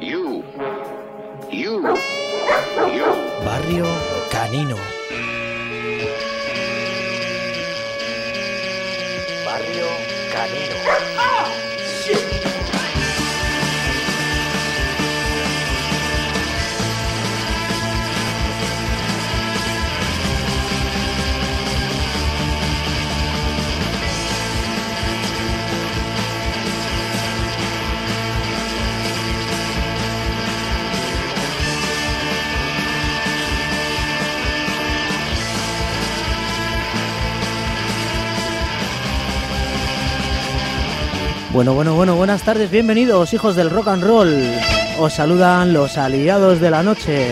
You. You. You. Barrio Canino. Barrio Canino. Bueno, bueno, bueno, buenas tardes, bienvenidos, hijos del rock and roll. Os saludan los aliados de la noche.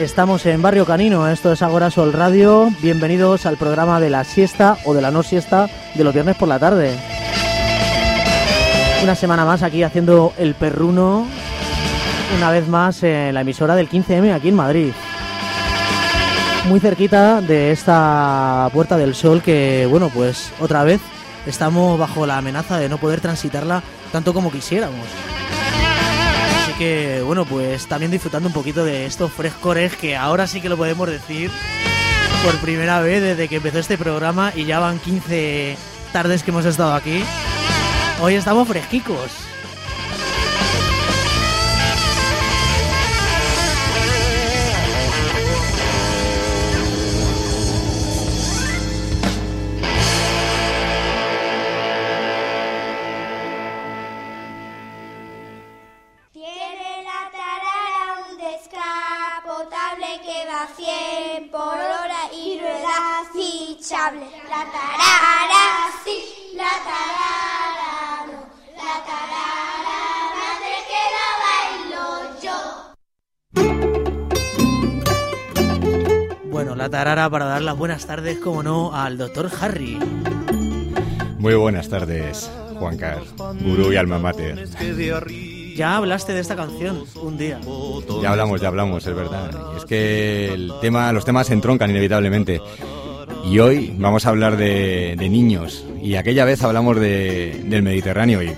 Estamos en Barrio Canino, esto es Agora Sol Radio. Bienvenidos al programa de la siesta o de la no siesta de los viernes por la tarde. Una semana más aquí haciendo el perruno, una vez más en la emisora del 15M aquí en Madrid. Muy cerquita de esta Puerta del Sol que, bueno, pues otra vez estamos bajo la amenaza de no poder transitarla tanto como quisiéramos. Así que, bueno, pues también disfrutando un poquito de estos frescores que ahora sí que lo podemos decir por primera vez desde que empezó este programa y ya van 15 tardes que hemos estado aquí. Hoy estamos fresquicos. Tarara para dar las buenas tardes, como no, al doctor Harry. Muy buenas tardes, Juan Carlos, gurú y alma mater. Ya hablaste de esta canción un día. Ya hablamos, ya hablamos, es verdad. Es que el tema, los temas se entroncan inevitablemente. Y hoy vamos a hablar de, de niños. Y aquella vez hablamos de- del Mediterráneo. Y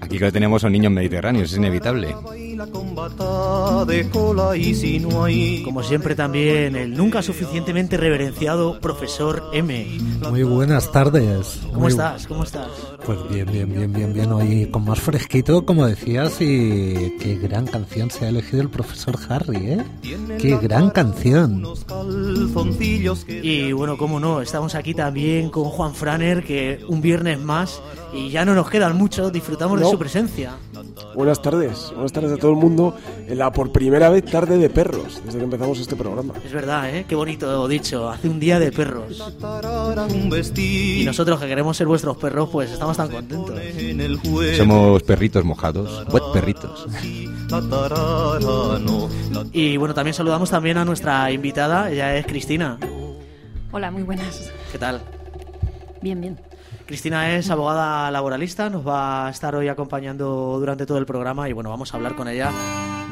aquí que tenemos son niños mediterráneos, es inevitable. Como siempre también el nunca suficientemente reverenciado profesor M. Muy buenas tardes. ¿Cómo Muy- estás? ¿Cómo estás? Pues bien, bien, bien, bien, bien. Hoy con más fresquito, como decías, y qué gran canción se ha elegido el profesor Harry, ¿eh? Qué gran canción. Y bueno, cómo no, estamos aquí también con Juan Franer, que un viernes más y ya no nos quedan mucho, disfrutamos de No. su presencia. Buenas tardes, buenas tardes a todo el mundo en la por primera vez tarde de perros, desde que empezamos este programa. Es verdad, ¿eh? Qué bonito dicho, hace un día de perros. Y nosotros que queremos ser vuestros perros, pues estamos tan contentos. Somos perritos mojados, wet perritos. Y bueno, también saludamos también a nuestra invitada, ella es Cristina. Hola, muy buenas. ¿Qué tal? Bien, bien. Cristina es abogada laboralista, nos va a estar hoy acompañando durante todo el programa y bueno, vamos a hablar con ella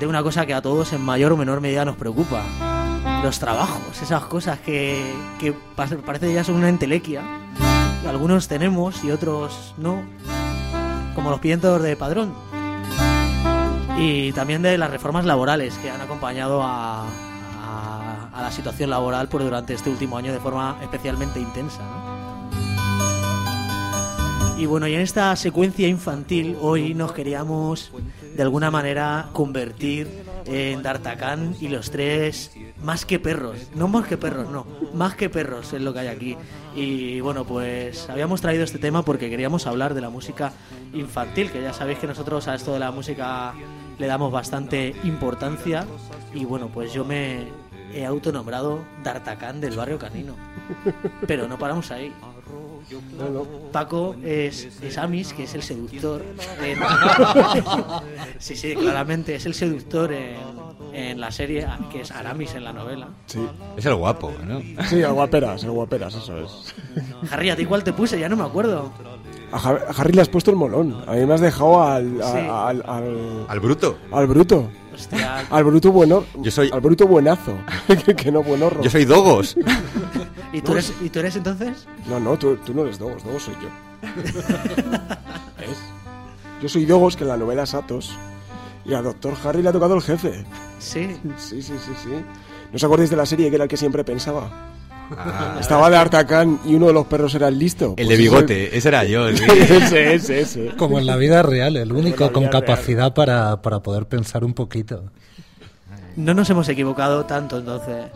de una cosa que a todos en mayor o menor medida nos preocupa. Los trabajos, esas cosas que, que pa- parece que ya son una entelequia. Algunos tenemos y otros no, como los pientos de padrón. Y también de las reformas laborales que han acompañado a, la situación laboral por durante este último año de forma especialmente intensa. Y bueno, y en esta secuencia infantil hoy nos queríamos de alguna manera convertir en D'Artagnan y los tres más que perros, no más que perros, no, más que perros es lo que hay aquí. Y bueno, pues habíamos traído este tema porque queríamos hablar de la música infantil, que ya sabéis que nosotros a esto de la música le damos bastante importancia y bueno, pues yo me he autonombrado D'Artagnan del barrio canino. Pero no paramos ahí. No, no. Paco es, es Amis, que es el seductor. en- sí, sí, claramente es el seductor en, en la serie, que es Aramis en la novela. Sí, Es el guapo, ¿no? sí, el guaperas, el guaperas, eso es. Harry, ¿a ti cuál te puse? Ya no me acuerdo. A, Harry le has puesto el molón, a mí me has dejado al, Sí. al, al, Al bruto. al bruto. Hostia, Al bruto bueno. Yo soy- Al bruto buenazo. que, que no buenorro. Yo soy Dogos. ¿y tú eres, ¿y tú eres entonces? No, no, tú, tú no eres Dogos, Dogos soy yo. ¿Ves? Yo soy Dogos, que en la novela Satos Y a Doctor Harry le ha tocado el jefe. Sí. Sí, sí, sí, sí. ¿No os acordáis de la serie que era el que siempre pensaba? Estaba de Artacán y uno de los perros era el listo. El Pues de ese- bigote, ese era yo. sí. ese, ese, ese. Como en la vida real, el único con capacidad para, para poder pensar un poquito. No nos hemos equivocado tanto entonces.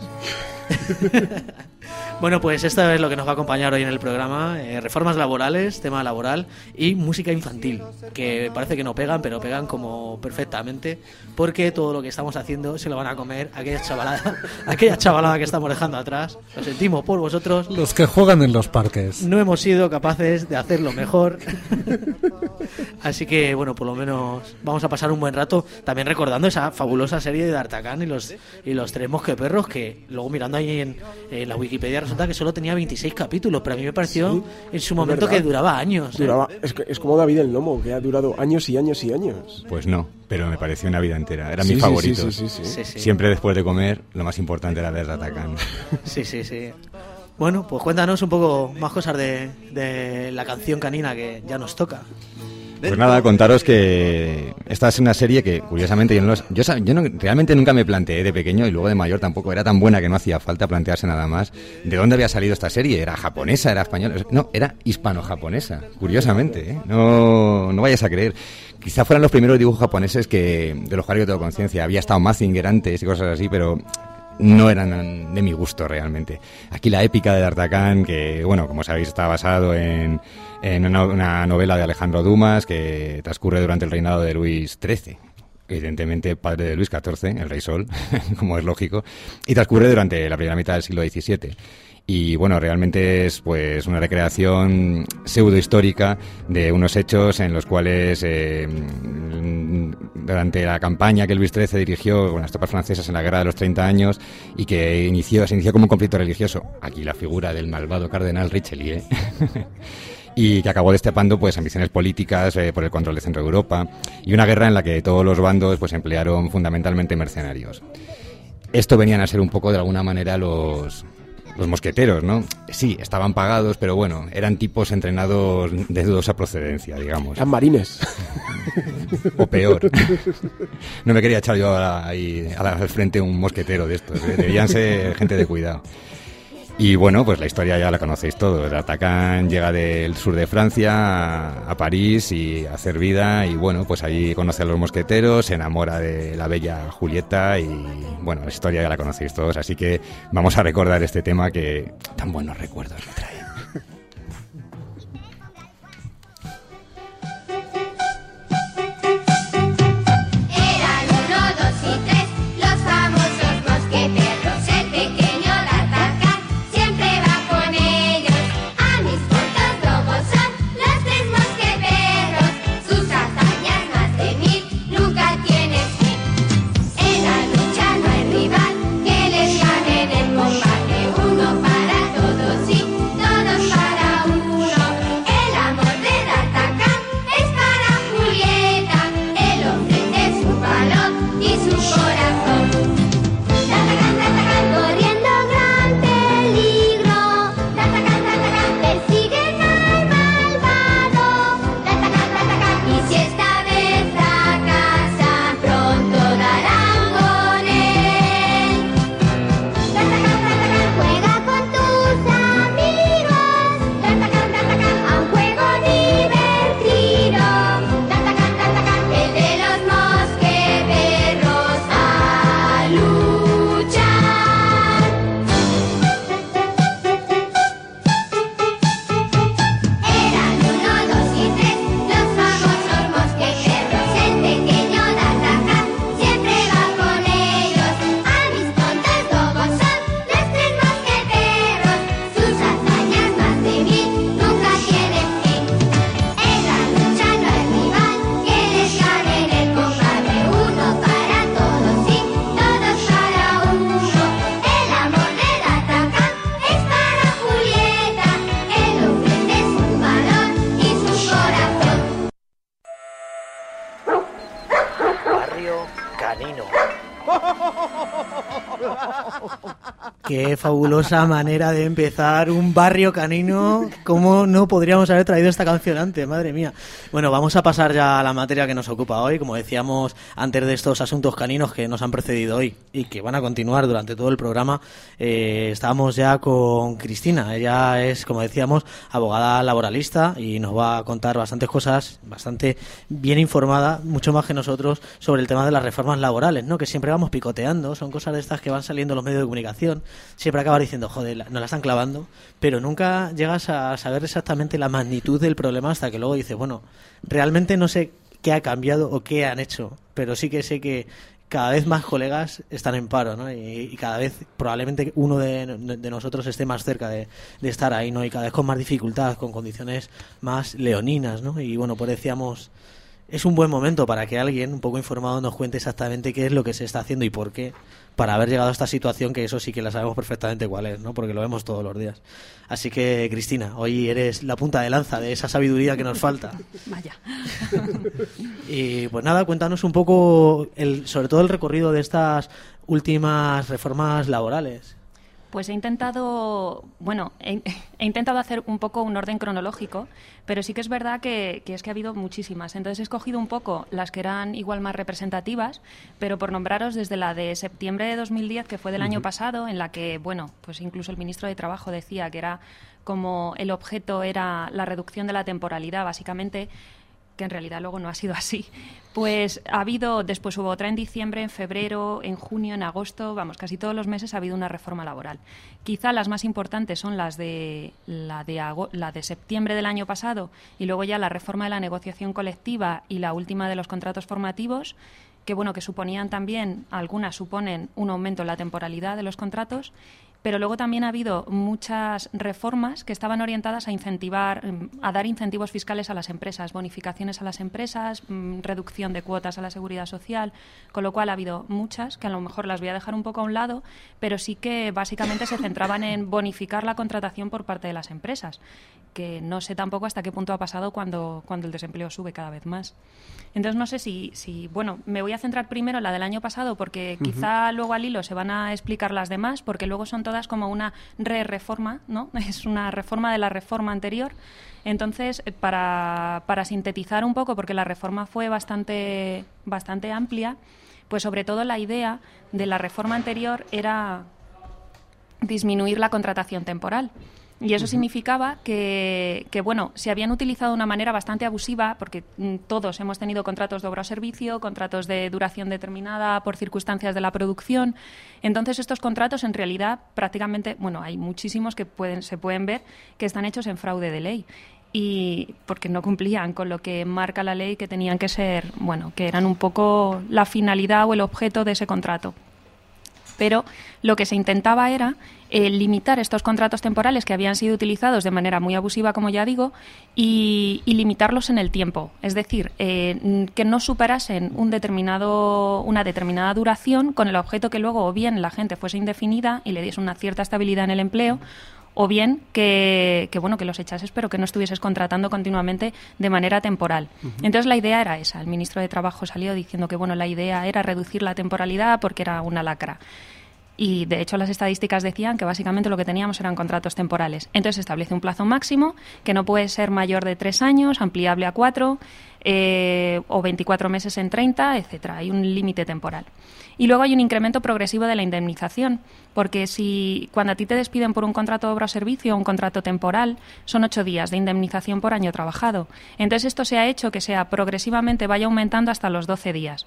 bueno, pues esto es lo que nos va a acompañar hoy en el programa. eh, reformas laborales, tema laboral y música infantil, que parece que no pegan, pero pegan como perfectamente, porque todo lo que estamos haciendo se lo van a comer aquella chavalada, aquella chavalada que estamos dejando atrás. Lo sentimos por vosotros. Los que juegan en los parques. No hemos sido capaces de hacerlo mejor. Así que, bueno, por lo menos vamos a pasar un buen rato también recordando esa fabulosa serie de D'Artagnan y los, y los tres mosqueperros que luego mirando ahí en, en la Wikipedia resulta que solo tenía 26 capítulos, pero a mí me pareció Sí, en su momento verdad. que duraba años. ¿eh? Duraba- es, es como David el Lomo, que ha durado años y años y años. Pues no, pero me pareció una vida entera. Eran Sí, mis sí, favoritos. sí, sí, sí, sí. Sí, sí. Siempre después de comer, lo más importante era ver Ratacán. Sí, sí, sí. Bueno, pues cuéntanos un poco más cosas de, de la canción canina que ya nos toca. Pues nada, contaros que esta es una serie que, curiosamente, yo, no, yo, yo no- realmente nunca me planteé de pequeño y luego de mayor tampoco. Era tan buena que no hacía falta plantearse nada más. ¿De dónde había salido esta serie? ¿Era japonesa? ¿Era española? No, era hispano-japonesa, curiosamente. ¿eh? No, no vayas a creer. Quizá fueran los primeros dibujos japoneses que de los cuales yo tengo conciencia. Había estado Mazinger antes y cosas así, pero no eran de mi gusto realmente. Aquí la épica de D'Artagnan, que, bueno, como sabéis, está basado en, en una, una novela de Alejandro Dumas que transcurre durante el reinado de Luis XIII. Evidentemente, padre de Luis XIV, el rey Sol, como es lógico, y transcurre durante la primera mitad del siglo XVII. Y bueno, realmente es pues una recreación pseudo histórica de unos hechos en los cuales eh, durante la campaña que Luis XIII dirigió con las tropas francesas en la guerra de los 30 años y que inició, se inició como un conflicto religioso. Aquí la figura del malvado cardenal Richelieu. y que acabó destapando pues ambiciones políticas eh, por el control de Centro Europa y una guerra en la que todos los bandos pues emplearon fundamentalmente mercenarios. Esto venían a ser un poco de alguna manera los los mosqueteros, ¿no? Sí, estaban pagados, pero bueno, eran tipos entrenados de dudosa procedencia, digamos. Eran marines. O peor. No me quería echar yo ahí al frente un mosquetero de estos. ¿eh? Debían ser gente de cuidado. Y bueno, pues la historia ya la conocéis todos. Atacan llega del sur de Francia a, a París y a hacer vida. Y bueno, pues allí conoce a los mosqueteros, se enamora de la bella Julieta. Y bueno, la historia ya la conocéis todos. Así que vamos a recordar este tema que tan buenos recuerdos me trae. Fabulosa manera de empezar un barrio canino. ¿Cómo no podríamos haber traído esta canción antes? Madre mía. Bueno, vamos a pasar ya a la materia que nos ocupa hoy. Como decíamos antes de estos asuntos caninos que nos han precedido hoy y que van a continuar durante todo el programa, eh, estábamos ya con Cristina. Ella es, como decíamos, abogada laboralista y nos va a contar bastantes cosas, bastante bien informada, mucho más que nosotros, sobre el tema de las reformas laborales, ¿no? Que siempre vamos picoteando. Son cosas de estas que van saliendo en los medios de comunicación. Siempre acabas diciendo, joder, nos la están clavando, pero nunca llegas a saber exactamente la magnitud del problema hasta que luego dices, bueno, realmente no sé qué ha cambiado o qué han hecho, pero sí que sé que cada vez más colegas están en paro, ¿no? Y, cada vez probablemente uno de, de nosotros esté más cerca de, de estar ahí, ¿no? Y cada vez con más dificultad, con condiciones más leoninas, ¿no? Y bueno, pues decíamos, es un buen momento para que alguien un poco informado nos cuente exactamente qué es lo que se está haciendo y por qué para haber llegado a esta situación que eso sí que la sabemos perfectamente cuál es, ¿no? Porque lo vemos todos los días. Así que Cristina, hoy eres la punta de lanza de esa sabiduría que nos falta. Vaya. Y pues nada, cuéntanos un poco el, sobre todo el recorrido de estas últimas reformas laborales. Pues he intentado, bueno, he, he intentado hacer un poco un orden cronológico, pero sí que es verdad que, que es que ha habido muchísimas. Entonces he escogido un poco las que eran igual más representativas, pero por nombraros desde la de septiembre de 2010, que fue del año pasado, en la que, bueno, pues incluso el ministro de Trabajo decía que era como el objeto era la reducción de la temporalidad, básicamente que en realidad luego no ha sido así. Pues ha habido, después hubo otra en diciembre, en febrero, en junio, en agosto, vamos, casi todos los meses ha habido una reforma laboral. Quizá las más importantes son las de la de, septiembre del año pasado y luego ya la reforma de la negociación colectiva y la última de los contratos formativos que bueno que suponían también algunas suponen un aumento en la temporalidad de los contratos pero luego también ha habido muchas reformas que estaban orientadas a incentivar, mm, a dar incentivos fiscales a las empresas, bonificaciones a las empresas, mm, reducción de cuotas a la seguridad social, con lo cual ha habido muchas que a lo mejor las voy a dejar un poco a un lado, pero sí que básicamente se centraban en bonificar la contratación por parte de las empresas, que no sé tampoco hasta qué punto ha pasado cuando, cuando el desempleo sube cada vez más. Entonces no sé si, si, bueno, me voy a centrar primero en la del año pasado porque quizá luego al hilo se van a explicar las demás porque luego son todas como una re-reforma, ¿no? Es una reforma de la reforma anterior. Entonces, eh, para, para sintetizar un poco, porque la reforma fue bastante, bastante amplia, pues sobre todo la idea de la reforma anterior era disminuir la contratación temporal. Y eso significaba que, que, bueno, se habían utilizado de una manera bastante abusiva, porque mm, todos hemos tenido contratos de obra o servicio, contratos de duración determinada por circunstancias de la producción. Entonces, estos contratos en realidad prácticamente, bueno, hay muchísimos que pueden, se pueden ver que están hechos en fraude de ley y porque no cumplían con lo que marca la ley que tenían que ser, bueno, que eran un poco la finalidad o el objeto de ese contrato pero lo que se intentaba era eh, limitar estos contratos temporales que habían sido utilizados de manera muy abusiva, como ya digo, y, y limitarlos en el tiempo. Es decir, eh, que no superasen un determinado, una determinada duración con el objeto que luego o bien la gente fuese indefinida y le diese una cierta estabilidad en el empleo, o bien que, que, bueno que los echases pero que no estuvieses contratando continuamente de manera temporal. Entonces la idea era esa. El ministro de Trabajo salió diciendo que bueno la idea era reducir la temporalidad porque era una lacra. Y de hecho las estadísticas decían que básicamente lo que teníamos eran contratos temporales. Entonces se establece un plazo máximo que no puede ser mayor de tres años, ampliable a cuatro, eh, o 24 meses en 30, etcétera. Hay un límite temporal. Y luego hay un incremento progresivo de la indemnización, porque si cuando a ti te despiden por un contrato de obra o servicio un contrato temporal, son ocho días de indemnización por año trabajado. Entonces esto se ha hecho que sea progresivamente vaya aumentando hasta los 12 días.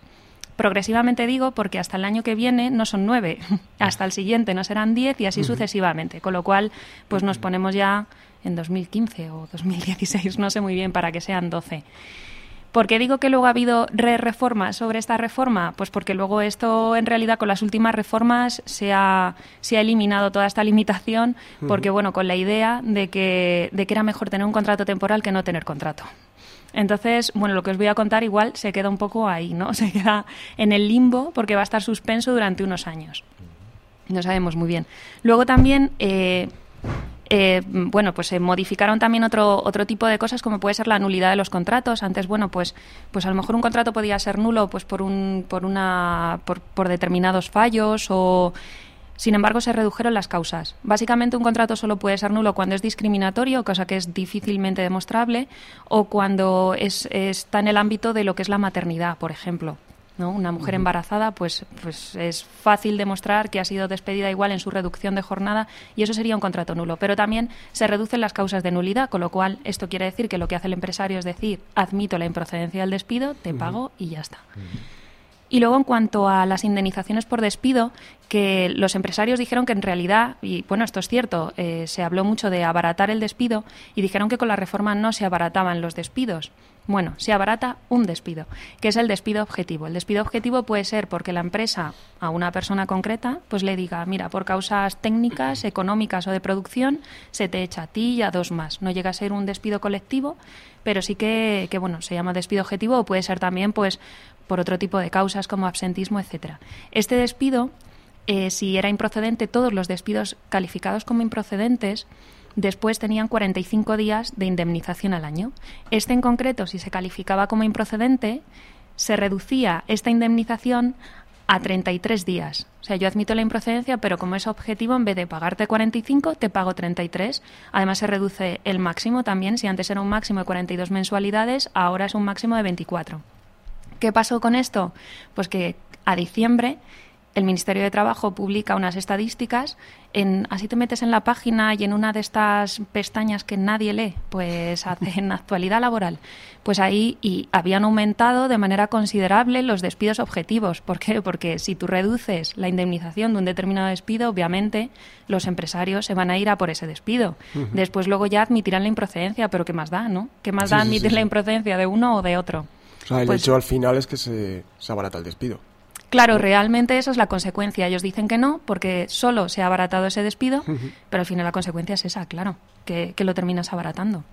Progresivamente digo porque hasta el año que viene no son nueve, hasta el siguiente no serán diez y así sucesivamente, con lo cual pues nos ponemos ya en 2015 o 2016, no sé muy bien, para que sean 12. ¿Por qué digo que luego ha habido re-reformas sobre esta reforma? Pues porque luego esto, en realidad, con las últimas reformas se ha, se ha eliminado toda esta limitación, porque, bueno, con la idea de que, de que era mejor tener un contrato temporal que no tener contrato. Entonces, bueno, lo que os voy a contar igual se queda un poco ahí, ¿no? Se queda en el limbo porque va a estar suspenso durante unos años. No sabemos muy bien. Luego también, eh, eh, bueno, pues se modificaron también otro, otro tipo de cosas como puede ser la nulidad de los contratos. Antes, bueno, pues, pues a lo mejor un contrato podía ser nulo pues por, un, por, una, por, por determinados fallos o Sin embargo, se redujeron las causas. Básicamente, un contrato solo puede ser nulo cuando es discriminatorio, cosa que es difícilmente demostrable, o cuando es- está en el ámbito de lo que es la maternidad, por ejemplo. ¿no? Una mujer embarazada, pues, pues es fácil demostrar que ha sido despedida igual en su reducción de jornada y eso sería un contrato nulo. Pero también se reducen las causas de nulidad, con lo cual esto quiere decir que lo que hace el empresario es decir, admito la improcedencia del despido, te pago y ya está. Y luego, en cuanto a las indemnizaciones por despido, que los empresarios dijeron que en realidad, y bueno, esto es cierto, eh, se habló mucho de abaratar el despido y dijeron que con la reforma no se abarataban los despidos. Bueno, se abarata un despido, que es el despido objetivo. El despido objetivo puede ser porque la empresa a una persona concreta pues le diga, mira, por causas técnicas, económicas o de producción, se te echa a ti y a dos más. No llega a ser un despido colectivo, pero sí que, que bueno, se llama despido objetivo o puede ser también pues por otro tipo de causas como absentismo, etcétera. Este despido, eh, si era improcedente, todos los despidos calificados como improcedentes después tenían 45 días de indemnización al año. Este en concreto, si se calificaba como improcedente, se reducía esta indemnización a 33 días. O sea, yo admito la improcedencia, pero como es objetivo, en vez de pagarte 45, te pago 33. Además, se reduce el máximo también. Si antes era un máximo de 42 mensualidades, ahora es un máximo de 24. ¿Qué pasó con esto? Pues que a diciembre el Ministerio de Trabajo publica unas estadísticas, en, así te metes en la página y en una de estas pestañas que nadie lee, pues en actualidad laboral, pues ahí y habían aumentado de manera considerable los despidos objetivos. ¿Por qué? Porque si tú reduces la indemnización de un determinado despido, obviamente los empresarios se van a ir a por ese despido. Después luego ya admitirán la improcedencia, pero ¿qué más da, no? ¿Qué más Sí, da admitir sí, la improcedencia de uno o de otro? O sea, el Pues- hecho al final es que se, se abarata el despido. Claro, realmente eso es la consecuencia. Ellos dicen que no, porque solo se ha abaratado ese despido, pero al final la consecuencia es esa, claro, que, que lo terminas abaratando.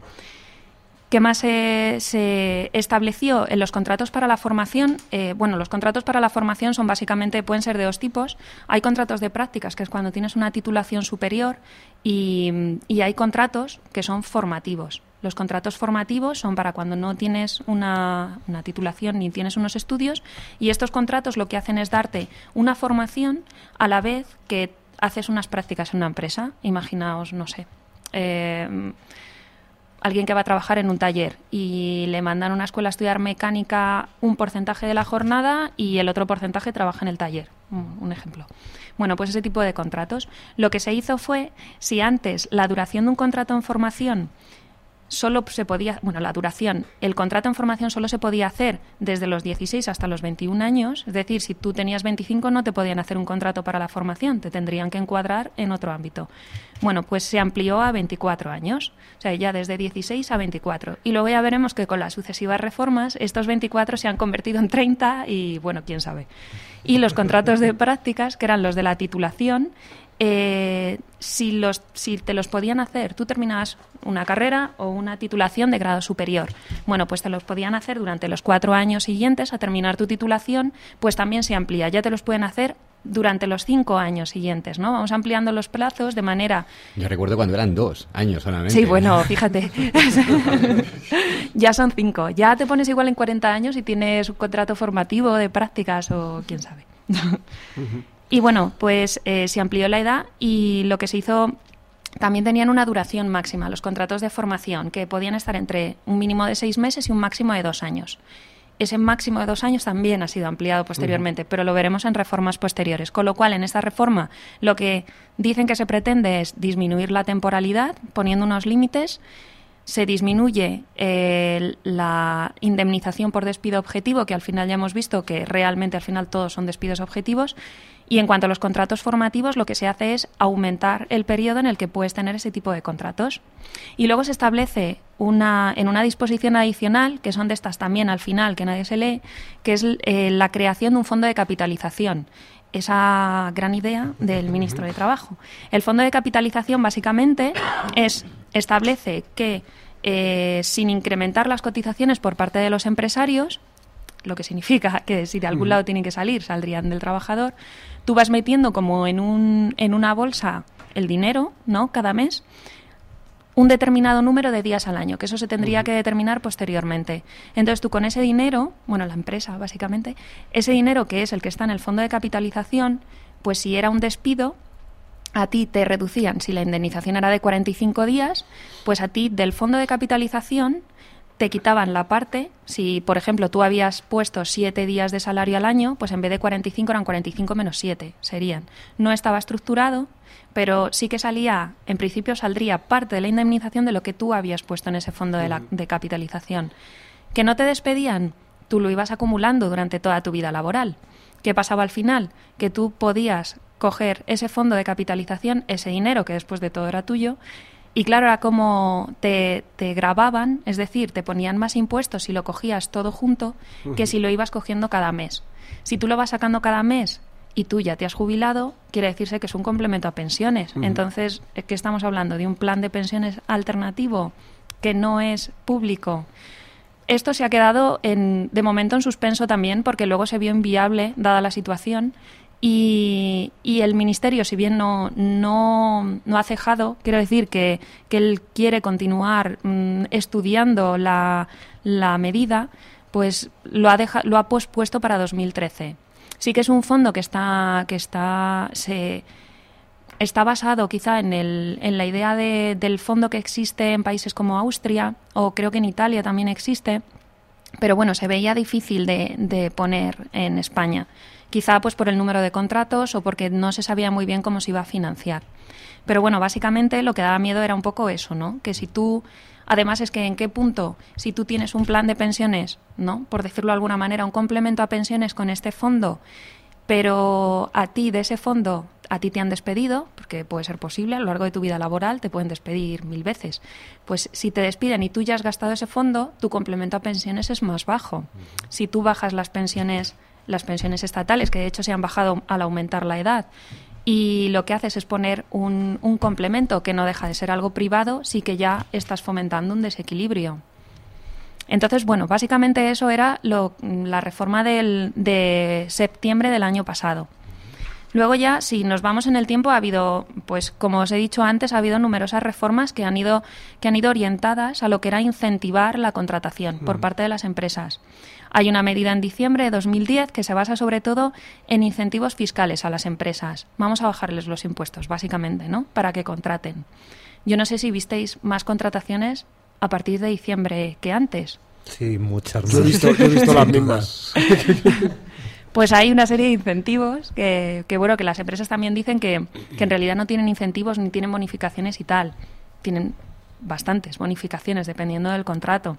¿Qué más se, se estableció en los contratos para la formación? Eh, bueno, los contratos para la formación son básicamente, pueden ser de dos tipos. Hay contratos de prácticas, que es cuando tienes una titulación superior, y, y hay contratos que son formativos. Los contratos formativos son para cuando no tienes una, una titulación ni tienes unos estudios, y estos contratos lo que hacen es darte una formación a la vez que haces unas prácticas en una empresa. Imaginaos, no sé. eh, alguien que va a trabajar en un taller y le mandan a una escuela a estudiar mecánica un porcentaje de la jornada y el otro porcentaje trabaja en el taller. Un ejemplo. Bueno, pues ese tipo de contratos. Lo que se hizo fue, si antes la duración de un contrato en formación solo se podía, bueno, la duración, el contrato en formación solo se podía hacer desde los 16 hasta los 21 años, es decir, si tú tenías 25 no te podían hacer un contrato para la formación, te tendrían que encuadrar en otro ámbito. Bueno, pues se amplió a 24 años, o sea, ya desde 16 a 24. Y luego ya veremos que con las sucesivas reformas estos 24 se han convertido en 30 y, bueno, quién sabe. Y los contratos de prácticas, que eran los de la titulación, eh, si, los, si te los podían hacer, tú terminabas una carrera o una titulación de grado superior. Bueno, pues te los podían hacer durante los cuatro años siguientes a terminar tu titulación, pues también se amplía. Ya te los pueden hacer durante los cinco años siguientes, ¿no? Vamos ampliando los plazos de manera Yo recuerdo cuando eran dos años solamente. Sí, bueno, fíjate. ya son cinco. Ya te pones igual en 40 años y tienes un contrato formativo de prácticas o quién sabe. Y bueno, pues eh, se amplió la edad y lo que se hizo también tenían una duración máxima, los contratos de formación, que podían estar entre un mínimo de seis meses y un máximo de dos años. Ese máximo de dos años también ha sido ampliado posteriormente, pero lo veremos en reformas posteriores. Con lo cual, en esta reforma, lo que dicen que se pretende es disminuir la temporalidad, poniendo unos límites. Se disminuye eh, la indemnización por despido objetivo, que al final ya hemos visto que realmente al final todos son despidos objetivos. Y en cuanto a los contratos formativos, lo que se hace es aumentar el periodo en el que puedes tener ese tipo de contratos. Y luego se establece una, en una disposición adicional, que son de estas también al final, que nadie se lee, que es eh, la creación de un fondo de capitalización esa gran idea del ministro de Trabajo. El fondo de capitalización básicamente es establece que eh, sin incrementar las cotizaciones por parte de los empresarios, lo que significa que si de algún lado tienen que salir, saldrían del trabajador, tú vas metiendo como en, un, en una bolsa el dinero, ¿no? Cada mes, un determinado número de días al año, que eso se tendría que determinar posteriormente. Entonces tú con ese dinero, bueno, la empresa básicamente, ese dinero que es el que está en el fondo de capitalización, pues si era un despido, a ti te reducían, si la indemnización era de 45 días, pues a ti del fondo de capitalización te quitaban la parte, si por ejemplo tú habías puesto 7 días de salario al año, pues en vez de 45 eran 45 menos 7, serían. No estaba estructurado, pero sí que salía, en principio saldría parte de la indemnización de lo que tú habías puesto en ese fondo de, la, de capitalización. Que no te despedían, tú lo ibas acumulando durante toda tu vida laboral. ¿Qué pasaba al final? Que tú podías coger ese fondo de capitalización, ese dinero que después de todo era tuyo, y claro, era como te, te grababan, es decir, te ponían más impuestos si lo cogías todo junto que si lo ibas cogiendo cada mes. Si tú lo vas sacando cada mes y tú ya te has jubilado, quiere decirse que es un complemento a pensiones. Entonces, ¿qué estamos hablando? ¿De un plan de pensiones alternativo que no es público? Esto se ha quedado en, de momento en suspenso también porque luego se vio inviable dada la situación y, el Ministerio, si bien no, no, no ha cejado, quiero decir que, que él quiere continuar mm, estudiando la, la medida, pues lo ha, deja- lo ha pospuesto para 2013. Sí que es un fondo que está, que está, se, está basado quizá en, el, en la idea de- del fondo que existe en países como Austria o creo que en Italia también existe, pero bueno, se veía difícil de, de poner en España. Quizá pues por el número de contratos o porque no se sabía muy bien cómo se iba a financiar. Pero bueno, básicamente lo que daba miedo era un poco eso, ¿no? Que si tú, además es que en qué punto, si tú tienes un plan de pensiones, ¿no? Por decirlo de alguna manera, un complemento a pensiones con este fondo, pero a ti de ese fondo, a ti te han despedido, porque puede ser posible, a lo largo de tu vida laboral te pueden despedir mil veces. Pues si te despiden y tú ya has gastado ese fondo, tu complemento a pensiones es más bajo. Si tú bajas las pensiones, las pensiones estatales, que de hecho se han bajado al aumentar la edad, y lo que haces es poner un, un complemento que no deja de ser algo privado, sí que ya estás fomentando un desequilibrio. Entonces, bueno, básicamente eso era lo- la reforma del, de septiembre del año pasado. Luego ya, si nos vamos en el tiempo, ha habido, pues como os he dicho antes, ha habido numerosas reformas que han ido, que han ido orientadas a lo que era incentivar la contratación por parte de las empresas. Hay una medida en diciembre de 2010 que se basa sobre todo en incentivos fiscales a las empresas. Vamos a bajarles los impuestos, básicamente, ¿no? Para que contraten. Yo no sé si visteis más contrataciones a partir de diciembre que antes. Sí, muchas Yo he más. visto, yo he visto las mismas. Pues hay una serie de incentivos que, que, bueno, que las empresas también dicen que, que en realidad no tienen incentivos ni tienen bonificaciones y tal. Tienen bastantes bonificaciones dependiendo del contrato.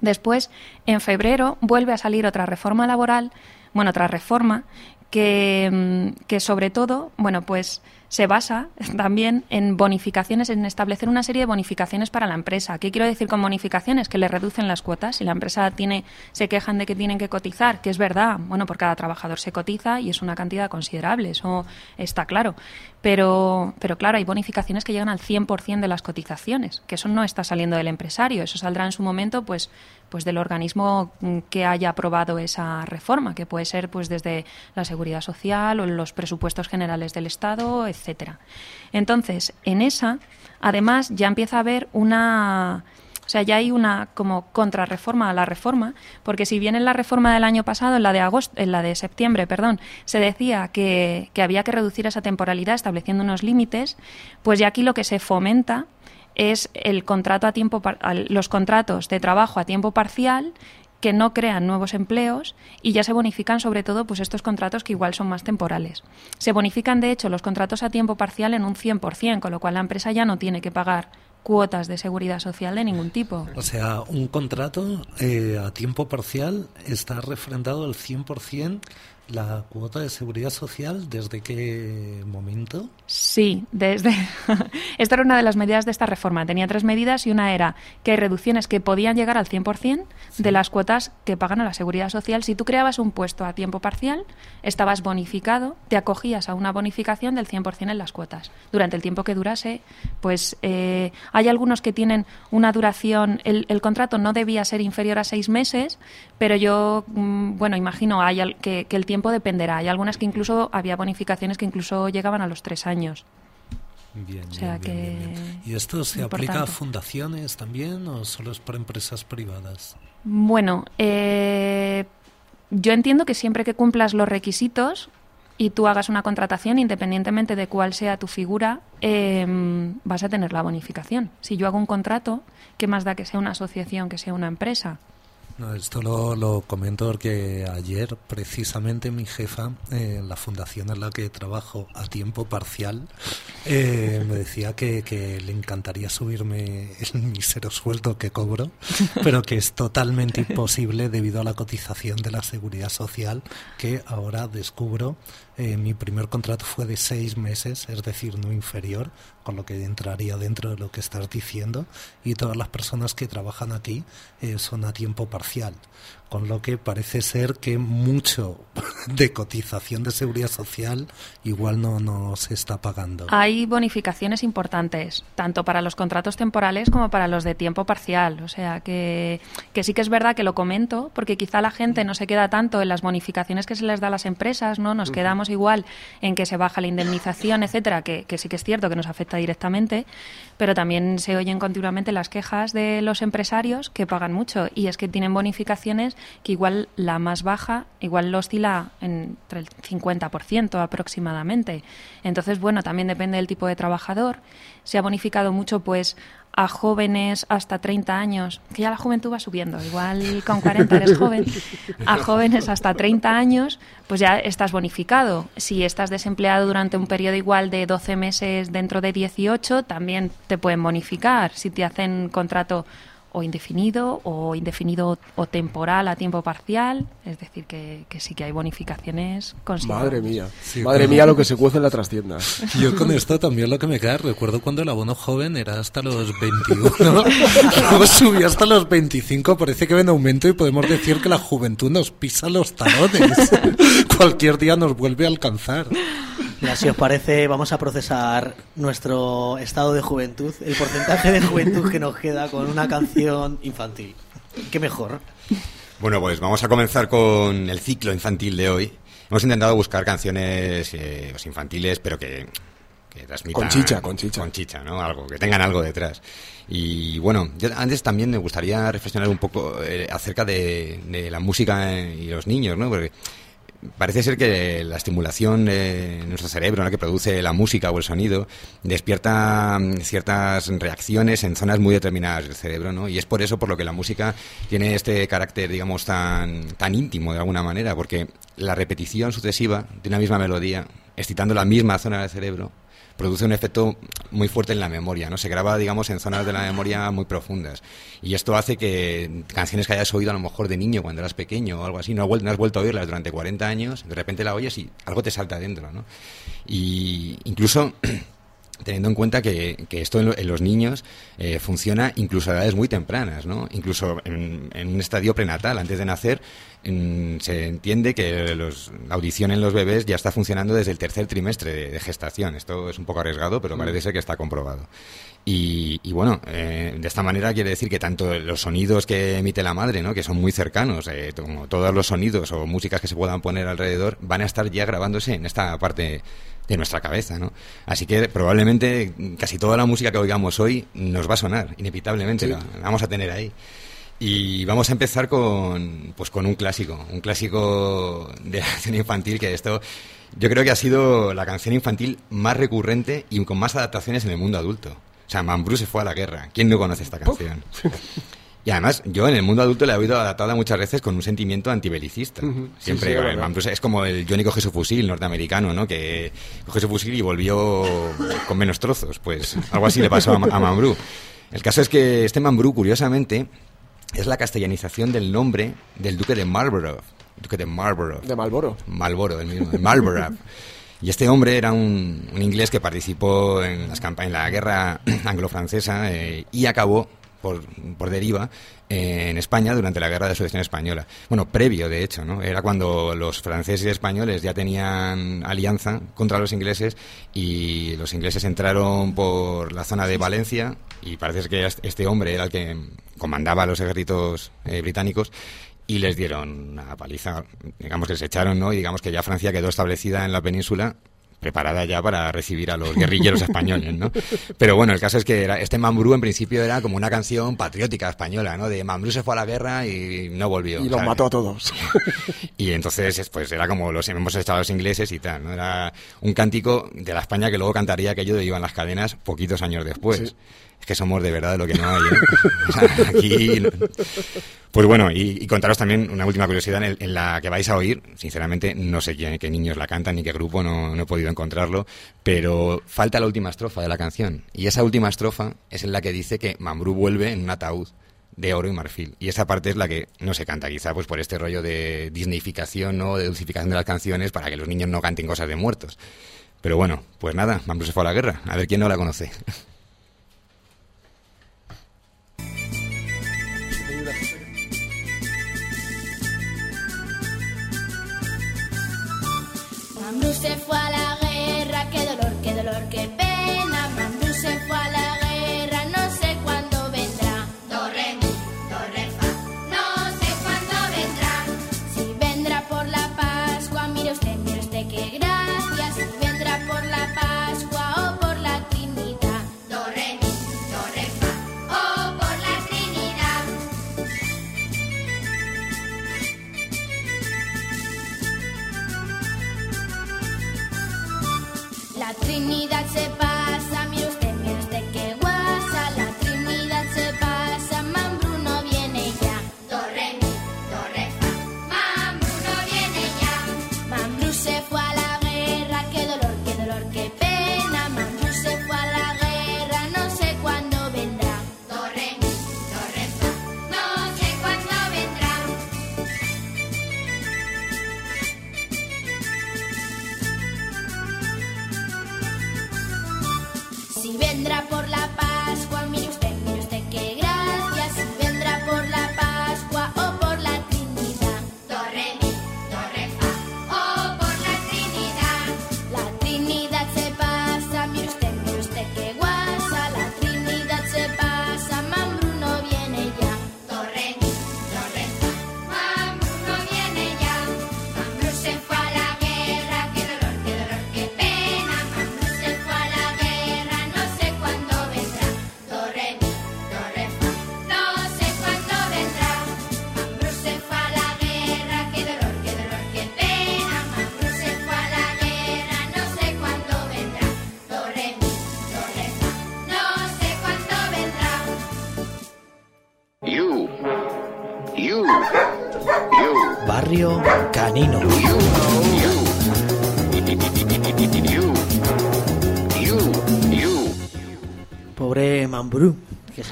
Después, en febrero, vuelve a salir otra reforma laboral, bueno, otra reforma que, mm, que sobre todo, bueno, pues se basa también en bonificaciones, en establecer una serie de bonificaciones para la empresa. ¿Qué quiero decir con bonificaciones? Que le reducen las cuotas. Si la empresa tiene, se quejan de que tienen que cotizar, que es verdad, bueno, por cada trabajador se cotiza y es una cantidad considerable, eso está claro. Pero, pero claro, hay bonificaciones que llegan al 100% de las cotizaciones, que eso no está saliendo del empresario, eso saldrá en su momento, pues, pues del organismo que haya aprobado esa reforma, que puede ser pues desde la seguridad social o los presupuestos generales del Estado, etcétera. Entonces, en esa, además, ya empieza a haber una o sea, ya hay una como contrarreforma a la reforma, porque si bien en la reforma del año pasado, en la de agosto, en la de septiembre, perdón, se decía que, que había que reducir esa temporalidad estableciendo unos límites, pues ya aquí lo que se fomenta es el contrato a tiempo los contratos de trabajo a tiempo parcial que no crean nuevos empleos y ya se bonifican sobre todo pues estos contratos que igual son más temporales. Se bonifican de hecho los contratos a tiempo parcial en un 100%, con lo cual la empresa ya no tiene que pagar cuotas de seguridad social de ningún tipo. O sea, un contrato eh, a tiempo parcial está refrendado al 100% la cuota de seguridad social. ¿Desde qué momento? Sí, desde esta era una de las medidas de esta reforma. Tenía tres medidas y una era que hay reducciones que podían llegar al 100% de las cuotas que pagan a la seguridad social. Si tú creabas un puesto a tiempo parcial, estabas bonificado, te acogías a una bonificación del 100% en las cuotas. Durante el tiempo que durase, pues eh, hay algunos que tienen una duración, el, el contrato no debía ser inferior a seis meses, pero yo, mm, bueno, imagino hay al- que, que el tiempo dependerá. Hay algunas que incluso había bonificaciones que incluso llegaban a los tres años. Bien, O sea bien, que bien. ¿Y esto se aplica a fundaciones también o solo es para empresas privadas? Bueno, eh, yo entiendo que siempre que cumplas los requisitos, y tú hagas una contratación, independientemente de cuál sea tu figura, eh, vas a tener la bonificación. Si yo hago un contrato, ¿qué más da que sea una asociación, que sea una empresa? No, esto lo, lo comento porque ayer precisamente mi jefa, eh, la fundación en la que trabajo a tiempo parcial, eh, me decía que, que le encantaría subirme el mísero sueldo que cobro, pero que es totalmente imposible debido a la cotización de la seguridad social que ahora descubro. Eh, mi primer contrato fue de seis meses, es decir, no inferior, con lo que entraría dentro de lo que estás diciendo, y todas las personas que trabajan aquí eh, son a tiempo parcial, con lo que parece ser que mucho de cotización de seguridad social igual no, no se está pagando. Hay bonificaciones importantes, tanto para los contratos temporales como para los de tiempo parcial. O sea, que, que sí que es verdad que lo comento, porque quizá la gente no se queda tanto en las bonificaciones que se les da a las empresas, ¿no? Nos quedamos igual en que se baja la indemnización, etcétera, que, que sí que es cierto que nos afecta directamente, pero también se oyen continuamente las quejas de los empresarios que pagan mucho y es que tienen bonificaciones que igual la más baja igual lo oscila entre el 50% aproximadamente. Entonces, bueno, también depende del tipo de trabajador. Se ha bonificado mucho pues a jóvenes hasta 30 años, que ya la juventud va subiendo, igual con 40 eres joven, a jóvenes hasta 30 años, pues ya estás bonificado. Si estás desempleado durante un periodo igual de 12 meses dentro de 18, también te pueden bonificar. Si te hacen contrato o indefinido o indefinido o temporal a tiempo parcial, es decir, que, que sí que hay bonificaciones considerables. Madre mía. Sí, Madre claro. mía lo que se cuece en la trastienda. Yo con esto también lo que me queda, recuerdo cuando el abono joven era hasta los 21, luego subió hasta los 25, parece que va en aumento y podemos decir que la juventud nos pisa los talones. Cualquier día nos vuelve a alcanzar. Mira, si os parece, vamos a procesar nuestro estado de juventud, el porcentaje de juventud que nos queda con una canción infantil. ¿Qué mejor? Bueno, pues vamos a comenzar con el ciclo infantil de hoy. Hemos intentado buscar canciones eh, pues, infantiles, pero que, que transmitan... Con chicha, con chicha. Con chicha, ¿no? Algo, que tengan algo detrás. Y bueno, yo antes también me gustaría reflexionar un poco eh, acerca de, de la música y los niños, ¿no? Porque parece ser que la estimulación de nuestro cerebro, ¿no? que produce la música o el sonido, despierta mm, ciertas reacciones en zonas muy determinadas del cerebro, ¿no? Y es por eso por lo que la música tiene este carácter, digamos, tan, tan íntimo de alguna manera, porque la repetición sucesiva de una misma melodía, excitando la misma zona del cerebro, produce un efecto muy fuerte en la memoria, ¿no? Se graba, digamos, en zonas de la memoria muy profundas. Y esto hace que canciones que hayas oído a lo mejor de niño cuando eras pequeño o algo así, no no has vuelto a oírlas durante 40 años, de repente la oyes y algo te salta adentro, ¿no? Y incluso teniendo en cuenta que, que esto en, lo- los niños eh, funciona incluso a edades muy tempranas, ¿no? Incluso en, un estadio prenatal, antes de nacer, se entiende que los- la audición en los bebés ya está funcionando desde el tercer trimestre de, de gestación. Esto es un poco arriesgado, pero parece ser que está comprobado. Y, y bueno, eh, de esta manera quiere decir que tanto los sonidos que emite la madre, ¿no? que son muy cercanos, eh, como todos los sonidos o músicas que se puedan poner alrededor, van a estar ya grabándose en esta parte de nuestra cabeza, ¿no? Así que probablemente casi toda la música que oigamos hoy nos va a sonar, inevitablemente, la, la vamos a tener ahí. Y vamos a empezar con, pues con un clásico, un clásico de la canción infantil que esto yo creo que ha sido la canción infantil más recurrente y con más adaptaciones en el mundo adulto. O sea, Mambrú se fue a la guerra. ¿Quién no conoce esta canción? Y además, yo en el mundo adulto la he oído adaptada muchas veces con un sentimiento antibelicista. Sí, Siempre, sí. Mambrú es como el Johnny coge su fusil norteamericano, ¿no? Que coge su fusil y volvió con menos trozos. Pues algo así le pasó a, a Mambrú. El caso es que este Mambrú, curiosamente, es la castellanización del nombre del duque de Marlborough. Duque de Marlborough. De Malboro. Marlboro, el mismo, de Marlborough. Y este hombre era un, un inglés que participó en, las en la guerra anglo-francesa eh, y acabó por, deriva eh, en España durante la guerra de sucesión española. Bueno, previo, de hecho, ¿no? Era cuando los franceses y españoles ya tenían alianza contra los ingleses y los ingleses entraron por la zona de Valencia y parece que este hombre era el que comandaba los ejércitos eh, británicos y les dieron una paliza, digamos que les echaron, ¿no? Y digamos que ya Francia quedó establecida en la península preparada ya para recibir a los guerrilleros españoles, ¿no? Pero bueno, el caso es que era, este Mambrú en principio era como una canción patriótica española, ¿no? De Mambrú se fue a la guerra y no volvió. Y los mató a todos. Y entonces, pues era como los hemos echado los ingleses y tal, ¿no? Era un cántico de la España que luego cantaría aquello de Iban las cadenas poquitos años después. Sí. Es que somos de verdad lo que no hay, ¿eh? Aquí... Pues bueno, y, contaros también una última curiosidad en, la que vais a oír. Sinceramente, no sé quién, qué niños la cantan ni qué grupo, no, no he podido encontrarlo. Pero falta la última estrofa de la canción. Y esa última estrofa es en la que dice que Mambrú vuelve en un ataúd de oro y marfil. Y esa parte es la que no se canta, quizá pues por este rollo de disneyficación o de dulcificación de las canciones para que los niños no canten cosas de muertos. Pero bueno, pues nada, Mambrú se fue a la guerra. A ver quién no la conoce. Se fue Trinidad se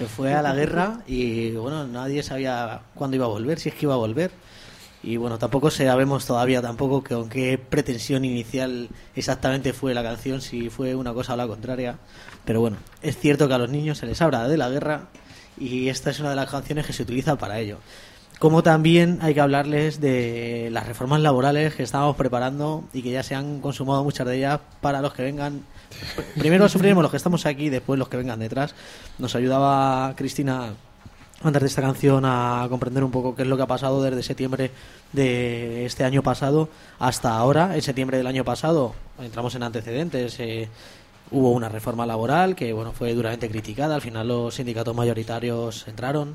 fue a la guerra y bueno, nadie sabía cuándo iba a volver, si es que iba a volver. Y bueno, tampoco sabemos todavía tampoco que con qué pretensión inicial exactamente fue la canción, si fue una cosa o la contraria. Pero bueno, es cierto que a los niños se les habla de la guerra y esta es una de las canciones que se utiliza para ello. Como también hay que hablarles de las reformas laborales que estábamos preparando y que ya se han consumado muchas de ellas para los que vengan. Primero sufriremos los que estamos aquí, después los que vengan detrás. Nos ayudaba Cristina antes de esta canción a comprender un poco qué es lo que ha pasado desde septiembre de este año pasado hasta ahora. En septiembre del año pasado entramos en antecedentes. eh, hubo una reforma laboral que bueno fue duramente criticada. Al final los sindicatos mayoritarios entraron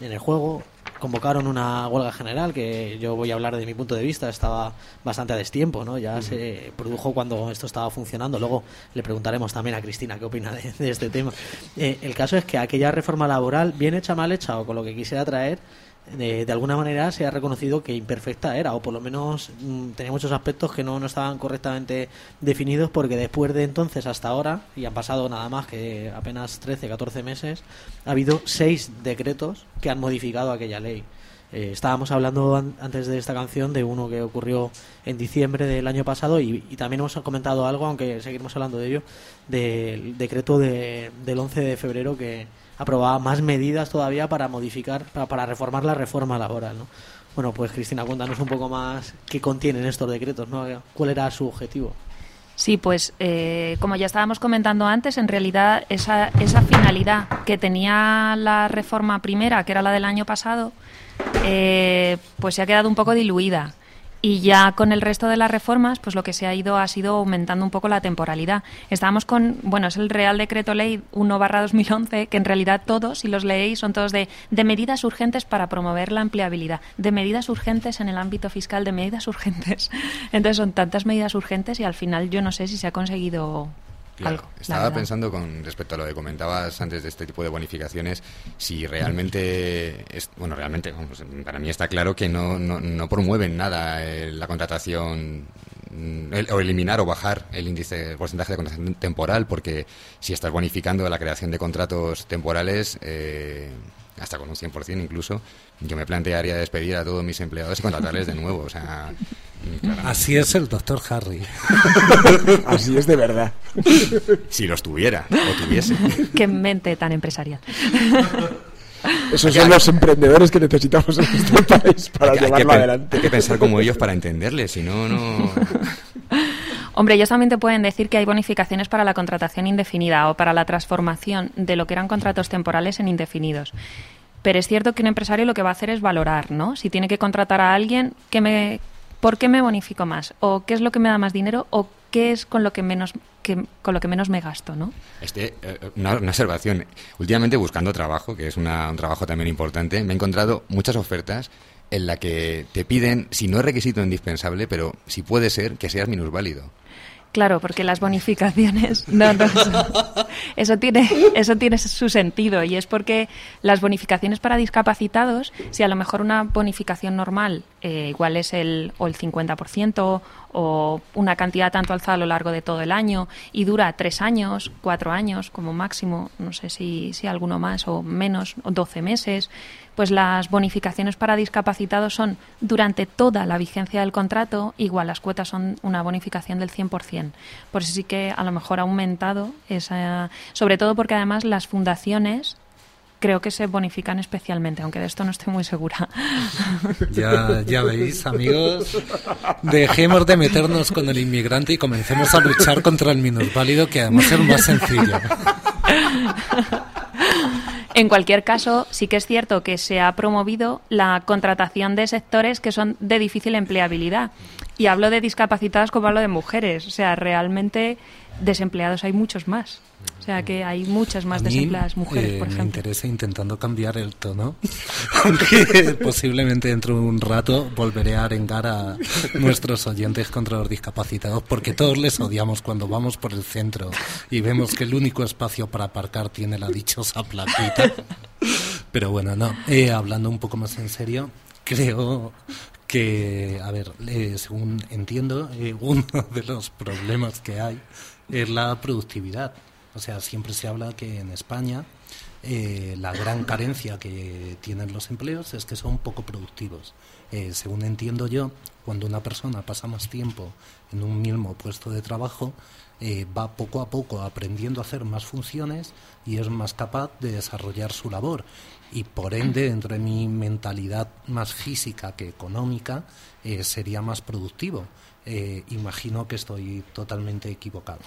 en el juego, convocaron una huelga general que yo voy a hablar de mi punto de vista estaba bastante a destiempo, ¿no? Ya se produjo cuando esto estaba funcionando. Luego le preguntaremos también a Cristina qué opina de, de este tema. Eh, el caso es que aquella reforma laboral, bien hecha, mal hecha o con lo que quisiera traer, de, alguna manera se ha reconocido que imperfecta era, o por lo menos mm, tenía muchos aspectos que no, no estaban correctamente definidos, porque después de entonces hasta ahora, y han pasado nada más que apenas 13, 14 meses, ha habido seis decretos que han modificado aquella ley. Eh, estábamos hablando an- antes de esta canción de uno que ocurrió en diciembre del año pasado y, y también hemos comentado algo, aunque seguiremos hablando de ello, del decreto de- del 11 de febrero que aprobaba más medidas todavía para modificar, para, para reformar la reforma laboral. ¿no? Bueno, pues Cristina, cuéntanos un poco más qué contienen estos decretos, ¿no? ¿Cuál era su objetivo? Sí, pues eh, como ya estábamos comentando antes, en realidad esa, esa finalidad que tenía la reforma primera, que era la del año pasado, eh, pues se ha quedado un poco diluida. Y ya con el resto de las reformas, pues lo que se ha ido ha sido aumentando un poco la temporalidad. Estábamos con, bueno, es el Real Decreto Ley 1 2011, que en realidad todos, si los leéis, son todos de, de medidas urgentes para promover la empleabilidad, de medidas urgentes en el ámbito fiscal, de medidas urgentes. Entonces son tantas medidas urgentes y al final yo no sé si se ha conseguido Claro, algo. estaba pensando con respecto a lo que comentabas antes de este tipo de bonificaciones, si realmente, es, bueno, realmente, vamos, para mí está claro que no, no, no promueven nada eh, la contratación mm, el- o eliminar o bajar el índice, el porcentaje de contratación temporal, porque si estás bonificando la creación de contratos temporales, eh, hasta con un 100% incluso, yo me plantearía despedir a todos mis empleados y contratarles de nuevo, o sea... claramente. Así es el doctor Harry. Así es de verdad. Si los tuviera o tuviese. Qué mente tan empresarial. Esos son los emprendedores que necesitamos en este país para Hay que llevarlo adelante. Hay que pensar como ellos para entenderles, si no, no... Hombre, ellos también te pueden decir que hay bonificaciones para la contratación indefinida o para la transformación de lo que eran contratos temporales en indefinidos. Pero es cierto que un empresario lo que va a hacer es valorar, ¿no? Si tiene que contratar a alguien, ¿qué me, ¿por qué me bonifico más? ¿O qué es lo que me da más dinero? ¿O qué es con lo que menos, que, con lo que menos me gasto, ¿no? Este, eh, una, observación. Últimamente buscando trabajo, que es una- un trabajo también importante, me he encontrado muchas ofertas en la que te piden, si no es requisito indispensable, pero si puede ser, que seas minusválido. Claro, porque las bonificaciones. No, no, eso, eso tiene, eso tiene su sentido y es porque las bonificaciones para discapacitados, si a lo mejor una bonificación normal eh, igual es el, o el 50% o una cantidad tanto alzada a lo largo de todo el año y dura tres años, cuatro años como máximo, no sé si, si alguno más o menos, o 12 meses, pues las bonificaciones para discapacitados son durante toda la vigencia del contrato, igual las cuotas son una bonificación del 100%. Por eso sí que a lo mejor ha aumentado esa, sobre todo porque además las fundaciones creo que se bonifican especialmente, aunque de esto no estoy muy segura. Ya, ya veis, amigos. Dejemos de meternos con el inmigrante y comencemos a luchar contra el minusválido, que además es más sencillo. En cualquier caso, sí que es cierto que se ha promovido la contratación de sectores que son de difícil empleabilidad. Y hablo de discapacitados como hablo de mujeres. O sea, realmente desempleados hay muchos más. O sea, que hay muchas más A mí, desempleadas mujeres, eh, por Me ejemplo. interesa intentando cambiar el tono, aunque posiblemente dentro de un rato volveré a arengar a nuestros oyentes contra los discapacitados, porque todos les odiamos cuando vamos por el centro y vemos que el único espacio para aparcar tiene la dichosa plaquita. Pero bueno, no, eh, hablando un poco más en serio, creo que, a ver, eh, según entiendo, eh, uno de los problemas que hay es la productividad. O sea, siempre se habla que en España eh, la gran carencia que tienen los empleos es que son poco productivos. Eh, según entiendo yo, cuando una persona pasa más tiempo en un mismo puesto de trabajo, eh, va poco a poco aprendiendo a hacer más funciones y es más capaz de desarrollar su labor. Y por ende, entre mi mentalidad más física que económica, eh, sería más productivo. Eh, imagino que estoy totalmente equivocado.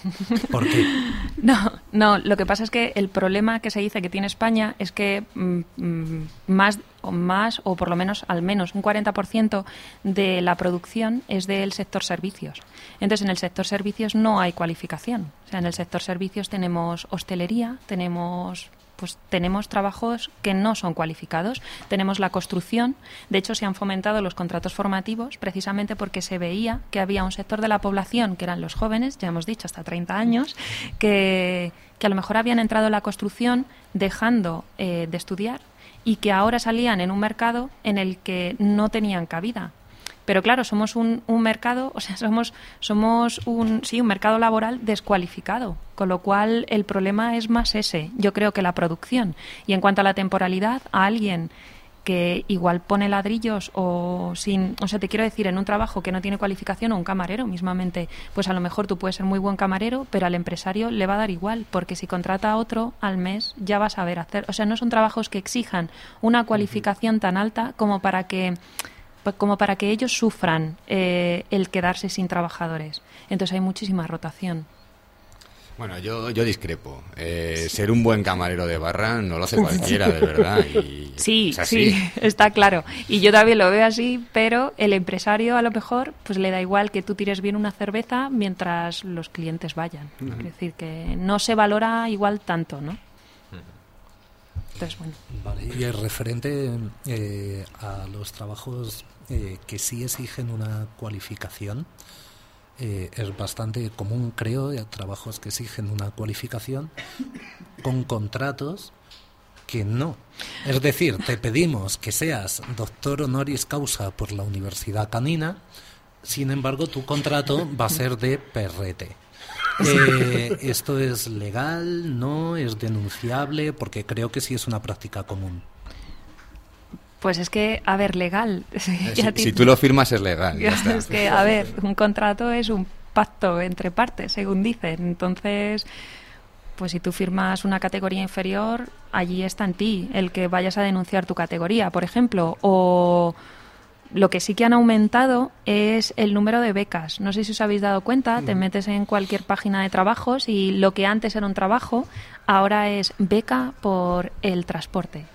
¿Por qué? No, no, lo que pasa es que el problema que se dice que tiene España es que mm, mm, más o más o por lo menos al menos un 40% de la producción es del sector servicios. Entonces, en el sector servicios no hay cualificación. O sea, en el sector servicios tenemos hostelería, tenemos pues tenemos trabajos que no son cualificados. Tenemos la construcción. De hecho, se han fomentado los contratos formativos precisamente porque se veía que había un sector de la población, que eran los jóvenes, ya hemos dicho, hasta 30 años, que, que a lo mejor habían entrado en la construcción dejando eh, de estudiar y que ahora salían en un mercado en el que no tenían cabida. Pero claro, somos un, un mercado, o sea, somos, somos un, sí, un mercado laboral descualificado, con lo cual el problema es más ese, yo creo que la producción. Y en cuanto a la temporalidad, a alguien que igual pone ladrillos o sin, o sea, te quiero decir, en un trabajo que no tiene cualificación o un camarero mismamente, pues a lo mejor tú puedes ser muy buen camarero, pero al empresario le va a dar igual, porque si contrata a otro al mes ya va a saber hacer. O sea, no son trabajos que exijan una cualificación tan alta como para que como para que ellos sufran eh, el quedarse sin trabajadores. Entonces hay muchísima rotación. Bueno, yo, yo discrepo. Eh, ser un buen camarero de barra no lo hace cualquiera, de verdad. Y Sí, es así. sí, está claro. Y yo también lo veo así, pero el empresario a lo mejor pues le da igual que tú tires bien una cerveza mientras los clientes vayan. Es decir, que no se valora igual tanto, ¿no? Entonces, bueno. Vale, y el referente eh, a los trabajos eh, que sí exigen una cualificación, eh, es bastante común, creo, eh, trabajos que exigen una cualificación con contratos que no. Es decir, te pedimos que seas doctor honoris causa por la Universidad Canina, sin embargo, tu contrato va a ser de perrete. Eh, ¿Esto es legal? ¿No? ¿Es denunciable? Porque creo que sí es una práctica común. Pues es que, a ver, legal. Eh, Si, tú lo firmas es legal. ya está. es que, a ver, un contrato es un pacto entre partes, según dicen. Entonces, pues si tú firmas una categoría inferior, allí está en ti el que vayas a denunciar tu categoría, por ejemplo. O lo que sí que han aumentado es el número de becas. No sé si os habéis dado cuenta, te metes en cualquier página de trabajos y lo que antes era un trabajo, ahora es beca por el transporte.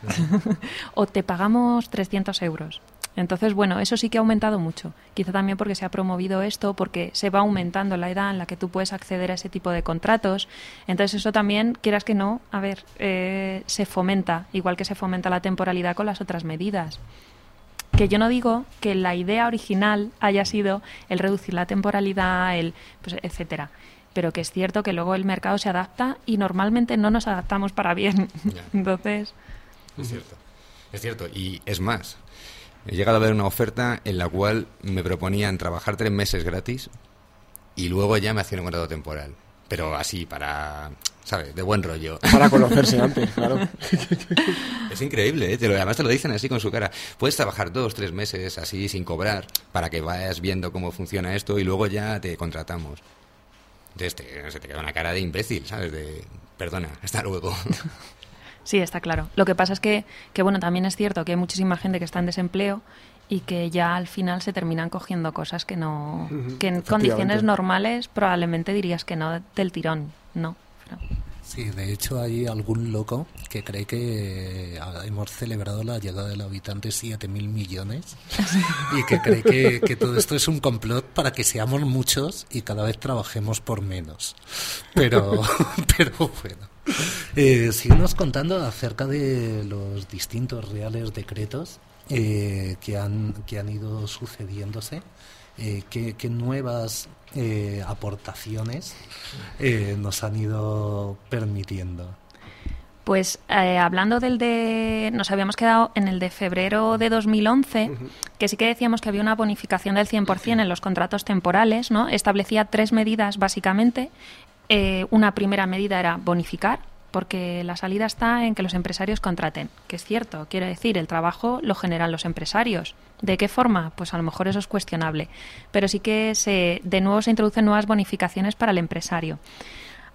o te pagamos 300 euros. Entonces, bueno, eso sí que ha aumentado mucho. Quizá también porque se ha promovido esto, porque se va aumentando la edad en la que tú puedes acceder a ese tipo de contratos. Entonces, eso también, quieras que no, a ver, eh, se fomenta, igual que se fomenta la temporalidad con las otras medidas que yo no digo que la idea original haya sido el reducir la temporalidad, el pues, etcétera, pero que es cierto que luego el mercado se adapta y normalmente no nos adaptamos para bien. Entonces, Es cierto. Es cierto. Y es más, he llegado a ver una oferta en la cual me proponían trabajar tres meses gratis y luego ya me hacían un contrato temporal. Pero así, para, ¿sabes? De buen rollo. Para conocerse antes, claro. Es increíble, ¿eh? Te lo- además te lo dicen así con su cara. Puedes trabajar dos, tres meses así sin cobrar para que vayas viendo cómo funciona esto y luego ya te contratamos. Entonces te, se te queda una cara de imbécil, ¿sabes? De, perdona, hasta luego. sí, está claro. Lo que pasa es que, que, bueno, también es cierto que hay muchísima gente que está en desempleo y que ya al final se terminan cogiendo cosas que no, que en condiciones normales probablemente dirías que no del tirón, no. Sí, de hecho hay algún loco que cree que eh, hemos celebrado la llegada del habitante 7.000 millones y que cree que, que todo esto es un complot para que seamos muchos y cada vez trabajemos por menos. Pero, pero bueno. Eh, síguenos contando acerca de los distintos reales decretos eh, que, han, que han ido sucediéndose. Eh, ¿qué, qué nuevas eh, aportaciones eh, nos han ido permitiendo? Pues eh, hablando del de. Nos habíamos quedado en el de febrero de 2011, que sí que decíamos que había una bonificación del 100% en los contratos temporales, ¿no? Establecía tres medidas, básicamente. Eh, una primera medida era bonificar, porque la salida está en que los empresarios contraten, que es cierto, quiere decir, el trabajo lo generan los empresarios. ¿De qué forma? Pues a lo mejor eso es cuestionable, pero sí que se, de nuevo se introducen nuevas bonificaciones para el empresario.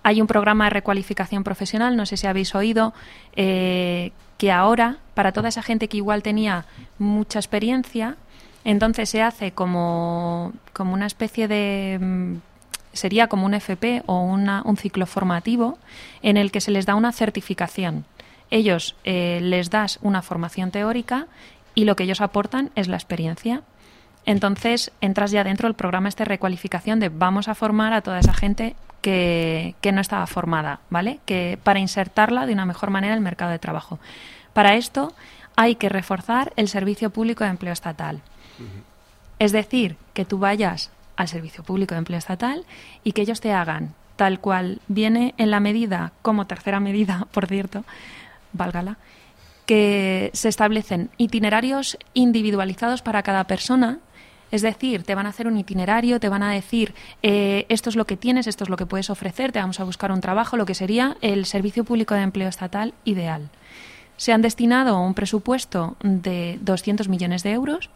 Hay un programa de recualificación profesional, no sé si habéis oído, eh, que ahora, para toda esa gente que igual tenía mucha experiencia, entonces se hace como, como una especie de... sería como un FP o una- un ciclo formativo en el que se les da una certificación. Ellos eh, les das una formación teórica y lo que ellos aportan es la experiencia. Entonces entras ya dentro del programa este de recualificación de vamos a formar a toda esa gente que, que no estaba formada, ¿vale? Que para insertarla de una mejor manera en el mercado de trabajo. Para esto hay que reforzar el servicio público de empleo estatal. Es decir, que tú vayas al Servicio Público de Empleo Estatal y que ellos te hagan tal cual viene en la medida, como tercera medida, por cierto, válgala, que se establecen itinerarios individualizados para cada persona. Es decir, te van a hacer un itinerario, te van a decir eh, esto es lo que tienes, esto es lo que puedes ofrecer, te vamos a buscar un trabajo, lo que sería el Servicio Público de Empleo Estatal ideal. Se han destinado un presupuesto de 200 millones de euros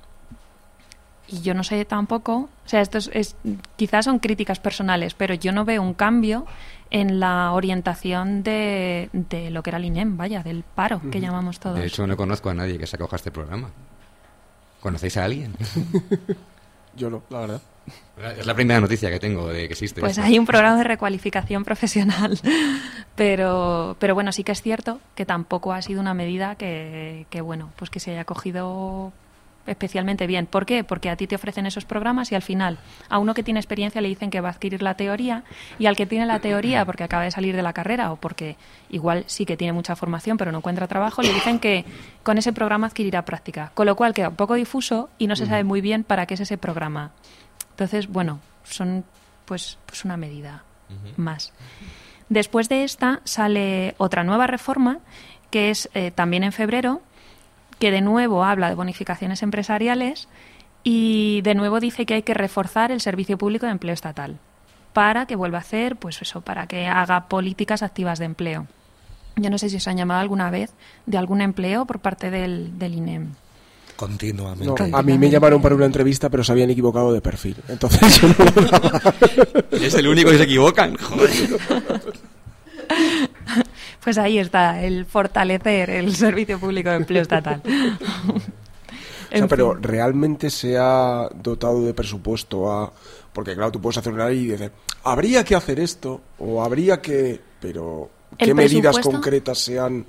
y yo no sé tampoco, o sea, esto es, es- quizás son críticas personales, pero yo no veo un cambio en la orientación de, de lo que era el INEM, vaya, del paro que llamamos todos. De hecho, no conozco a nadie que se acoja a este programa. ¿Conocéis a alguien? yo no, la verdad. Es la primera noticia que tengo de que existe. Pues esto. hay un programa de recualificación profesional. Pero, pero bueno, sí que es cierto que tampoco ha sido una medida que, que, bueno, pues que se haya cogido especialmente bien. ¿Por qué? Porque a ti te ofrecen esos programas y al final a uno que tiene experiencia le dicen que va a adquirir la teoría y al que tiene la teoría porque acaba de salir de la carrera o porque igual sí que tiene mucha formación pero no encuentra trabajo, le dicen que con ese programa adquirirá práctica. Con lo cual queda un poco difuso y no se sabe muy bien para qué es ese programa. Entonces, bueno, son pues, pues una medida más. Después de esta sale otra nueva reforma que es eh, también en febrero, que de nuevo habla de bonificaciones empresariales y de nuevo dice que hay que reforzar el servicio público de empleo estatal para que vuelva a hacer, pues eso, para que haga políticas activas de empleo. Yo no sé si os han llamado alguna vez de algún empleo por parte del, del INEM. Continuamente. No, a mí me llamaron para una entrevista, pero se habían equivocado de perfil. Entonces yo no Es el único que se equivocan. Joder. Pues ahí está, el fortalecer el servicio público de empleo estatal. O sea, pero realmente se ha dotado de presupuesto a... Porque claro, tú puedes hacer una ley y decir, habría que hacer esto, o habría que... Pero, ¿qué ¿El medidas presupuesto? concretas se han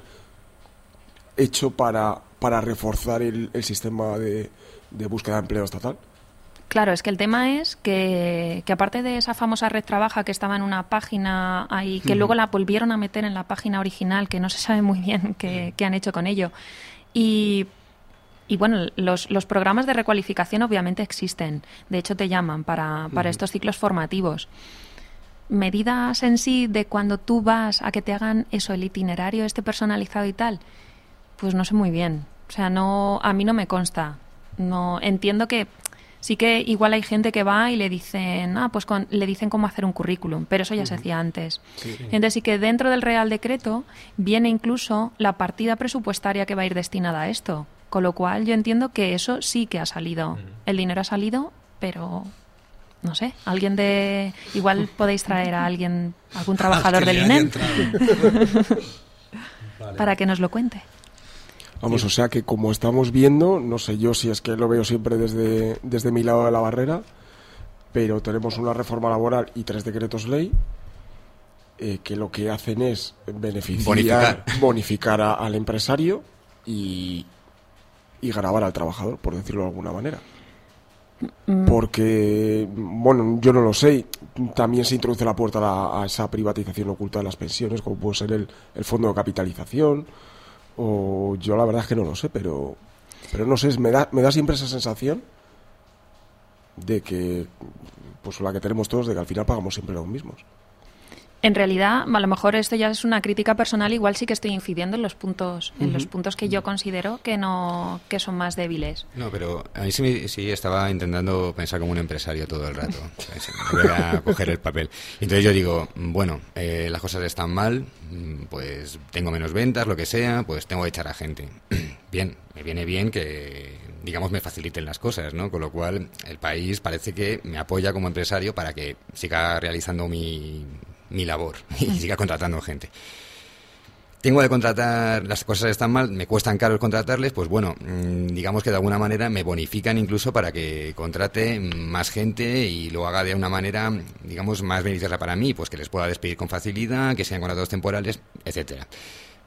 hecho para, para reforzar el, el sistema de, de búsqueda de empleo estatal? Claro, es que el tema es que, que aparte de esa famosa red trabaja que estaba en una página ahí, que luego la volvieron a meter en la página original, que no se sabe muy bien qué, qué han hecho con ello. Y, y bueno, los, los programas de recualificación obviamente existen. De hecho, te llaman para, para estos ciclos formativos. Medidas en sí de cuando tú vas a que te hagan eso, el itinerario este personalizado y tal, pues no sé muy bien. O sea, no, a mí no me consta. No entiendo que sí que igual hay gente que va y le dicen, ah, pues con- le dicen cómo hacer un currículum, pero eso ya se hacía antes. Entonces sí que dentro del Real Decreto viene incluso la partida presupuestaria que va a ir destinada a esto. Con lo cual yo entiendo que eso sí que ha salido. El dinero ha salido, pero no sé, alguien de igual podéis traer a alguien algún trabajador del INEM. Vale. para que nos lo cuente. Vamos, o sea que como estamos viendo, no sé yo si es que lo veo siempre desde, desde mi lado de la barrera, pero tenemos una reforma laboral y tres decretos ley eh, que lo que hacen es beneficiar, Bonificar. bonificar a- al empresario y, y grabar al trabajador, por decirlo de alguna manera. Porque, bueno, yo no lo sé, también se introduce la puerta a, la- a esa privatización oculta de las pensiones, como puede ser el, el fondo de capitalización, o yo la verdad es que no lo sé, pero, pero no sé, me da, me da siempre esa sensación de que, pues la que tenemos todos, de que al final pagamos siempre los mismos. En realidad, a lo mejor esto ya es una crítica personal, igual sí que estoy incidiendo en los puntos, en los puntos que yo considero que no, que son más débiles. No, pero a mí sí, me- sí estaba intentando pensar como un empresario todo el rato. Me voy a coger el papel. Entonces yo digo, bueno, eh, las cosas están mal, pues tengo menos ventas, lo que sea, pues tengo que echar a gente. Bien, me viene bien que, digamos, me faciliten las cosas, ¿no? Con lo cual el país parece que me apoya como empresario para que siga realizando mi, mi labor y siga contratando gente tengo que contratar, las cosas están mal, me cuestan caro contratarles, pues bueno, mm, digamos que de alguna manera me bonifican incluso para que contrate más gente y lo haga de una manera, digamos, más beneficiosa para mí, pues que les pueda despedir con facilidad, que sean contratos temporales, etcétera.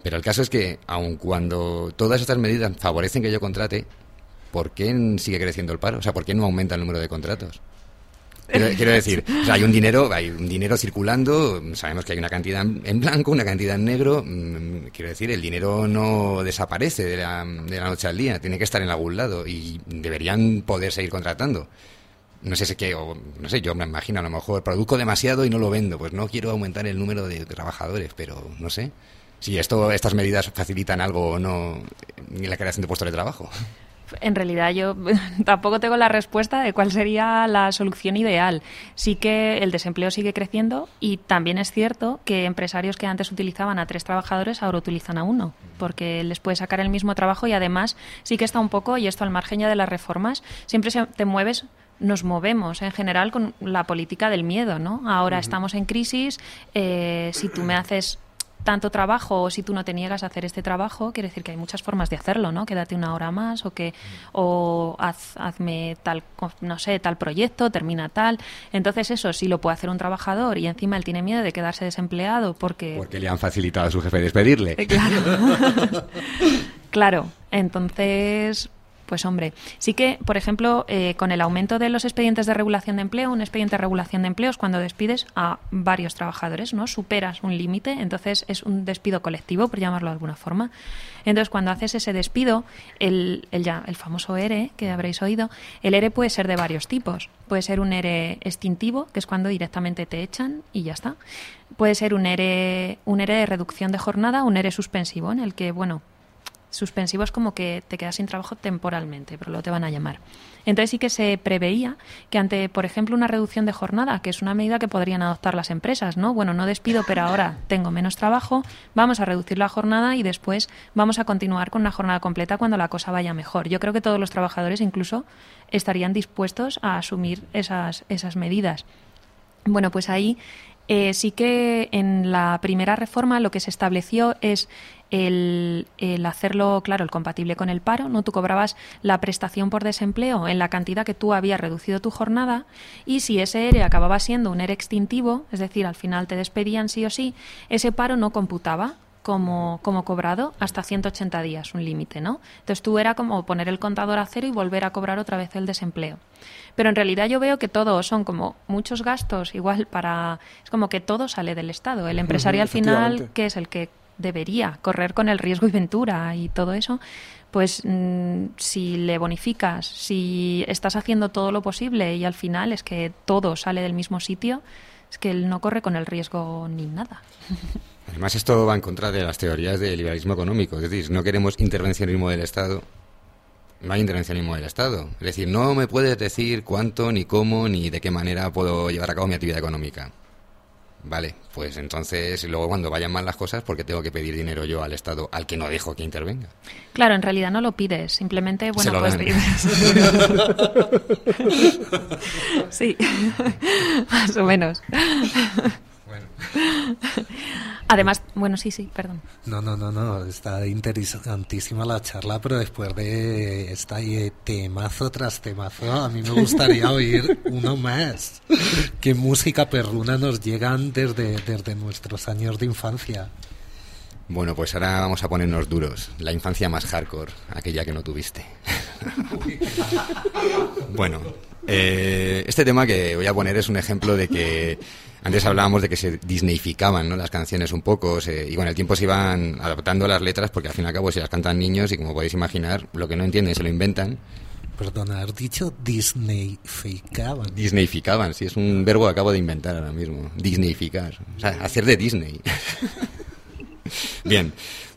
Pero el caso es que, aun cuando todas estas medidas favorecen que yo contrate, ¿por qué sigue creciendo el paro? O sea, ¿por qué no aumenta el número de contratos? Quiero, decir, o sea, hay un dinero, hay un dinero circulando, sabemos que hay una cantidad en blanco, una cantidad en negro. mm, Quiero decir, el dinero no desaparece de la, noche al día, tiene que estar en algún lado y deberían poder seguir contratando. No sé si que, o, no sé, yo me imagino, a lo mejor produzco demasiado y no lo vendo, pues no quiero aumentar el número de trabajadores, pero no sé si esto, estas medidas facilitan algo o no en la creación de puestos de trabajo. En realidad yo tampoco tengo la respuesta de cuál sería la solución ideal. Sí que el desempleo sigue creciendo y también es cierto que empresarios que antes utilizaban a tres trabajadores ahora utilizan a uno, porque les puede sacar el mismo trabajo y además sí que está un poco, y esto al margen ya de las reformas, siempre te mueves nos movemos en general con la política del miedo, ¿no? Ahora estamos en crisis, eh, si tú me haces tanto trabajo o si tú no te niegas a hacer este trabajo, quiere decir que hay muchas formas de hacerlo, ¿no? Quédate una hora más o que o haz, hazme tal, no sé, tal proyecto, termina tal. Entonces eso sí lo puede hacer un trabajador y encima él tiene miedo de quedarse desempleado porque Porque le han facilitado a su jefe despedirle. eh, Claro. claro. Entonces, pues hombre, sí que, por ejemplo, eh, con el aumento de los expedientes de regulación de empleo, un expediente de regulación de empleo es cuando despides a varios trabajadores, ¿no? Superas un límite, entonces es un despido colectivo, por llamarlo de alguna forma. Entonces, cuando haces ese despido, el, el, ya, el famoso ERE, que habréis oído, el ERE puede ser de varios tipos. Puede ser un ERE extintivo, que es cuando directamente te echan y ya está. Puede ser un ERE, un ERE de reducción de jornada, un ERE suspensivo, en el que, bueno, suspensivo es como que te quedas sin trabajo temporalmente, pero lo te van a llamar. Entonces sí que se preveía que ante, por ejemplo, una reducción de jornada, que es una medida que podrían adoptar las empresas, ¿no? Bueno, no despido, pero ahora tengo menos trabajo, vamos a reducir la jornada y después vamos a continuar con una jornada completa cuando la cosa vaya mejor. Yo creo que todos los trabajadores incluso estarían dispuestos a asumir esas, esas medidas. Bueno, pues ahí eh, sí que en la primera reforma lo que se estableció es el, hacerlo, claro, el compatible con el paro, ¿no? Tú cobrabas la prestación por desempleo en la cantidad que tú habías reducido tu jornada y si ese ERE acababa siendo un ERE extintivo, es decir, al final te despedían sí o sí, ese paro no computaba como, como cobrado hasta 180 días, un límite, ¿no? Entonces tú era como poner el contador a cero y volver a cobrar otra vez el desempleo. Pero en realidad yo veo que todo son como muchos gastos, igual para... Es como que todo sale del Estado. El empresario al final, que es el que debería correr con el riesgo y ventura y todo eso, pues mm, si le bonificas, si estás haciendo todo lo posible y al final es que todo sale del mismo sitio, es que él no corre con el riesgo ni nada. Además, esto va en contra de las teorías del liberalismo económico. Es decir, no queremos intervencionismo del Estado. No hay intervencionismo del Estado. Es decir, no me puedes decir cuánto, ni cómo, ni de qué manera puedo llevar a cabo mi actividad económica. Vale, pues entonces, luego cuando vayan mal las cosas, ¿por qué tengo que pedir dinero yo al Estado al que no dejo que intervenga? Claro, en realidad no lo pides, simplemente, bueno, pues pides. sí, más o menos. Además, bueno, sí, sí, perdón. No, no, no, no, está interesantísima la charla, pero después de esta temazo tras temazo, a mí me gustaría oír uno más. ¿Qué música perruna nos llegan desde, desde nuestros años de infancia? Bueno, pues ahora vamos a ponernos duros. La infancia más hardcore, aquella que no tuviste. bueno, eh, este tema que voy a poner es un ejemplo de que antes hablábamos de que se disneyficaban ¿no? las canciones un poco se- y con el tiempo se iban adaptando las letras porque al fin y al cabo se las cantan niños y como podéis imaginar lo que no entienden se lo inventan. Perdona, has dicho Disneyficaban. Disneyficaban, sí, es un verbo que acabo de inventar ahora mismo. Disneyficar, o sea, hacer de Disney. Bien,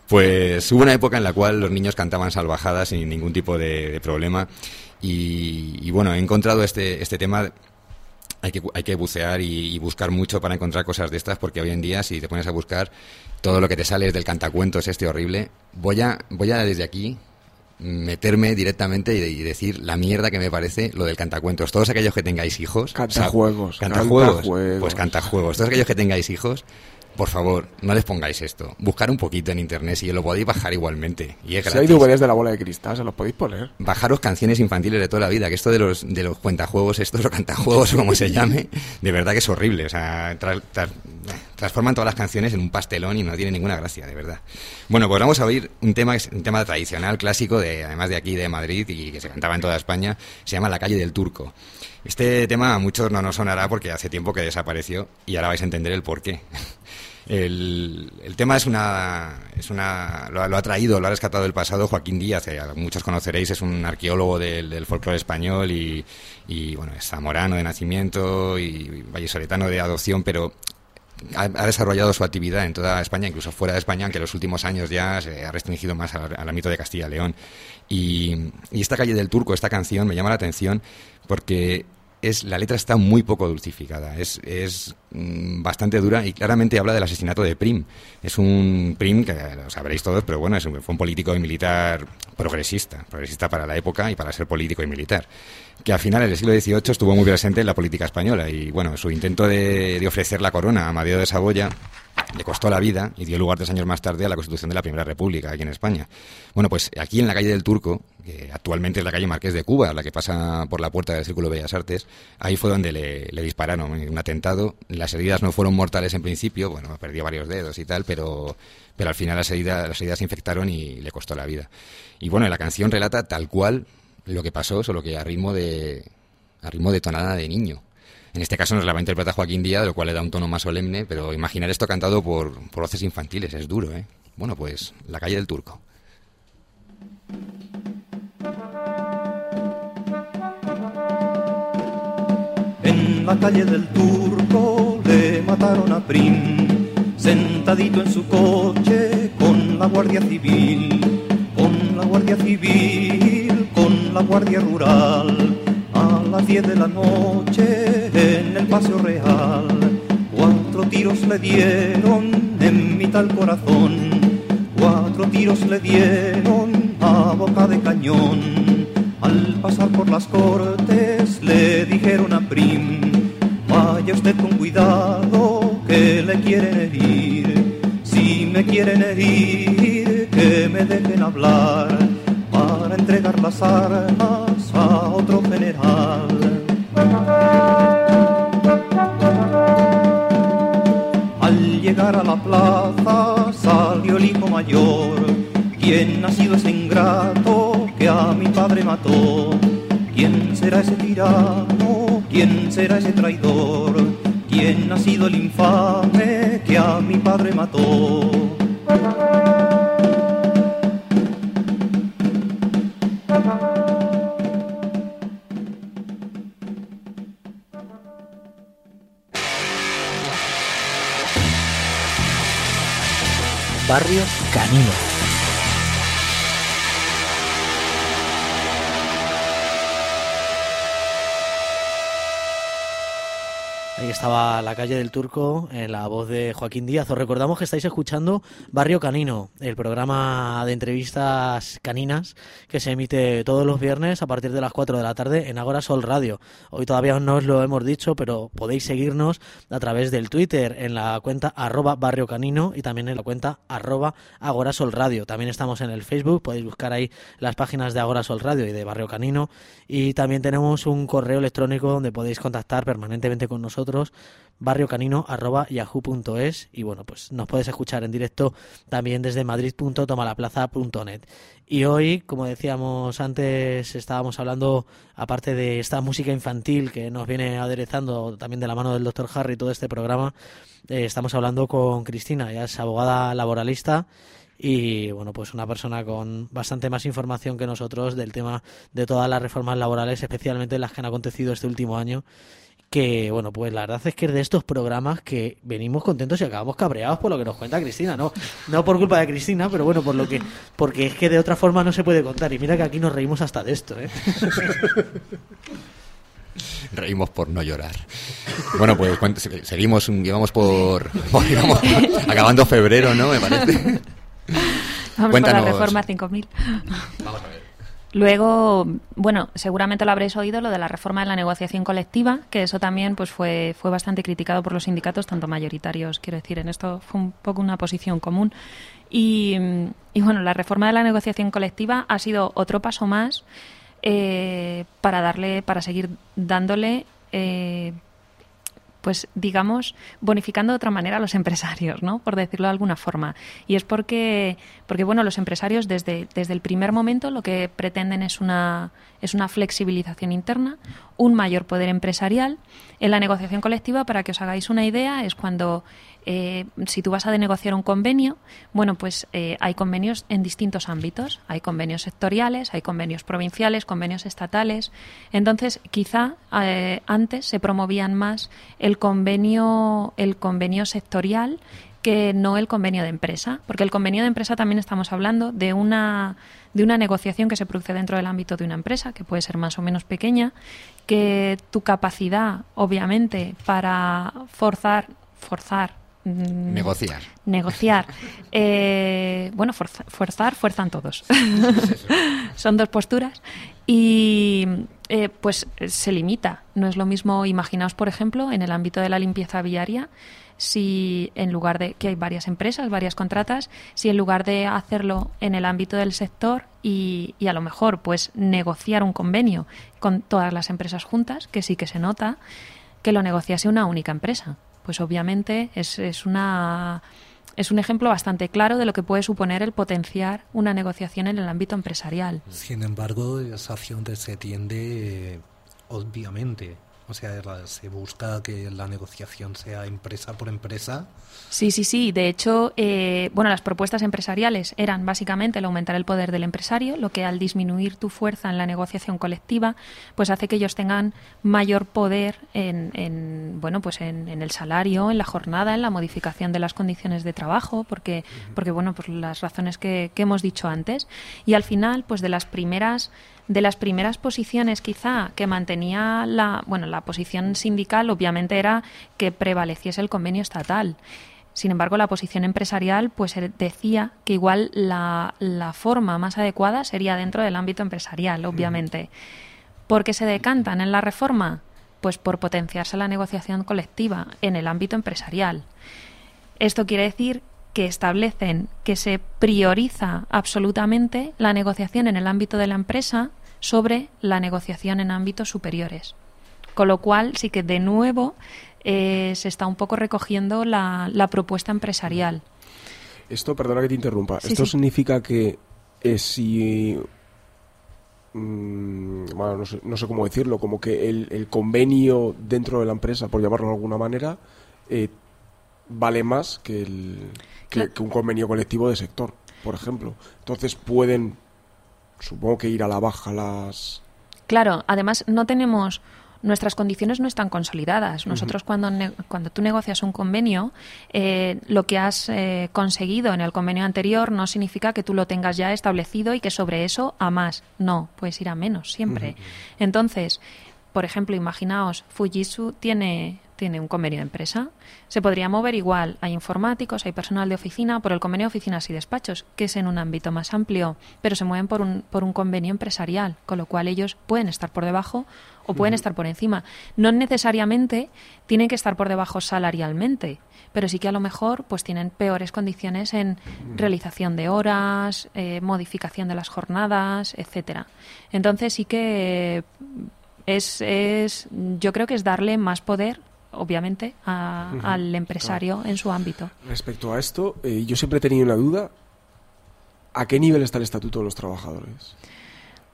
pues hubo una época en la cual los niños cantaban salvajadas sin ningún tipo de, de problema y, y bueno, he encontrado este, este tema, hay que, hay que bucear y, y buscar mucho para encontrar cosas de estas porque hoy en día si te pones a buscar todo lo que te sale es del cantacuentos este horrible, voy a, voy a desde aquí meterme directamente y, decir la mierda que me parece lo del cantacuentos. Todos aquellos que tengáis hijos... Cantajuegos, Cantajuegos. cantajuegos. Pues cantajuegos. Todos aquellos que tengáis hijos, por favor, no les pongáis esto. Buscar un poquito en internet si lo podéis bajar igualmente. Y es Si hay. DVDs de la bola de cristal, se los podéis poner. Bajaros canciones infantiles de toda la vida, que esto de los, de los cuentajuegos, estos o cantajuegos o como se llame, de verdad que es horrible. O sea, tra- tra- transforman todas las canciones en un pastelón y no tiene ninguna gracia, de verdad. Bueno, pues vamos a oír un tema, un tema tradicional, clásico, de, además de aquí, de Madrid, y que se cantaba en toda España, se llama La calle del Turco. Este tema a muchos no nos sonará porque hace tiempo que desapareció y ahora vais a entender el porqué. El, el tema es una, es una lo, ha- traído, lo ha rescatado del pasado Joaquín Díaz, eh, muchos conoceréis, es un arqueólogo del, del folclore español y, y, bueno, es zamorano de nacimiento y vallesoletano de adopción, pero ha, desarrollado su actividad en toda España, incluso fuera de España, aunque en los últimos años ya se ha restringido más al, ámbito de Castilla y León. Y, y esta calle del Turco, esta canción, me llama la atención porque es, la letra está muy poco dulcificada, es, es mm, bastante dura y claramente habla del asesinato de Prim. Es un Prim, que lo sabréis todos, pero bueno, es un- fue un político y militar progresista, progresista para la época y para ser político y militar, que al final del siglo XVIII estuvo muy presente en la política española y bueno, su intento de, de ofrecer la corona a Amadeo de Saboya le costó la vida y dio lugar tres años más tarde a la constitución de la Primera República aquí en España. Bueno, pues aquí en la calle del Turco, que actualmente es la calle Marqués de Cuba, la que pasa por la puerta del Círculo Bellas Artes, ahí fue donde le, le dispararon un atentado. Las heridas no fueron mortales en principio, bueno, perdió varios dedos y tal, pero, pero al final las heridas, las heridas se infectaron y le costó la vida. Y bueno, la canción relata tal cual lo que pasó, solo que a ritmo de, a ritmo de tonada de niño. En este caso nos la va a interpretar Joaquín Díaz, lo cual le da un tono más solemne, pero imaginar esto cantado por, por voces infantiles es duro, ¿eh? Bueno, pues La calle del Turco. En la calle del Turco le mataron a Prim, sentadito en su coche con la Guardia Civil, con la Guardia Civil, con la Guardia Rural, a las 10 de la noche en el Paseo Real. Cuatro tiros le dieron en mitad del corazón, cuatro tiros le dieron a boca de cañón. Al pasar por las cortes le dijeron a Prim, vaya usted con cuidado que le quieren herir. Si me quieren herir, que me dejen hablar entregar las armas a otro general. Al llegar a la plaza salió el hijo mayor, quien ha sido ese ingrato que a mi padre mató. ¿Quién será ese tirano? ¿Quién será ese traidor? ¿Quién ha sido el infame que a mi padre mató? Barrio Canino. Estaba la calle del Turco en la voz de Joaquín Díaz. Os recordamos que estáis escuchando Barrio Canino, el programa de entrevistas caninas que se emite todos los viernes a partir de las 4 de la tarde en Agora Sol Radio. Hoy todavía no os lo hemos dicho, pero podéis seguirnos a través del Twitter en la cuenta arroba Barrio Canino y también en la cuenta arroba Agora Sol Radio. También estamos en el Facebook, podéis buscar ahí las páginas de Agora Sol Radio y de Barrio Canino. Y también tenemos un correo electrónico donde podéis contactar permanentemente con nosotros barriocanino.yahoo.es y bueno, pues nos puedes escuchar en directo también desde madrid.tomalaplaza.net. Y hoy, como decíamos antes, estábamos hablando, aparte de esta música infantil que nos viene aderezando también de la mano del doctor Harry todo este programa, eh, estamos hablando con Cristina, ella es abogada laboralista y bueno, pues una persona con bastante más información que nosotros del tema de todas las reformas laborales, especialmente las que han acontecido este último año que bueno, pues la verdad es que es de estos programas que venimos contentos y acabamos cabreados por lo que nos cuenta Cristina, no, no por culpa de Cristina, pero bueno, por lo que, porque es que de otra forma no se puede contar. Y mira que aquí nos reímos hasta de esto, ¿eh? Reímos por no llorar. Bueno, pues seguimos, llevamos por, por- digamos, acabando febrero, ¿no? Me parece. Vamos Cuéntanos. por la reforma 5000. Luego, bueno, seguramente lo habréis oído, lo de la reforma de la negociación colectiva, que eso también pues fue, fue bastante criticado por los sindicatos, tanto mayoritarios, quiero decir, en esto fue un poco una posición común. Y, y bueno, la reforma de la negociación colectiva ha sido otro paso más eh, para darle, para seguir dándole eh, pues digamos, bonificando de otra manera a los empresarios, ¿no? Por decirlo de alguna forma. Y es porque, porque bueno, los empresarios desde, desde el primer momento lo que pretenden es una, es una flexibilización interna, un mayor poder empresarial. En la negociación colectiva, para que os hagáis una idea, es cuando eh, si tú vas a denegociar un convenio, bueno, pues eh, hay convenios en distintos ámbitos. Hay convenios sectoriales, hay convenios provinciales, convenios estatales. Entonces, quizá eh, antes se promovían más el convenio, el convenio sectorial que no el convenio de empresa, porque el convenio de empresa también estamos hablando de una de una negociación que se produce dentro del ámbito de una empresa, que puede ser más o menos pequeña, que tu capacidad, obviamente, para forzar forzar Negociar. negociar. Eh, bueno, forza- forzar, fuerzan todos. Son dos posturas. Y, eh, pues se limita. No es lo mismo, imaginaos, por ejemplo, en el ámbito de la limpieza viaria, si en lugar de que hay varias empresas, varias contratas, si en lugar de hacerlo en el ámbito del sector y, y a lo mejor pues negociar un convenio con todas las empresas juntas, que sí que se nota, que lo negociase una única empresa. Pues obviamente es, es una es un ejemplo bastante claro de lo que puede suponer el potenciar una negociación en el ámbito empresarial. Sin embargo, es hacia donde se tiende, obviamente. O sea, se busca que la negociación sea empresa por empresa. Sí, sí, sí. De hecho, eh, bueno, las propuestas empresariales eran básicamente el aumentar el poder del empresario, lo que al disminuir tu fuerza en la negociación colectiva, pues hace que ellos tengan mayor poder en, en, bueno, pues en, en el salario, en la jornada, en la modificación de las condiciones de trabajo, porque, porque bueno, pues las razones que, que hemos dicho antes. Y al final, pues de las primeras de las primeras posiciones quizá que mantenía la bueno la posición sindical obviamente era que prevaleciese el convenio estatal sin embargo la posición empresarial pues eh, decía que igual la, la forma más adecuada sería dentro del ámbito empresarial obviamente ¿Por qué se decantan en la reforma? Pues por potenciarse la negociación colectiva en el ámbito empresarial. Esto quiere decir que establecen que se prioriza absolutamente la negociación en el ámbito de la empresa sobre la negociación en ámbitos superiores. Con lo cual, sí que de nuevo eh, se está un poco recogiendo la, la propuesta empresarial. Esto, perdona que te interrumpa, Sí, esto sí. significa que eh, si... mm, bueno, no sé, no sé cómo decirlo, como que el, el convenio dentro de la empresa, por llamarlo de alguna manera, eh, vale más que, el, que un convenio colectivo de sector, por ejemplo. Entonces pueden, supongo que ir a la baja las... Claro, además no tenemos nuestras condiciones no están consolidadas. Nosotros cuando cuando tú negocias un convenio, eh, lo que has eh, conseguido en el convenio anterior no significa que tú lo tengas ya establecido y que sobre eso a más. No, puedes ir a menos siempre. Entonces, por ejemplo, imaginaos, Fujitsu tiene tiene un convenio de empresa. Se podría mover igual. Hay informáticos, hay personal de oficina, por el convenio de oficinas y despachos, que es en un ámbito más amplio, pero se mueven por un, por un convenio empresarial, con lo cual ellos pueden estar por debajo o pueden estar por encima. No necesariamente tienen que estar por debajo salarialmente, pero sí que a lo mejor pues tienen peores condiciones en realización de horas, eh, modificación de las jornadas, etcétera. Entonces sí que es, es yo creo que es darle más poder obviamente a- al empresario en su ámbito. Respecto a esto, eh, yo siempre he tenido una duda. ¿A qué nivel está el Estatuto de los Trabajadores?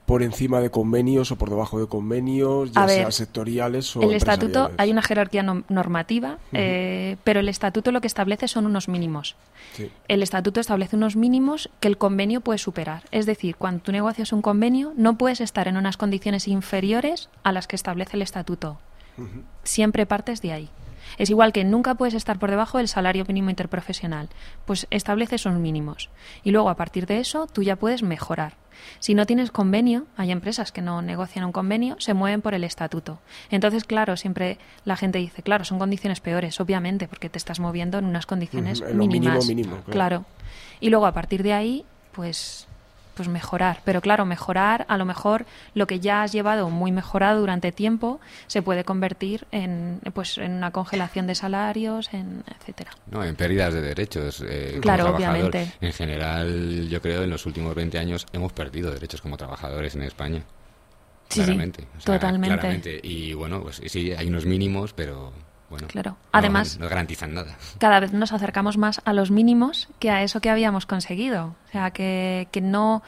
¿Por encima de convenios o por debajo de convenios, ya A ver, sean sectoriales o El estatuto, hay una jerarquía no- normativa, eh, pero el estatuto lo que establece son unos mínimos. Sí. El estatuto establece unos mínimos que el convenio puede superar. Es decir, cuando tú negocias un convenio, no puedes estar en unas condiciones inferiores a las que establece el estatuto. Siempre partes de ahí. Es igual que nunca puedes estar por debajo del salario mínimo interprofesional. Pues establece esos mínimos. Y luego, a partir de eso, tú ya puedes mejorar. Si no tienes convenio, hay empresas que no negocian un convenio, se mueven por el estatuto. Entonces, claro, siempre la gente dice, claro, son condiciones peores, obviamente, porque te estás moviendo en unas condiciones en lo mínimo, mínimas. mínimo, claro. claro. Y luego, a partir de ahí, pues pues mejorar, pero claro, mejorar, a lo mejor lo que ya has llevado muy mejorado durante tiempo se puede convertir en pues en una congelación de salarios, en etcétera. No, en pérdidas de derechos. eh, Claro, obviamente. En general, yo creo en los últimos 20 años hemos perdido derechos como trabajadores en España. Sí, sí, claramente. o sea, totalmente. claramente. Y bueno, pues sí, hay unos mínimos, pero bueno. Claro. no- Además- No, garantizan nada. Cada vez nos acercamos más a los mínimos que a eso que habíamos conseguido. O sea, que, que no...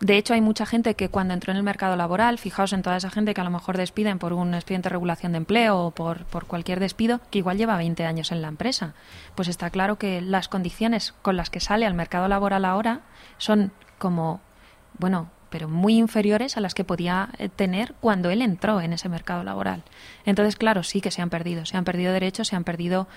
De hecho, hay mucha gente que cuando entró en el mercado laboral, fijaos en toda esa gente que a lo mejor despiden por un expediente de regulación de empleo o por, por cualquier despido, que igual lleva 20 años en la empresa. Pues está claro que las condiciones con las que sale al mercado laboral ahora son como, bueno, pero muy inferiores a las que podía eh, tener cuando él entró en ese mercado laboral. Entonces, claro, sí que se han perdido, se han perdido derechos, se han perdido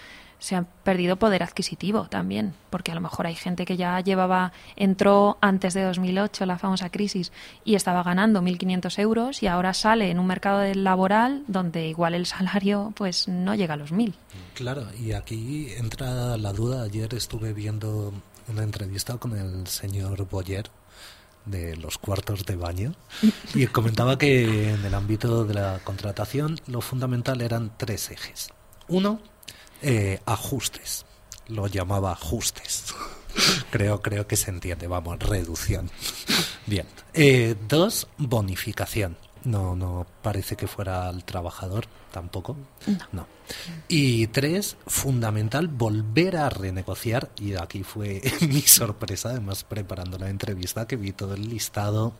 se han perdido poder adquisitivo también, porque a lo mejor hay gente que ya llevaba, entró antes de 2008, la famosa crisis, y estaba ganando 1.500 euros y ahora sale en un mercado laboral donde igual el salario pues no llega a los 1.000. Claro, y aquí entra la duda. Ayer estuve viendo una entrevista con el señor Boyer de los cuartos de baño y comentaba que en el ámbito de la contratación lo fundamental eran tres ejes. Uno, eh, ajustes. Lo llamaba ajustes. Creo, creo que se entiende, vamos, reducción. Bien. Eh, dos, bonificación. No, no parece que fuera al trabajador tampoco. No. Y tres, fundamental, volver a renegociar. Y aquí fue mi sorpresa, además preparando la entrevista, que vi todo el listado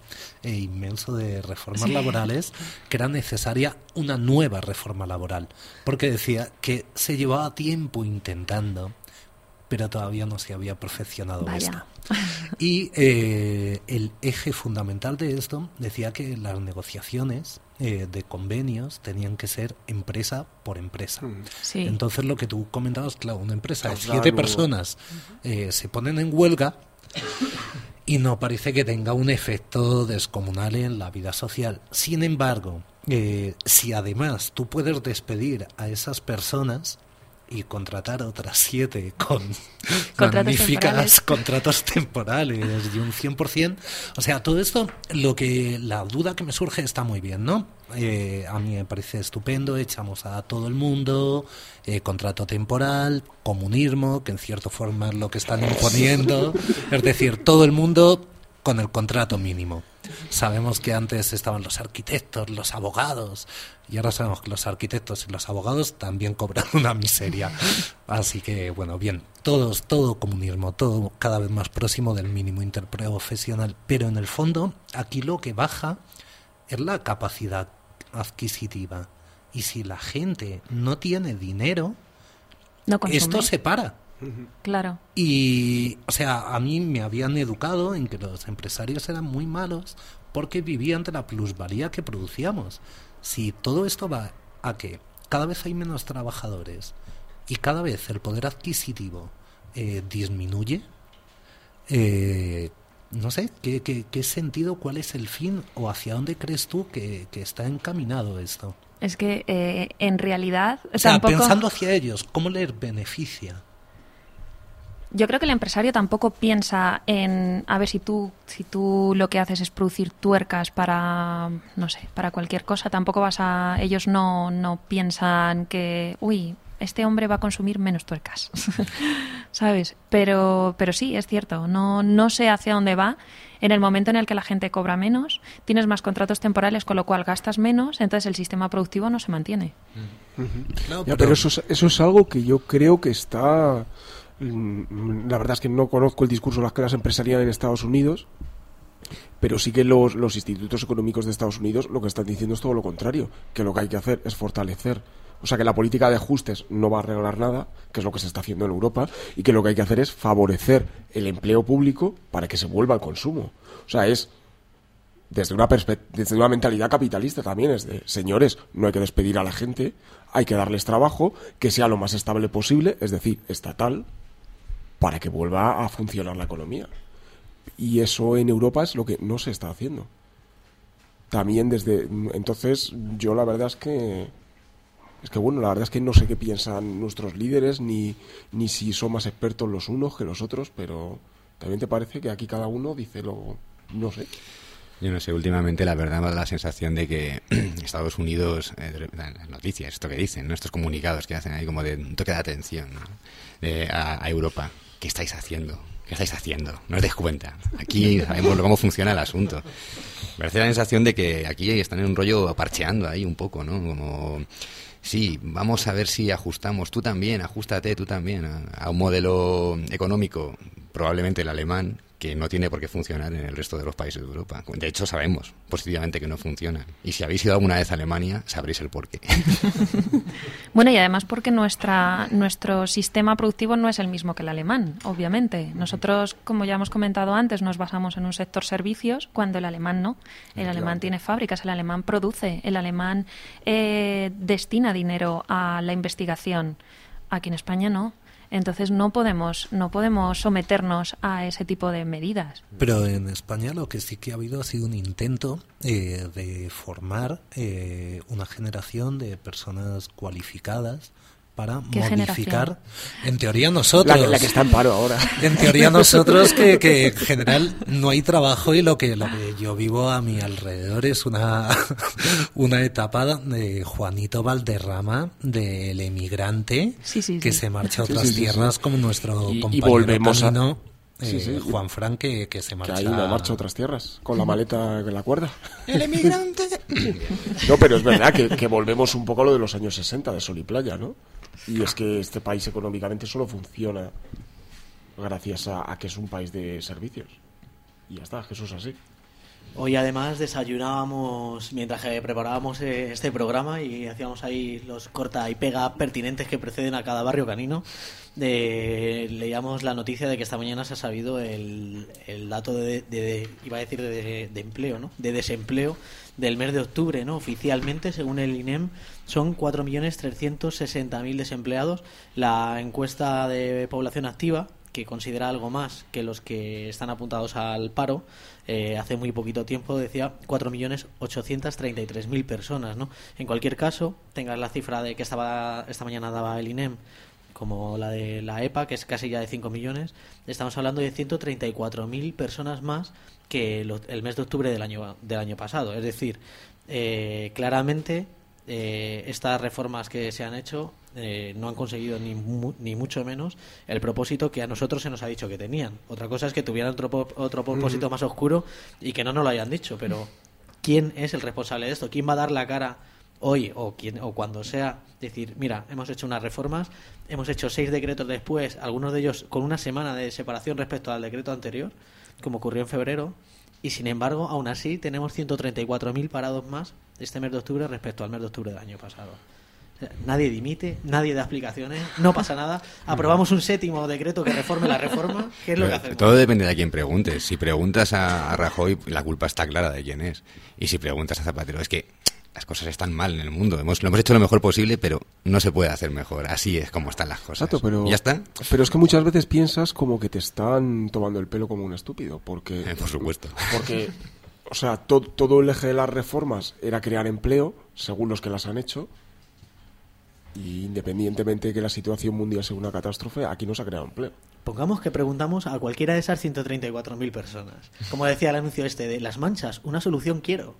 eh, inmenso de reformas laborales, que era necesaria una nueva reforma laboral. Porque decía que se llevaba tiempo intentando, pero todavía no se había perfeccionado Vaya. esto. Y eh, el eje fundamental de esto decía que las negociaciones eh, de convenios tenían que ser empresa por empresa. Sí. Entonces lo que tú comentabas, claro, una empresa de siete personas eh, se ponen en huelga y no parece que tenga un efecto descomunal en la vida social. Sin embargo, eh, si además tú puedes despedir a esas personas y contratar otras siete con Contratos magníficas temporales. contratos temporales y un 100%, o sea, todo esto, lo que la duda que me surge está muy bien, ¿no? Eh, a mí me parece estupendo, echamos a todo el mundo, eh, contrato temporal, comunismo, que en cierta forma es lo que están imponiendo, es decir, todo el mundo con el contrato mínimo. Sabemos que antes estaban los arquitectos, los abogados, y ahora sabemos que los arquitectos y los abogados también cobran una miseria. Así que, bueno, bien, todos, todo comunismo, todo cada vez más próximo del mínimo interprofesional. Pero en el fondo, aquí lo que baja es la capacidad adquisitiva. Y si la gente no tiene dinero, No esto se para. Claro. Y, o sea, a mí me habían educado en que los empresarios eran muy malos porque vivían de la plusvalía que producíamos. Si todo esto va a que cada vez hay menos trabajadores y cada vez el poder adquisitivo eh, disminuye, eh, no sé, ¿qué, qué, qué sentido, cuál es el fin o hacia dónde crees tú que, que está encaminado esto? Es que eh, en realidad O sea, tampoco... pensando hacia ellos, ¿cómo les beneficia? Yo creo que el empresario tampoco piensa en, a ver, si tú, si tú lo que haces es producir tuercas para, no sé, para cualquier cosa, tampoco vas a, ellos no, no piensan que, uy, este hombre va a consumir menos tuercas, ¿sabes? Pero, pero sí, es cierto, no, no sé hacia dónde va. En el momento en el que la gente cobra menos, tienes más contratos temporales, con lo cual gastas menos, entonces el sistema productivo no se mantiene. Claro, Ya, pero eso es, eso es algo que yo creo que está... mm, La verdad es que no conozco el discurso de las clases empresariales en Estados Unidos, pero sí que los, los institutos económicos de Estados Unidos lo que están diciendo es todo lo contrario, que lo que hay que hacer es fortalecer. O sea, que la política de ajustes no va a arreglar nada, que es lo que se está haciendo en Europa, y que lo que hay que hacer es favorecer el empleo público para que se vuelva al consumo. O sea, es desde una, desde una mentalidad capitalista también, es de, señores, no hay que despedir a la gente, hay que darles trabajo, que sea lo más estable posible, es decir, estatal, para que vuelva a funcionar la economía. Y eso en Europa es lo que no se está haciendo. También desde entonces yo la verdad es que es que bueno, la verdad es que no sé qué piensan nuestros líderes ni ni si son más expertos los unos que los otros, pero también te parece que aquí cada uno dice lo no sé. Yo no sé, últimamente la verdad me da la sensación de que Estados Unidos, eh, las noticias, esto que dicen, ¿no? estos comunicados que hacen ahí como de un toque de atención a Europa. ¿Qué estáis haciendo? ¿Qué estáis haciendo? No os dais cuenta. Aquí sabemos cómo funciona el asunto. Me parece la sensación de que aquí están en un rollo parcheando ahí un poco, ¿no? Como, sí, vamos a ver si ajustamos. Tú también, ajustate tú también a un modelo económico, probablemente el alemán, que no tiene por qué funcionar en el resto de los países de Europa. De hecho, sabemos positivamente que no funciona. Y si habéis ido alguna vez a Alemania, sabréis el porqué. Bueno, y además porque nuestra, nuestro sistema productivo no es el mismo que el alemán, obviamente. Nosotros, como ya hemos comentado antes, nos basamos en un sector servicios, cuando el alemán no. El alemán tiene fábricas, el alemán produce, el alemán eh, destina dinero a la investigación. Aquí en España no. Entonces no podemos, no podemos someternos a ese tipo de medidas. Pero en España lo que sí que ha habido ha sido un intento eh, de formar eh, una generación de personas cualificadas para ¿Qué modificar, en teoría nosotros, La, la que está en paro ahora. en teoría nosotros que, que en general no hay trabajo y lo que, lo que yo vivo a mi alrededor es una, una etapa de Juanito Valderrama, del emigrante, Sí, sí, que sí. se marcha a otras sí, sí, tierras sí. como nuestro Y- y compañero volvemos a- Sí, eh, sí. Juan Fran, que, que se Que marcha... hay una marcha a otras tierras, con la maleta en la cuerda. ¡El emigrante! No, pero es verdad que, que volvemos un poco a lo de los años 60, de sol y playa, ¿no? Y es que este país económicamente solo funciona gracias a, a que es un país de servicios. Y ya está, que eso es así. Hoy además desayunábamos mientras que preparábamos eh, este programa y hacíamos ahí los corta y pega pertinentes que preceden a cada barrio canino. De, leíamos la noticia de que esta mañana se ha sabido el, el dato de, de- de- iba a decir de, de empleo, ¿no? De desempleo del mes de octubre, ¿no? Oficialmente, según el INEM, son 4.360.000 desempleados. La encuesta de población activa, que considera algo más que los que están apuntados al paro, eh, hace muy poquito tiempo decía 4.833.000 personas, ¿no? En cualquier caso, tengas la cifra de que estaba esta mañana daba el INEM como la de la EPA, que es casi ya de 5 millones, estamos hablando de 134.000 personas más que lo- el mes de octubre del año, del año pasado. Es decir, eh, claramente eh, estas reformas que se han hecho eh, no han conseguido ni, mu- ni mucho menos el propósito que a nosotros se nos ha dicho que tenían. Otra cosa es que tuvieran otro, otro propósito más oscuro y que no nos lo hayan dicho, pero ¿quién es el responsable de esto? ¿Quién va a dar la cara hoy o, quien, o cuando sea? Decir, mira, hemos hecho unas reformas, hemos hecho seis decretos después, algunos de ellos con una semana de separación respecto al decreto anterior, como ocurrió en febrero, y sin embargo, aún así, tenemos 134.000 parados más este mes de octubre respecto al mes de octubre del año pasado. Nadie dimite, nadie da explicaciones, no pasa nada. Aprobamos un séptimo decreto que reforme la reforma. ¿Qué es lo que hacemos? Todo depende de a quién preguntes. Si preguntas a, Rajoy, la culpa está clara de quién es. Y si preguntas a Zapatero, es que las cosas están mal en el mundo. Hemos, lo hemos hecho lo mejor posible, pero no se puede hacer mejor. Así es como están las cosas. Exacto, pero... ¿Y ¿Ya está? Pero es que muchas veces piensas como que te están tomando el pelo como un estúpido, porque... Eh, por supuesto. Porque, o sea, to- todo el eje de las reformas era crear empleo, según los que las han hecho, y independientemente de que la situación mundial sea una catástrofe, aquí no se ha creado empleo. Pongamos que preguntamos a cualquiera de esas 134.000 personas. Como decía el anuncio este de las manchas, una solución quiero.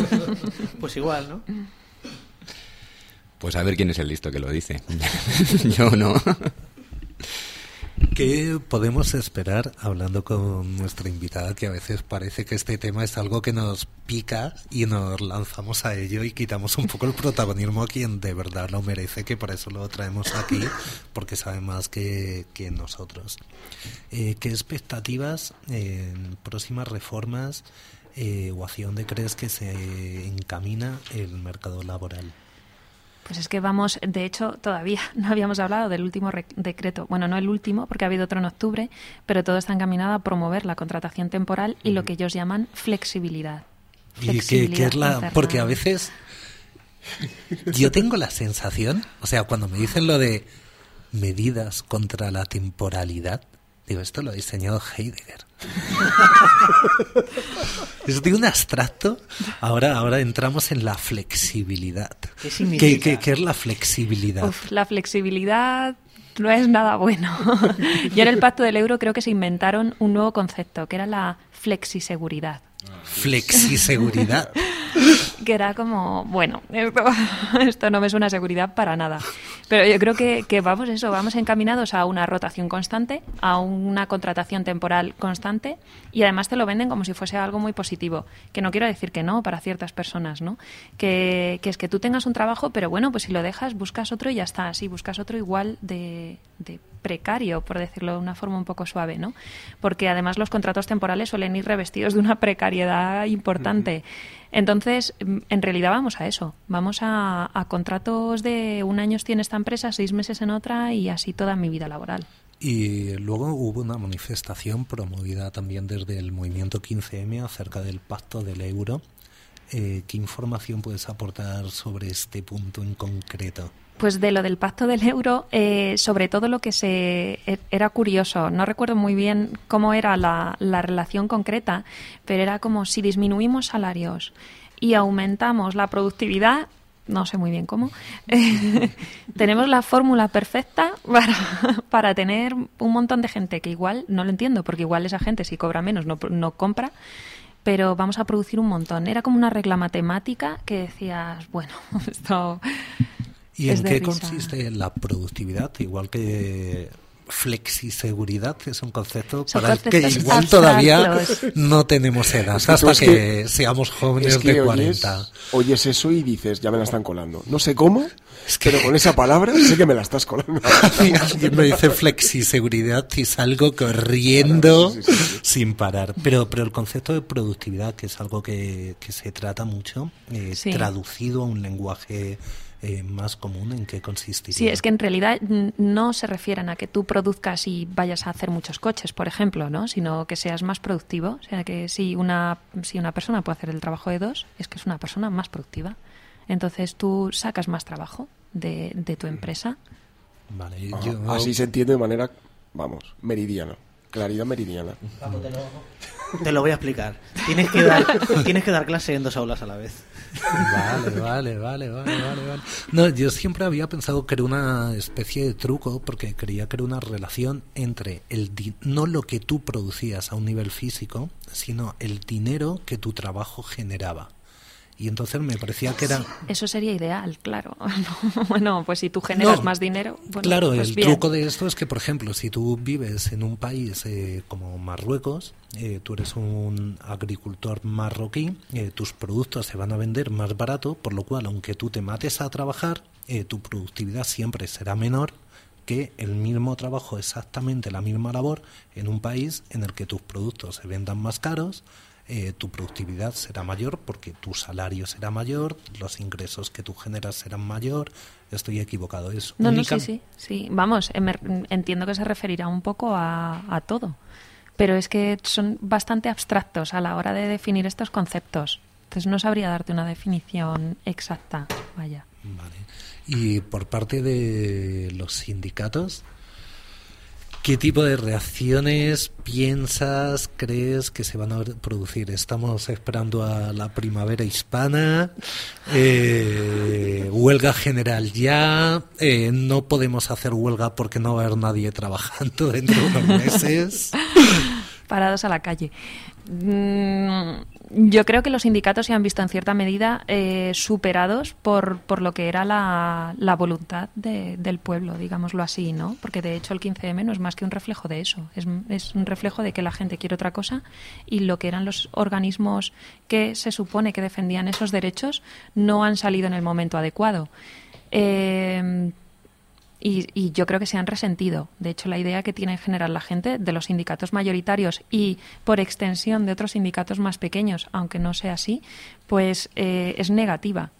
pues igual, ¿no? Pues a ver quién es el listo que lo dice. Yo no. ¿Qué podemos esperar hablando con nuestra invitada? Que a veces parece que este tema es algo que nos pica y nos lanzamos a ello y quitamos un poco el protagonismo a quien de verdad lo merece, que por eso lo traemos aquí, porque sabe más que, que nosotros. Eh, ¿Qué expectativas en próximas reformas eh, o hacia dónde crees que se encamina el mercado laboral? Pues es que vamos, de hecho, todavía no habíamos hablado del último decreto. Bueno, no el último, porque ha habido otro en octubre, pero todo está encaminado a promover la contratación temporal y lo que ellos llaman flexibilidad. Y es la interna. porque a veces yo tengo la sensación, o sea, cuando me dicen lo de medidas contra la temporalidad, digo, esto lo ha diseñado Heidegger. Es de un abstracto. Ahora, ahora entramos en la flexibilidad. ¿Qué significa? ¿Qué, qué- qué es la flexibilidad? Uf, la flexibilidad no es nada bueno. Yo en el pacto del euro creo que se inventaron un nuevo concepto, que era la flexiseguridad. Flexiseguridad. que era como, bueno, esto, no me suena a seguridad para nada. Pero yo creo que, que vamos eso, vamos encaminados a una rotación constante, a una contratación temporal constante y además te lo venden como si fuese algo muy positivo. Que no quiero decir que no para ciertas personas, ¿no? Que, es que tú tengas un trabajo, pero bueno, pues si lo dejas, buscas otro y ya está. Si buscas otro igual de precario, por decirlo de una forma un poco suave, ¿no? Porque además los contratos temporales suelen ir revestidos de una precariedad importante. Entonces, mm, en realidad vamos a eso. Vamos a, a contratos de un año en esta empresa, seis meses en otra y así toda mi vida laboral. Y luego hubo una manifestación promovida también desde el movimiento 15M acerca del pacto del euro. Eh, ¿Qué información puedes aportar sobre este punto en concreto? Pues de lo del pacto del euro, eh, sobre todo lo que se e- era curioso, no recuerdo muy bien cómo era la, la relación concreta, pero era como si disminuimos salarios y aumentamos la productividad, no sé muy bien cómo, tenemos la fórmula perfecta para, para tener un montón de gente que igual, no lo entiendo, porque igual esa gente si cobra menos no, no compra, pero vamos a producir un montón. Era como una regla matemática que decías, bueno, esto... ¿Y es en qué risa. consiste la productividad? Igual que flexiseguridad es un concepto Son para el que igual todavía no tenemos edad, Es que hasta es que, que- seamos jóvenes Es que de oyes, 40. oyes eso y dices, ya me la están colando. No sé cómo, pero con esa palabra sé que me la estás colando. Y alguien me dice flexiseguridad y salgo corriendo Sí, sí, sí, sí. sin parar. Pero, pero el concepto de productividad, que es algo que, que se trata mucho, eh, Sí. traducido a un lenguaje eh, más común, ¿en qué consistiría? Sí, es que en realidad mm, no se refieren a que tú produzcas y vayas a hacer muchos coches, por ejemplo, ¿no? Sino que seas más productivo. O sea, que si una, si una persona puede hacer el trabajo de dos, es que es una persona más productiva. Entonces tú sacas más trabajo de, de tu empresa. Vale, yo- Así se entiende de manera, vamos, meridiana. Claridad meridiana. Te lo voy a explicar. Tienes que dar, tienes que dar clase en dos aulas a la vez. Vale, vale, vale, vale, vale. No, yo siempre había pensado que era una especie de truco porque creía que era una relación entre el di- no lo que tú producías a un nivel físico, sino el dinero que tu trabajo generaba. Y entonces me parecía que era Eso sería ideal, claro. bueno, pues si tú generas No, más dinero, bueno, claro, pues el bien. truco de esto es que, por ejemplo, si tú vives en un país eh, como Marruecos, eh, tú eres un agricultor marroquí, eh, tus productos se van a vender más barato, por lo cual, aunque tú te mates a trabajar, eh, tu productividad siempre será menor que el mismo trabajo, exactamente la misma labor, en un país en el que tus productos se vendan más caros, eh, tu productividad será mayor porque tu salario será mayor, los ingresos que tú generas serán mayor. Estoy equivocado. Es No, no, única- sí, sí, sí. Vamos, emer- entiendo que se referirá un poco a, a todo. Pero es que son bastante abstractos a la hora de definir estos conceptos. Entonces no sabría darte una definición exacta. Vaya. Vale. Y por parte de los sindicatos, ¿qué tipo de reacciones piensas, crees que se van a producir? Estamos esperando a la primavera hispana, eh, huelga general ya, eh, no podemos hacer huelga porque no va a haber nadie trabajando dentro de unos meses. Parados a la calle. Mm, Yo creo que los sindicatos se han visto en cierta medida eh, superados por, por lo que era la, la voluntad de- del pueblo, digámoslo así, ¿no? Porque de hecho el 15M no es más que un reflejo de eso. Es, es un reflejo de que la gente quiere otra cosa y lo que eran los organismos que se supone que defendían esos derechos no han salido en el momento adecuado. Eh, y, y yo creo que se han resentido. De hecho, la idea que tiene en general la gente de los sindicatos mayoritarios y, por extensión, de otros sindicatos más pequeños, aunque no sea así, pues eh, es negativa.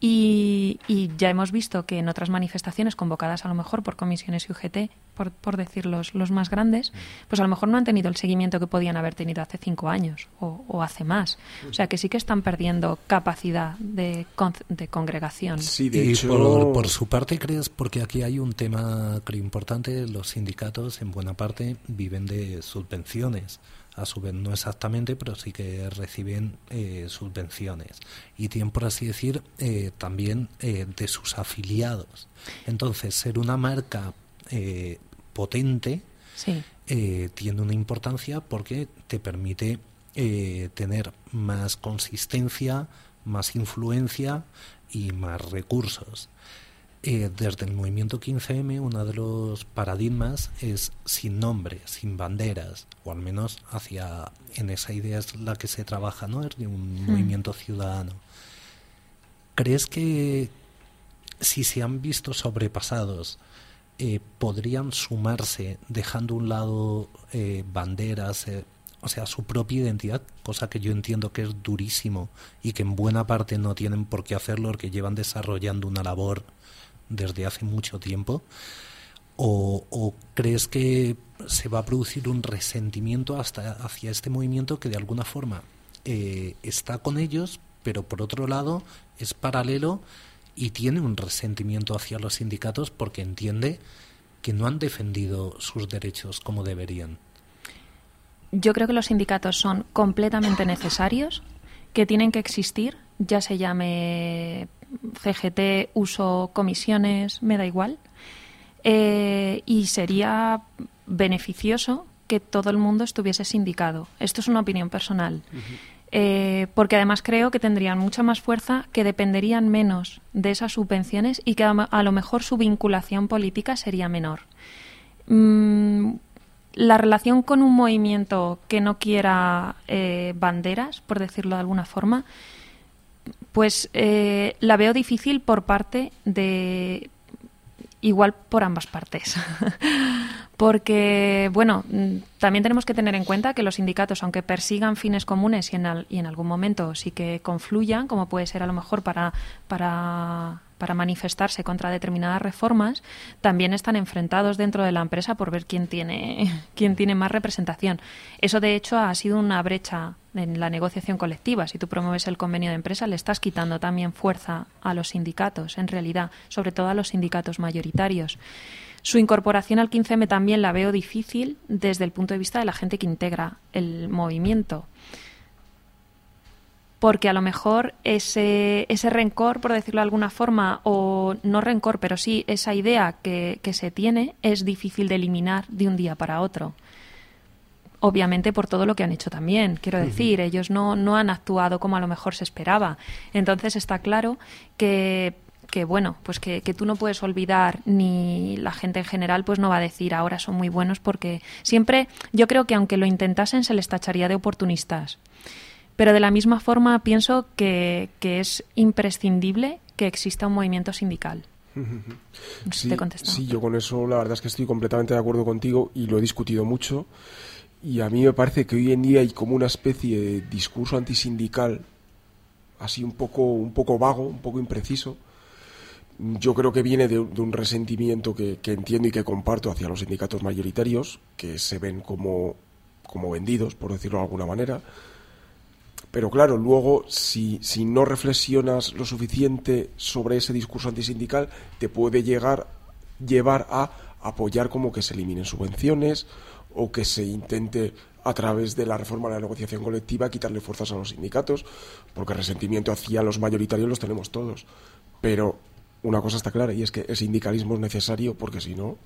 Y, y ya hemos visto que en otras manifestaciones convocadas a lo mejor por comisiones y UGT, por, por decir los, los más grandes, pues a lo mejor no han tenido el seguimiento que podían haber tenido hace cinco años o, o hace más. O sea que sí que están perdiendo capacidad de, con- de congregación. Sí, de y por, por su parte, ¿crees? Porque aquí hay un tema creo importante, los sindicatos en buena parte viven de subvenciones. A su vez, no exactamente, pero sí que reciben eh, subvenciones. Y tienen, por así decir, eh, también eh, de sus afiliados. Entonces, ser una marca eh, potente Sí. tiene una importancia porque te permite tener más consistencia, más influencia y más recursos. Eh, desde el movimiento 15M, uno de los paradigmas es sin nombre, sin banderas, o al menos hacia en esa idea es la que se trabaja, ¿no? Es de un movimiento ciudadano. ¿Crees que si se han visto sobrepasados, eh, podrían sumarse dejando a un lado eh, banderas, eh, o sea, su propia identidad, cosa que yo entiendo que es durísimo y que en buena parte no tienen por qué hacerlo porque llevan desarrollando una labor desde hace mucho tiempo? ¿O, crees que se va a producir un resentimiento hasta hacia este movimiento que de alguna forma eh, está con ellos, pero por otro lado es paralelo y tiene un resentimiento hacia los sindicatos porque entiende que no han defendido sus derechos como deberían? Yo creo que los sindicatos son completamente necesarios, que tienen que existir, ya se llame CGT, uso comisiones, me da igual. Eh, y sería beneficioso que todo el mundo estuviese sindicado. Esto es una opinión personal. Eh, porque además creo que tendrían mucha más fuerza, que dependerían menos de esas subvenciones y que a, a lo mejor su vinculación política sería menor. Mm, la relación con un movimiento que no quiera eh, banderas, por decirlo de alguna forma, pues eh, la veo difícil por parte de igual por ambas partes. Porque, bueno, mm, también tenemos que tener en cuenta que los sindicatos, aunque persigan fines comunes y en, al- y en algún momento sí que confluyan, como puede ser a lo mejor para, para, para manifestarse contra determinadas reformas, también están enfrentados dentro de la empresa por ver quién tiene, quién tiene más representación. Eso, de hecho, ha sido una brecha en la negociación colectiva. Si tú promueves el convenio de empresa, le estás quitando también fuerza a los sindicatos, en realidad, sobre todo a los sindicatos mayoritarios. Su incorporación al 15M también la veo difícil desde el punto de vista de la gente que integra el movimiento. Porque a lo mejor ese, ese rencor, por decirlo de alguna forma, o no rencor, pero sí esa idea que, que se tiene, es difícil de eliminar de un día para otro obviamente por todo lo que han hecho también. Quiero decir, ellos no, no han actuado como a lo mejor se esperaba. Entonces está claro que que bueno, pues que, que tú no puedes olvidar ni la gente en general pues no va a decir ahora son muy buenos porque siempre yo creo que aunque lo intentasen se les tacharía de oportunistas. Pero de la misma forma pienso que, que es imprescindible que exista un movimiento sindical. No sé si Sí, te sí, yo con eso la verdad es que estoy completamente de acuerdo contigo y lo he discutido mucho. Y a mí me parece que hoy en día hay como una especie de discurso antisindical, así un poco, un poco vago, un poco impreciso. Yo creo que viene de, de un resentimiento que, que entiendo y que comparto hacia los sindicatos mayoritarios, que se ven como, como vendidos, por decirlo de alguna manera. Pero claro, luego, si, si no reflexionas lo suficiente sobre ese discurso antisindical, te puede llegar, llevar a apoyar como que se eliminen subvenciones o que se intente a través de la reforma de la negociación colectiva quitarle fuerzas a los sindicatos, porque resentimiento hacia los mayoritarios los tenemos todos. Pero una cosa está clara y es que el sindicalismo es necesario porque si no,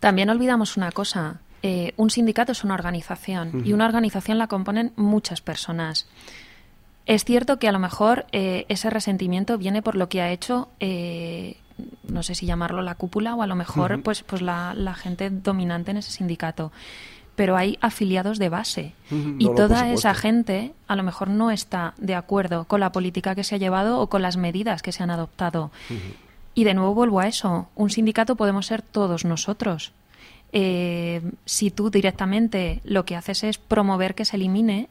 También olvidamos una cosa. Eh, un sindicato es una organización y una organización la componen muchas personas. Es cierto que a lo mejor eh, ese resentimiento viene por lo que ha hecho, eh, no sé si llamarlo la cúpula o a lo mejor pues, pues la, la gente dominante en ese sindicato. Pero hay afiliados de base y no, toda esa gente a lo mejor no está de acuerdo con la política que se ha llevado o con las medidas que se han adoptado. Y de nuevo vuelvo a eso. Un sindicato podemos ser todos nosotros. Eh, si tú directamente lo que haces es promover que se elimine,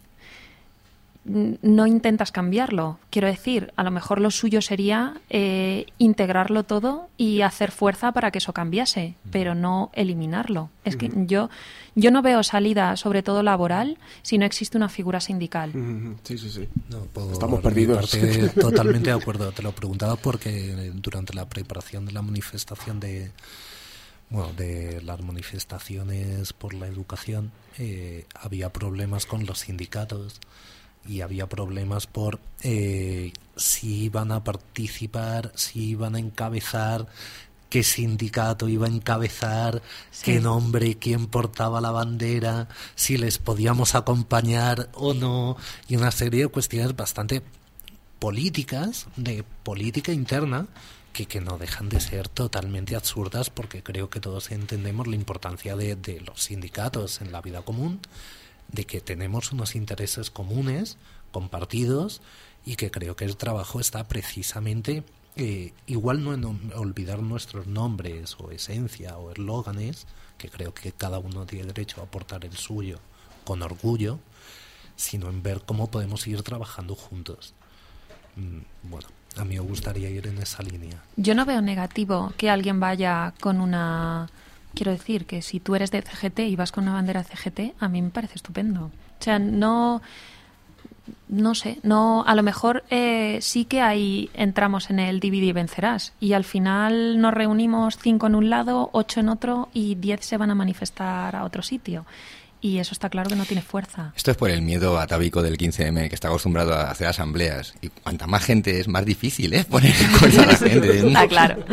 no intentas cambiarlo. Quiero decir, a lo mejor lo suyo sería eh, integrarlo todo y hacer fuerza para que eso cambiase, pero no eliminarlo. Es que yo, yo no veo salida, sobre todo laboral, si no existe una figura sindical. sí, sí, sí. No, por Estamos perdidos. parte, totalmente de acuerdo. Te lo preguntaba porque eh, durante la preparación de la manifestación de bueno, de las manifestaciones por la educación eh, había problemas con los sindicatos y había problemas por eh, si iban a participar, si iban a encabezar, qué sindicato iba a encabezar, qué nombre, quién portaba la bandera, si les podíamos acompañar o no, y una serie de cuestiones bastante políticas, de política interna, que, que no dejan de ser totalmente absurdas porque creo que todos entendemos la importancia de, de los sindicatos en la vida común, de que tenemos unos intereses comunes, compartidos, y que creo que el trabajo está precisamente, eh, igual no en olvidar nuestros nombres o esencia o eslóganes, que creo que cada uno tiene derecho a aportar el suyo con orgullo, sino en ver cómo podemos seguir trabajando juntos. Mm, Bueno, a mí me gustaría ir en esa línea. Yo no veo negativo que alguien vaya con una... Quiero decir que si tú eres de CGT y vas con una bandera CGT, a mí me parece estupendo. O sea, no... No sé, no, a lo mejor eh, sí que ahí entramos en el divide y vencerás. Y al final nos reunimos cinco en un lado, ocho en otro y diez se van a manifestar a otro sitio. Y eso está claro que no tiene fuerza. Esto es por el miedo atávico del 15M, que está acostumbrado a hacer asambleas. Y cuanta más gente es, más difícil, ¿eh? Poner en cuenta a la gente. Está claro.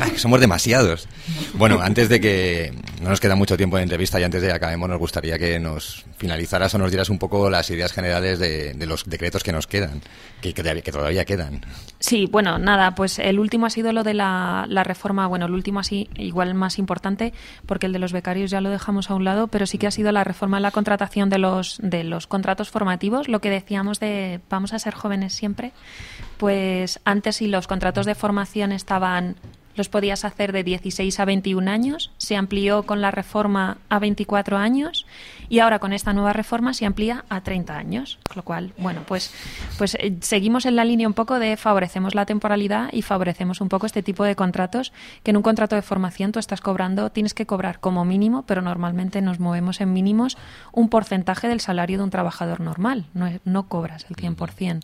Ay, que somos demasiados. Bueno, antes de que no nos queda mucho tiempo de entrevista y antes de que acabemos, nos gustaría que nos finalizaras o nos dieras un poco las ideas generales de, de los decretos que nos quedan, que, que todavía- que todavía quedan. Sí, bueno, nada, pues el último ha sido lo de la, la reforma, bueno, el último así, igual más importante, porque el de los becarios ya lo dejamos a un lado, pero sí que ha sido la reforma en la contratación de los, de los contratos formativos, lo que decíamos de vamos a ser jóvenes siempre, pues antes si los contratos de formación estaban los podías hacer de 16 a 21 años, se amplió con la reforma a 24 años y ahora con esta nueva reforma se amplía a 30 años. Con lo cual, bueno, pues, pues eh, seguimos en la línea un poco de favorecemos la temporalidad y favorecemos un poco este tipo de contratos que en un contrato de formación tú estás cobrando, tienes que cobrar como mínimo, pero normalmente nos movemos en mínimos un porcentaje del salario de un trabajador normal, no, no cobras el 100%.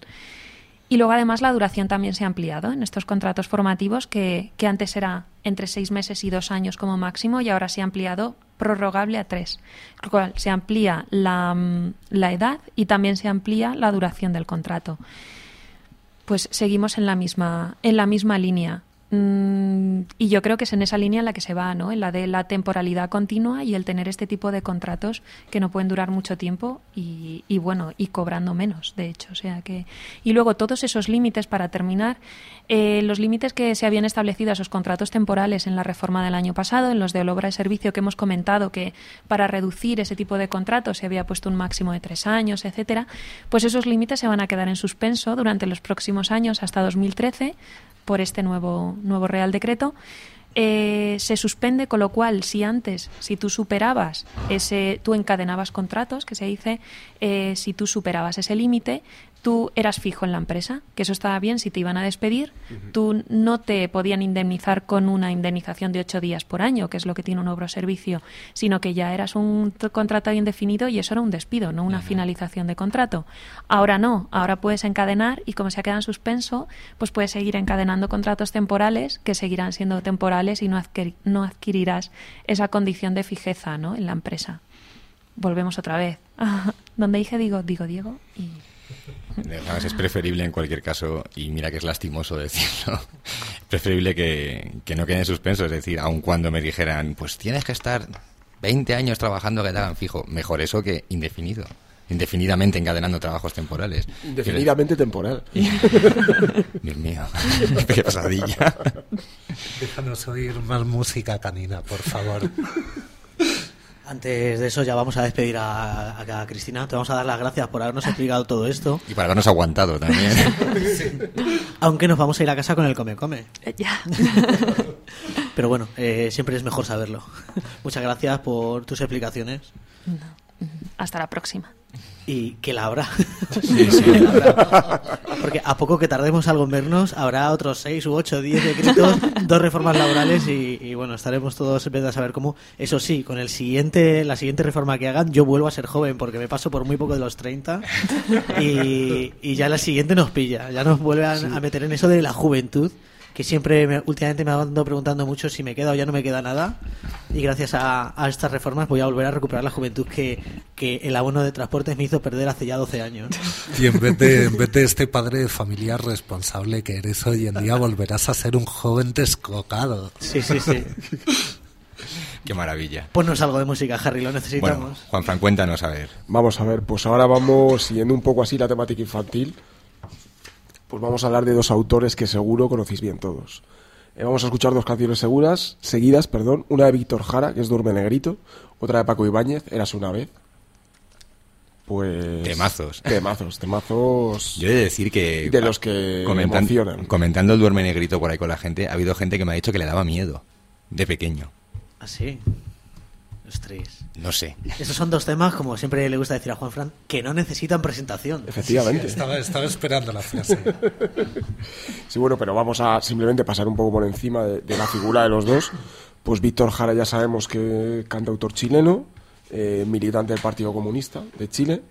Y luego además la duración también se ha ampliado en estos contratos formativos que, que antes era entre seis meses y dos años como máximo y ahora se ha ampliado prorrogable a tres. Lo cual se amplía la, mm, la edad y también se amplía la duración del contrato. Pues seguimos en la misma, en la misma línea. Mm, y yo creo que es en esa línea en la que se va, ¿no? En la de la temporalidad continua y el tener este tipo de contratos que no pueden durar mucho tiempo y, y bueno, y cobrando menos, de hecho. O sea que. Y luego todos esos límites para terminar, eh, los límites que se habían establecido a esos contratos temporales en la reforma del año pasado, en los de obra de servicio que hemos comentado que para reducir ese tipo de contratos se había puesto un máximo de tres años, etcétera, pues esos límites se van a quedar en suspenso durante los próximos años hasta 2013 por este nuevo, nuevo Real Decreto. Eh, se suspende, con lo cual, si antes, si tú superabas ese, tú encadenabas contratos, que se dice, eh, si tú superabas ese límite, tú eras fijo en la empresa, que eso estaba bien, si te iban a despedir, tú no te podían indemnizar con una indemnización de ocho días por año, que es lo que tiene un obro servicio, sino que ya eras un contrato indefinido y eso era un despido, no una finalización de contrato. Ahora no, ahora puedes encadenar y como se ha quedado en suspenso, pues puedes seguir encadenando contratos temporales que seguirán siendo temporales y no, adquiri- no adquirirás esa condición de fijeza ¿no? en la empresa. Volvemos otra vez. Donde dije digo, digo Diego y es preferible en cualquier caso, y mira que es lastimoso decirlo, preferible que, que no quede en suspenso. Es decir, aun cuando me dijeran, pues tienes que estar 20 años trabajando que te hagan fijo, mejor eso que indefinido. Indefinidamente encadenando trabajos temporales. Indefinidamente temporal. Dios mío, qué pasadilla. Déjanos oír más música canina, por favor. Antes de eso ya vamos a despedir a, a- a Cristina. Te vamos a dar las gracias por habernos explicado todo esto. Y para habernos aguantado también. Aunque nos vamos a ir a casa con el come come. Eh, ya. Pero bueno, eh, siempre es mejor saberlo. Muchas gracias por tus explicaciones. Hasta la próxima. Y que la habrá. Sí, sí. Que la habrá. Porque a poco que tardemos algo en vernos, habrá otros seis u ocho, diez decretos, dos reformas laborales y, y bueno, estaremos todos empezando a saber cómo. Eso sí, con el siguiente, la siguiente reforma que hagan, yo vuelvo a ser joven porque me paso por muy poco de los 30 y, y ya la siguiente nos pilla. Ya nos vuelven a meter en eso de la juventud que siempre me- últimamente me ando preguntando mucho si me queda o ya no me queda nada y gracias a, a estas reformas voy a volver a recuperar la juventud que, que el abono de transportes me hizo perder hace ya 12 años. Y en vez, de, en vez de este padre de familia responsable que eres hoy en día, volverás a ser un joven descocado. Sí, sí, sí. Qué maravilla. Ponnos algo de música, Harry, lo necesitamos. Bueno, Juan Fran, cuéntanos, a ver. Vamos a ver, pues ahora vamos siguiendo un poco así la temática infantil. Pues vamos a hablar de dos autores que seguro conocéis bien todos. Eh, vamos a escuchar dos canciones seguras, seguidas, perdón, una de Víctor Jara, que es Duerme Negrito, otra de Paco Ibáñez, Eras una vez. Pues Temazos. Temazos, temazos. Yo he de decir que... De los que emocionan. Comentando el duerme negrito por ahí con la gente, ha habido gente que me ha dicho que le daba miedo, de pequeño. Así. Los tres. No sé. Esos son dos temas, como siempre le gusta decir a Juan Fran, que no necesitan presentación. Efectivamente. Estaba, estaba esperando la frase. Sí, bueno, pero vamos a simplemente pasar un poco por encima de, de la figura de los dos. Pues Víctor Jara ya sabemos que cantautor chileno, eh, militante del Partido Comunista de Chile,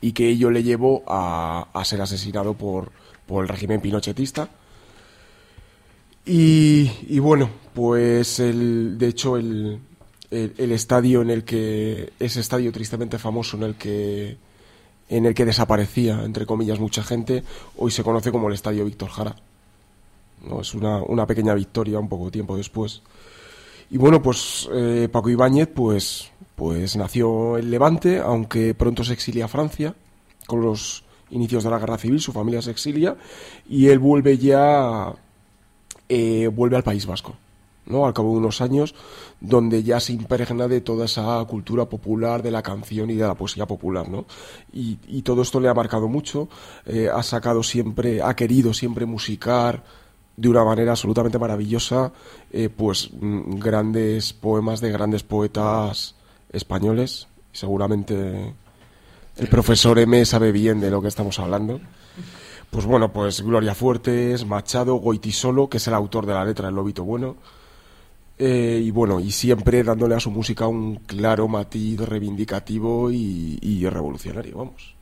y que ello le llevó a, a ser asesinado por, por el régimen pinochetista. Y, y bueno, pues el, de hecho el, el, estadio en el que ese estadio tristemente famoso en el que en el que desaparecía entre comillas mucha gente hoy se conoce como el estadio Víctor Jara no es una, una pequeña victoria un poco tiempo después. Y bueno pues eh, Paco Ibáñez pues pues nació en Levante aunque pronto se exilia a Francia con los inicios de la guerra civil su familia se exilia y él vuelve ya eh, vuelve al País Vasco ¿no? Al cabo de unos años, donde ya se impregna de toda esa cultura popular, de la canción y de la poesía popular, ¿no? Y, todo esto le ha marcado mucho, eh, ha sacado siempre, ha querido siempre musicar de una manera absolutamente maravillosa, eh, pues mm, grandes poemas de grandes poetas españoles. Seguramente el profesor M sabe bien de lo que estamos hablando. Pues bueno, pues Gloria Fuertes, Machado, Goitisolo, que es el autor de la letra del Lobito Bueno. Eh, y bueno, y siempre dándole a su música un claro matiz reivindicativo y, y revolucionario, vamos.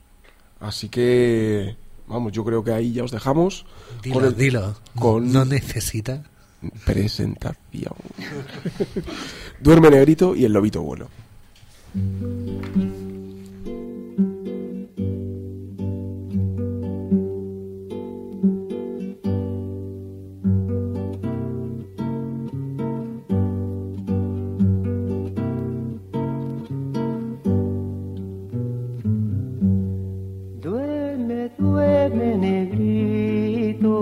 Así que, vamos, yo creo que ahí ya os dejamos. Dilo, con el- dilo. con- No necesita. Presentación. Duerme Negrito y el Lobito Bueno. Duerme, negrito,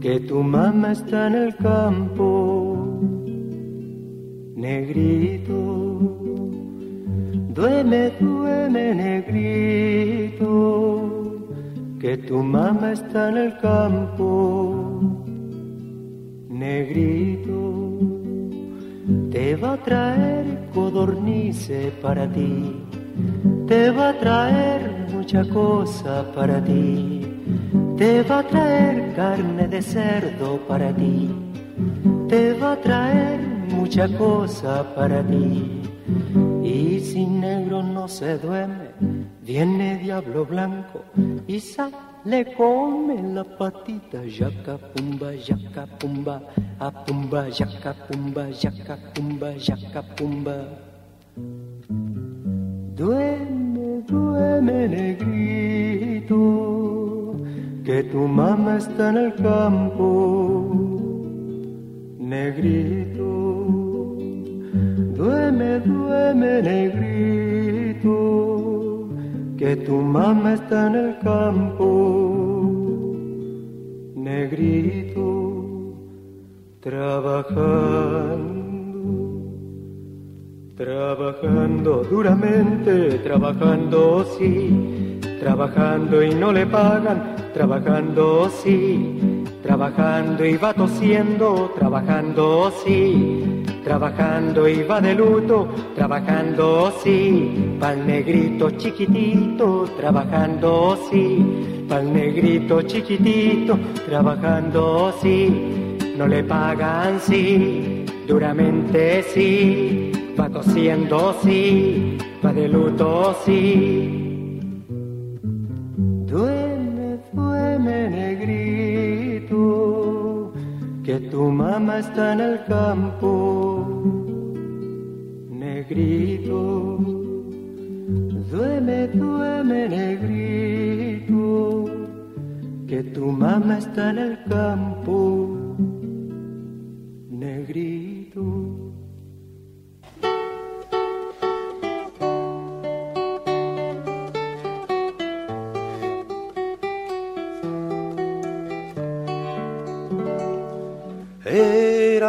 que tu mamá está en el campo. Negrito, duerme, duerme, negrito, que tu mamá está en el campo. Negrito, te va a traer codornices para ti te va a traer mucha cosa para ti, te va a traer carne de cerdo para ti, te va a traer mucha cosa para ti. Y si negro no se duerme, viene diablo blanco y sale come la patita, yaca pumba, yaca pumba, a pumba, yaca pumba, yaca pumba, yaca pumba. Duerme, duerme, negrito, que tu mamá está en el campo. Negrito, duerme, duerme, negrito, que tu mamá está en el campo. Negrito, trabajando Trabajando duramente, trabajando sí, trabajando y no le pagan, trabajando sí, trabajando y va tosiendo, trabajando sí, trabajando y va de luto, trabajando sí, pa'l negrito chiquitito, trabajando sí, pa'l negrito chiquitito, trabajando sí, no le pagan sí, duramente sí, va tosiendo sí, va de luto sí. Duerme, duerme negrito, que tu mamá está en el campo. Negrito, duerme, duerme negrito, que tu mamá está en el campo. Negrito.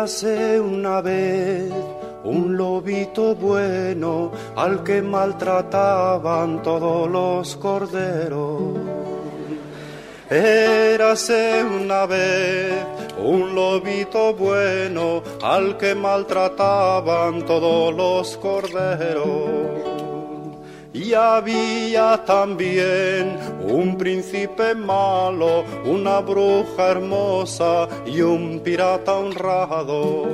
Érase una vez un lobito bueno al que maltrataban todos los corderos. Érase una vez un lobito bueno al que maltrataban todos los corderos. Y había también un príncipe malo, una bruja hermosa y un pirata honrado.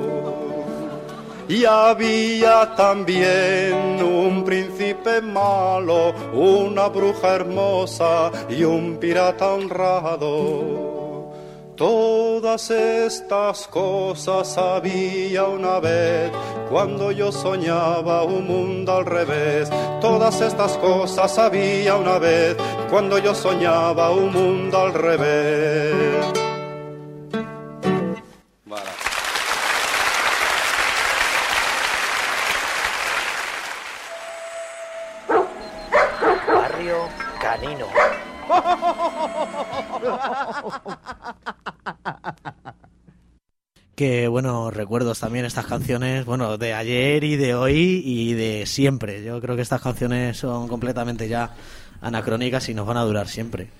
Y había también un príncipe malo, una bruja hermosa y un pirata honrado. Todas estas cosas había una vez cuando yo soñaba un mundo al revés. Todas estas cosas había una vez cuando yo soñaba un mundo al revés. Barrio Canino. Que bueno, recuerdos también estas canciones, bueno, de ayer y de hoy y de siempre. Yo creo que estas canciones son completamente ya anacrónicas y nos van a durar siempre.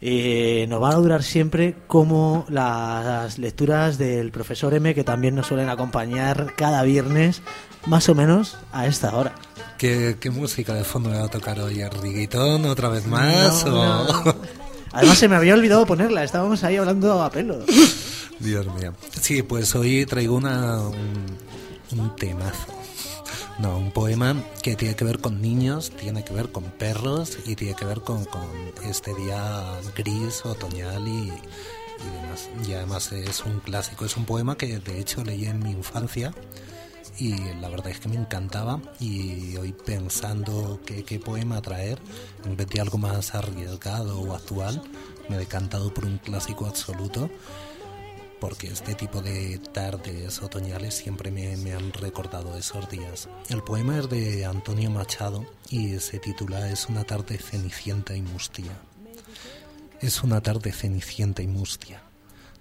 Y nos van a durar siempre como las lecturas del profesor M que también nos suelen acompañar cada viernes, más o menos a esta hora. ¿Qué, qué música de fondo me va a tocar hoy? ¿Riguitón otra vez más? No, o- no. Además se me había olvidado ponerla, estábamos ahí hablando a pelo. Dios mío. Sí, pues hoy traigo un, un temazo. No, un poema que tiene que ver con niños, tiene que ver con perros y tiene que ver con, con este día gris, otoñal y, y demás. Y además es un clásico, es un poema que de hecho leí en mi infancia y la verdad es que me encantaba y hoy pensando qué, poema traer, en vez de algo más arriesgado o actual, me he decantado por un clásico absoluto porque este tipo de tardes otoñales siempre me, me han recordado esos días. El poema es de Antonio Machado y se titula Es una tarde cenicienta y mustia. Es una tarde cenicienta y mustia,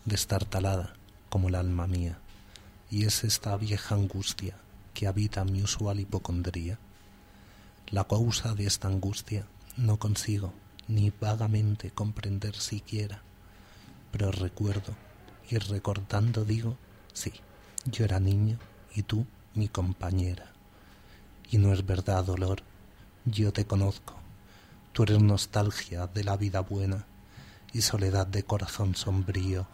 destartalada como el alma mía, y es esta vieja angustia que habita mi usual hipocondría. La causa de esta angustia no consigo ni vagamente comprender siquiera, pero recuerdo y recordando digo, sí, yo era niño y tú mi compañera. Y no es verdad dolor, yo te conozco, tú eres nostalgia de la vida buena y soledad de corazón sombrío,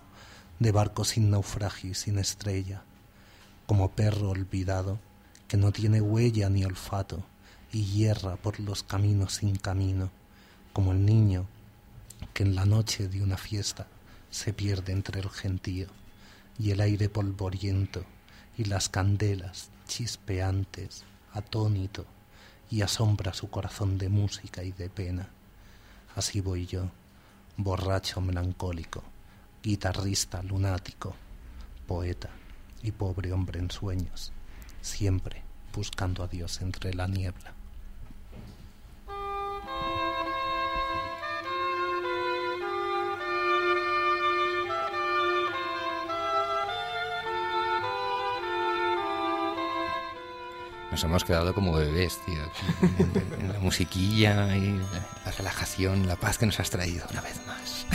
de barco sin naufragio y sin estrella, como perro olvidado que no tiene huella ni olfato y hierra por los caminos sin camino, como el niño que en la noche de una fiesta se pierde entre el gentío y el aire polvoriento y las candelas chispeantes, atónito, y asombra su corazón de música y de pena. Así voy yo, borracho melancólico, guitarrista lunático, poeta y pobre hombre en sueños, siempre buscando a Dios entre la niebla. Nos hemos quedado como bebés, tío. en la musiquilla y la relajación, la paz que nos has traído una vez más.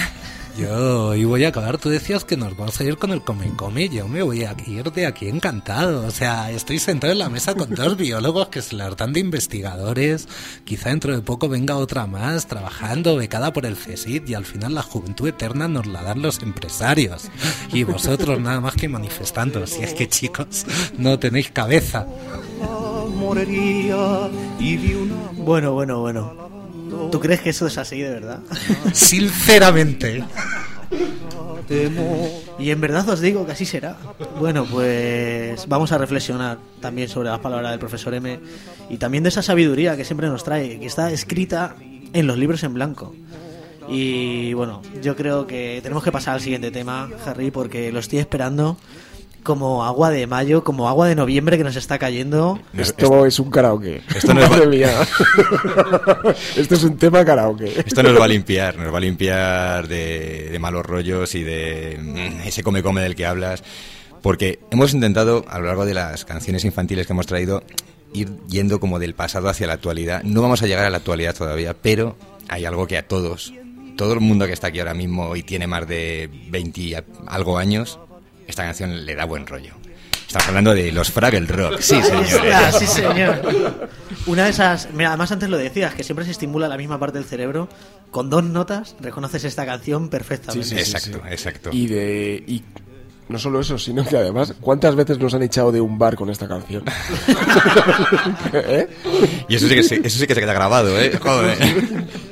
Yo y voy a acabar. Tú decías que nos vamos a ir con el come come. Yo me voy a ir de aquí encantado. O sea, estoy sentado en la mesa con dos biólogos que se las dan de investigadores. Quizá dentro de poco venga otra más trabajando becada por el CSIC y al final la juventud eterna nos la dan los empresarios. Y vosotros nada más que manifestando. Si es que chicos, no tenéis cabeza. Bueno, bueno, bueno. ¿Tú crees que eso es así de verdad? Sinceramente. Y en verdad os digo que así será. Bueno, pues vamos a reflexionar también sobre las palabras del profesor M y también de esa sabiduría que siempre nos trae, que está escrita en los libros en blanco. Y bueno, yo creo que tenemos que pasar al siguiente tema, Harry, porque lo estoy esperando como agua de mayo, como agua de noviembre que nos está cayendo. Esto es un karaoke. Esto no es Madre va- mía. Esto es un tema karaoke. Esto nos va a limpiar, nos va a limpiar de, de malos rollos y de mm, ese come-come del que hablas. Porque hemos intentado, a lo largo de las canciones infantiles que hemos traído, ir yendo como del pasado hacia la actualidad. No vamos a llegar a la actualidad todavía, pero hay algo que a todos, todo el mundo que está aquí ahora mismo y tiene más de 20 y algo años, esta canción le da buen rollo. Estamos hablando de los Fraggle Rock. Sí, Ah, señores. sí, señor. Una de esas, mira, además antes lo decías, que siempre se estimula la misma parte del cerebro. Con dos notas reconoces esta canción perfectamente. Sí, sí, sí, Exacto, sí. exacto. Y de. Y no solo eso, sino que además, ¿cuántas veces nos han echado de un bar con esta canción? ¿Eh? Y eso sí que, se- eso sí que se queda grabado, ¿eh? Joder.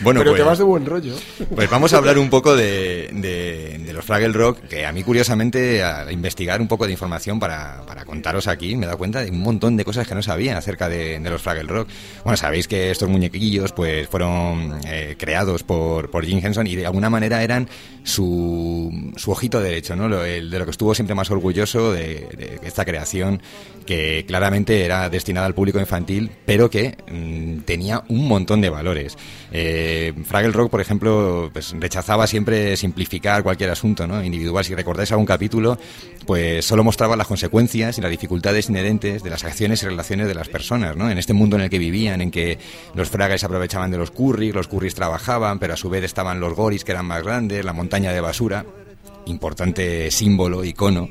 Bueno, Pero te pues- vas de buen rollo. Pues vamos a hablar un poco de, de- de los Fraggle Rock, que a mí curiosamente al investigar un poco de información para, para contaros aquí me he dado cuenta de un montón de cosas que no sabía acerca de, de los Fraggle Rock. Bueno, sabéis que estos muñequillos pues fueron eh, creados por, por Jim Henson y de alguna manera eran su, su ojito derecho, ¿no? Lo- el- de lo que estuvo siempre más orgulloso de, de esta creación que claramente era destinada al público infantil, pero que mm, tenía un montón de valores. Eh, Fraggle Rock, por ejemplo, pues rechazaba siempre simplificar cualquier asunto ¿no? individual. Si recordáis algún capítulo, pues solo mostraba las consecuencias y las dificultades inherentes de las acciones y relaciones de las personas, ¿no? En este mundo en el que vivían, en que los Fraggles aprovechaban de los curris, los curris trabajaban, pero a su vez estaban los goris que eran más grandes, la montaña de basura, importante símbolo, icono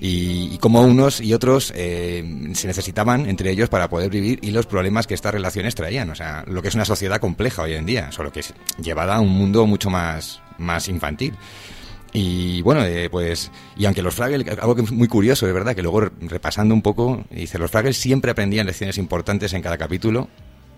y, y cómo unos y otros eh, se necesitaban entre ellos para poder vivir y los problemas que estas relaciones traían. O sea, lo que es una sociedad compleja hoy en día, solo que es llevada a un mundo mucho más, más infantil. Y bueno, eh, pues, y aunque los Fraggles, algo que es muy curioso, es verdad, que luego re- repasando un poco, dice, los Fraggles siempre aprendían lecciones importantes en cada capítulo,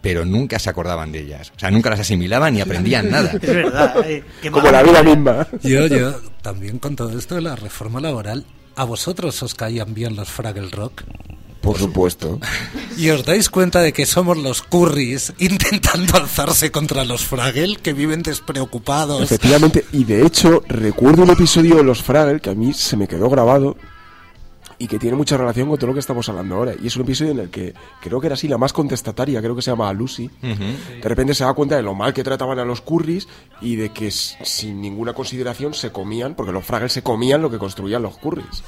pero nunca se acordaban de ellas. O sea, nunca las asimilaban ni aprendían nada. Es verdad. eh, qué Como la vida misma. Yo, yo, también con todo esto de la reforma laboral, ¿a vosotros os caían bien los Fraggle Rock? Por supuesto. ¿Y os dais cuenta de que somos los curris intentando alzarse contra los Fraggle que viven despreocupados? Efectivamente, y de hecho, recuerdo un episodio de Los Fraggle que a mí se me quedó grabado y que tiene mucha relación con todo lo que estamos hablando ahora. Y es un episodio en el que creo que era así la más contestataria, creo que se llama Lucy. De repente se da cuenta de lo mal que trataban a los curris y de que sin ninguna consideración se comían, porque los Fraggles se comían lo que construían los curris.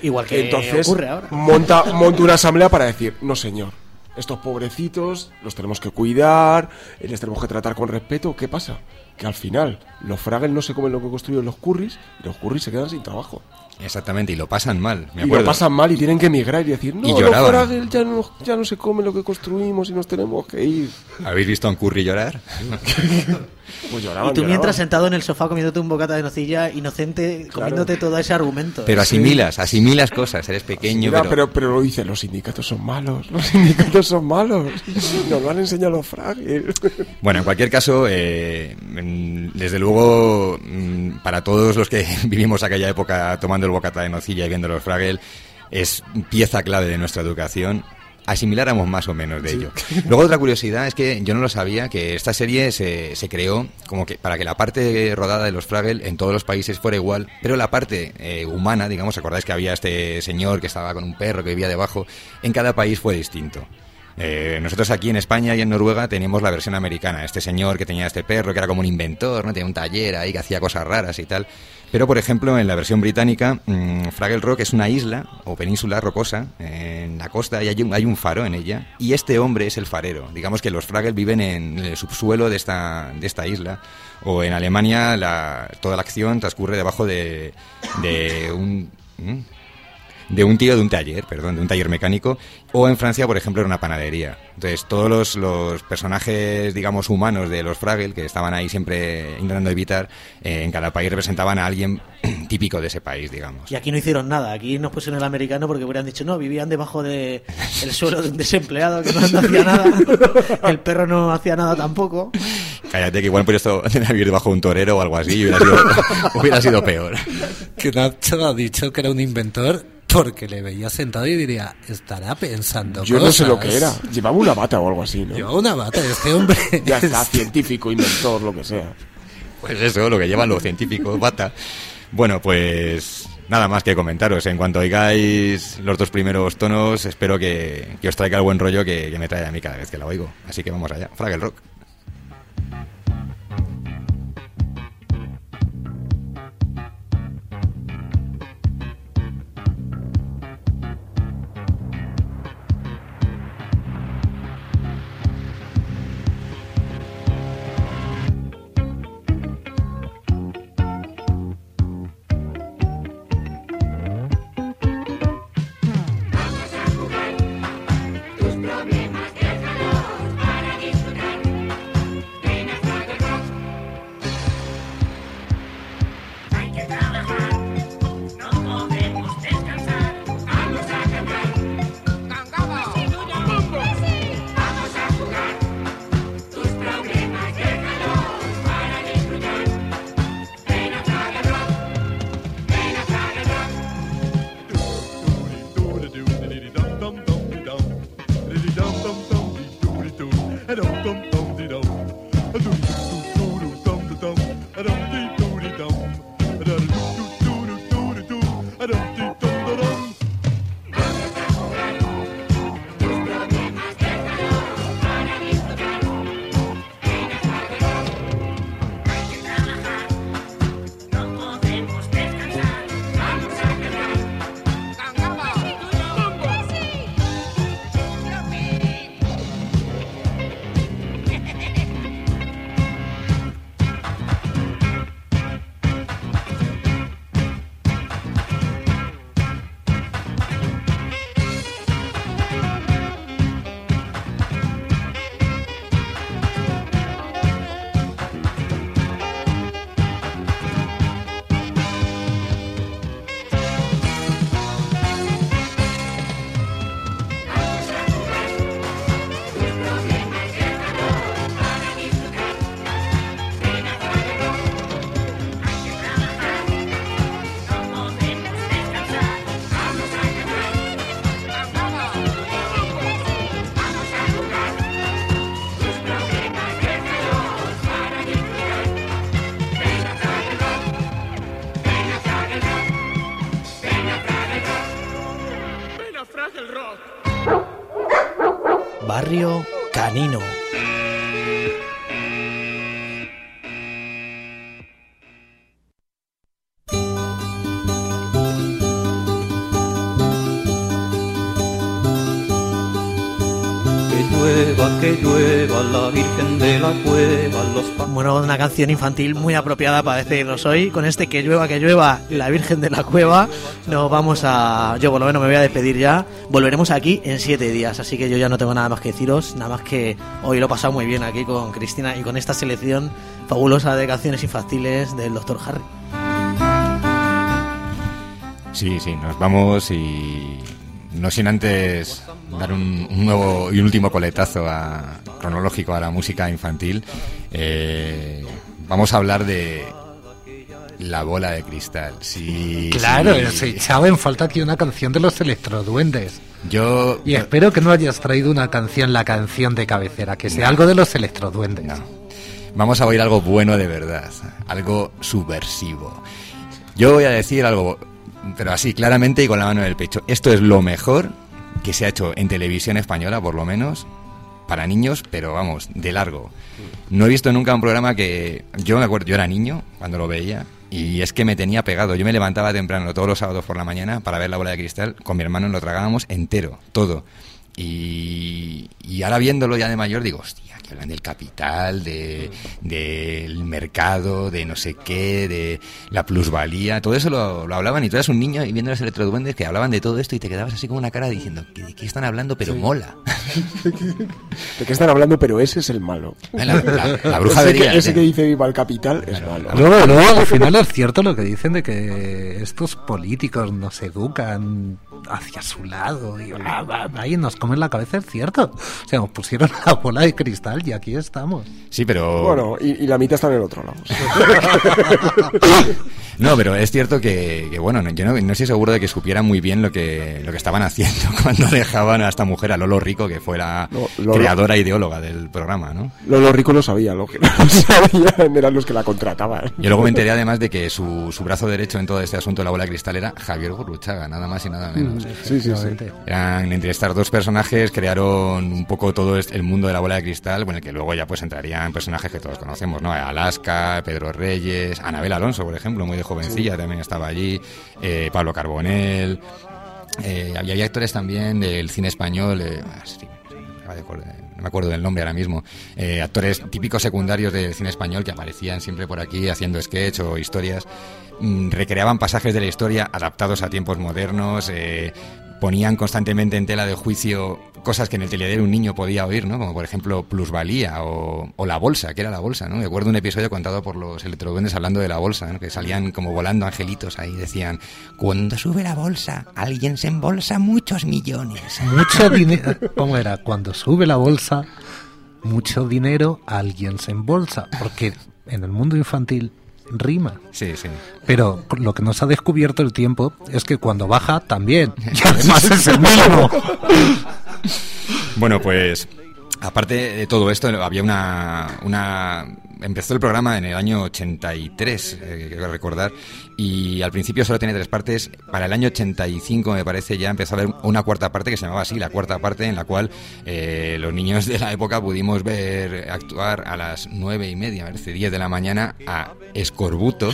Igual que Entonces ocurre ahora. monta, monta una asamblea para decir, no señor, estos pobrecitos los tenemos que cuidar, les tenemos que tratar con respeto. ¿Qué pasa? Que al final los Fraggles no se comen lo que construyen los curris y los curris se quedan sin trabajo. Exactamente, y lo pasan mal, me y acuerdo. lo pasan mal y tienen que emigrar y decir, no, Y ya no, ya no se comen lo que construimos y nos tenemos que ir. ¿Habéis visto a un curry llorar? Pues lloraban, Y tú lloraban. mientras sentado en el sofá comiéndote un bocata de nocilla, inocente, comiéndote todo ese argumento. Pero asimilas, asimilas cosas, eres pequeño, pero... pero, pero lo dicen, los sindicatos son malos, los sindicatos son malos. Nos lo han enseñado los Fraggles. Bueno, en cualquier caso, eh, desde luego, mm, para todos los que vivimos aquella época tomando el bocata de nocilla y viendo los Fraggle, es pieza clave de nuestra educación. Asimiláramos más o menos de ello. Luego otra curiosidad es que yo no lo sabía, que esta serie se, se creó como que para que la parte rodada de los Fraggle en todos los países fuera igual, pero la parte eh, humana, digamos, acordáis que había este señor que estaba con un perro que vivía debajo, en cada país fue distinto. Eh, nosotros aquí en España y en Noruega teníamos la versión americana, este señor que tenía este perro, que era como un inventor, ¿no? tenía un taller ahí que hacía cosas raras y tal. Pero, por ejemplo, en la versión británica, mmm, Fraggle Rock es una isla o península rocosa eh, en la costa y hay un, hay un faro en ella. Y este hombre es el farero. Digamos que los Fraggle viven en el subsuelo de esta, de esta isla. O en Alemania la, toda la acción transcurre debajo de, de un... ¿Mm? De un tío de un taller, perdón, de un taller mecánico, o en Francia, por ejemplo, era una panadería. Entonces, todos los, los personajes, digamos, humanos de los Fraggle, que estaban ahí siempre intentando evitar, eh, en cada país representaban a alguien típico de ese país, digamos. Y aquí no hicieron nada, aquí nos pusieron el americano porque hubieran dicho, no, vivían debajo del el suelo de un desempleado que no, no hacía nada, el perro no hacía nada tampoco. Cállate, que igual por esto de vivir debajo de un torero o algo así hubiera sido, hubiera sido peor. Que Nacho ha dicho que era un inventor porque le veía sentado y diría, estará pensando Yo no sé cosas". lo que era. Llevaba una bata o algo así, ¿no? Llevaba una bata, este hombre... Ya está, es- científico, inventor, lo que sea. Pues eso, lo que llevan los científicos, bata. Bueno, pues nada más que comentaros. En cuanto oigáis los dos primeros tonos, espero que, que os traiga el buen rollo que, que me trae a mí cada vez que la oigo. Así que vamos allá. Fraggle Rock. Una canción infantil muy apropiada para decirnos hoy. Con este que llueva, que llueva, la Virgen de la Cueva, nos vamos a. Yo, por lo menos, me voy a despedir ya. Volveremos aquí en siete días, así que yo ya no tengo nada más que deciros. Nada más que hoy lo he pasado muy bien aquí con Cristina y con esta selección fabulosa de canciones infantiles del Dr. Harry. Sí, sí, nos vamos y no sin antes dar un, un nuevo y último coletazo a- cronológico a la música infantil. Eh, vamos a hablar de la bola de cristal. Sí, Claro, sí. se echaba en falta aquí una canción de los electroduendes. Yo Y espero que no hayas traído una canción, la canción de cabecera, que sea algo de los electroduendes. No. Vamos a oír algo bueno de verdad, algo subversivo. Yo voy a decir algo, pero así claramente y con la mano en el pecho. Esto es lo mejor que se ha hecho en televisión española, por lo menos, para niños, pero vamos, de largo. No he visto nunca un programa que... Yo me acuerdo, yo era niño cuando lo veía y es que me tenía pegado. Yo me levantaba temprano todos los sábados por la mañana para ver la bola de cristal. Con mi hermano lo tragábamos entero, todo. Y, y ahora viéndolo ya de mayor digo, hostia, hablan del capital, de, del mercado, de no sé qué, de la plusvalía, todo eso lo, lo hablaban y tú eras un niño y viendo los electroduendes que hablaban de todo esto y te quedabas así con una cara diciendo, ¿que ¿de qué están hablando? Pero mola. ¿De qué están hablando? Pero ese es el malo. La, la- la bruja ese, vería. que, ese que dice viva el capital es malo. Luego, luego, al final es cierto lo que dicen de que estos políticos nos educan hacia su lado y, bla, bla, bla, y nos comen la cabeza, es cierto. O sea, nos pusieron la bola de cristal y aquí estamos. Sí, pero... Bueno, y, y la mitad está en el otro lado. No, pero es cierto que, que, bueno, no- yo no, no estoy seguro de que supieran muy bien lo que, lo que estaban haciendo cuando dejaban a esta mujer, a Lolo Rico, que fue la No, Lolo- creadora e ideóloga del programa, ¿no? Lo, rico lo sabía, lo que no sabían eran los que la contrataban. Yo luego me enteré además de que su, su brazo derecho en todo este asunto de la bola de cristal era Javier Gurruchaga, nada más y nada menos. Sí, sí, sí. Eran entre estas dos personajes crearon un poco todo este- el mundo de la bola de cristal, bueno, el que luego ya pues entrarían personajes que todos conocemos, ¿no? Alaska, Pedro Reyes, Anabel Alonso, por ejemplo, muy de jovencilla, también estaba allí, eh, Pablo Carbonell, eh, había, había actores también del cine español, eh, ah, sí, no me acuerdo del nombre ahora mismo, eh, actores típicos secundarios del cine español que aparecían siempre por aquí haciendo sketch o historias, mm, recreaban pasajes de la historia adaptados a tiempos modernos, eh, ponían constantemente en tela de juicio cosas que en el telediario un niño podía oír, ¿no? Como por ejemplo plusvalía o, o la bolsa, que era la bolsa, ¿no? Me acuerdo un episodio contado por los electroduendes hablando de la bolsa, ¿no? Que salían como volando angelitos ahí, decían, cuando sube la bolsa, alguien se embolsa muchos millones. Mucho dinero. ¿Cómo era? Cuando sube la bolsa, mucho dinero, alguien se embolsa. Porque en el mundo infantil rima. Sí, sí. Pero lo que nos ha descubierto el tiempo es que cuando baja también. Y además es el mismo. Bueno, pues aparte de todo esto, había una, una empezó el programa en el año 83, eh, recordar, y al principio solo tenía tres partes. Para el año 85, me parece, ya empezó a haber una cuarta parte que se llamaba así, la cuarta parte, en la cual eh, los niños de la época pudimos ver actuar a las nueve y media, me parece, 10 de la mañana a Escorbuto,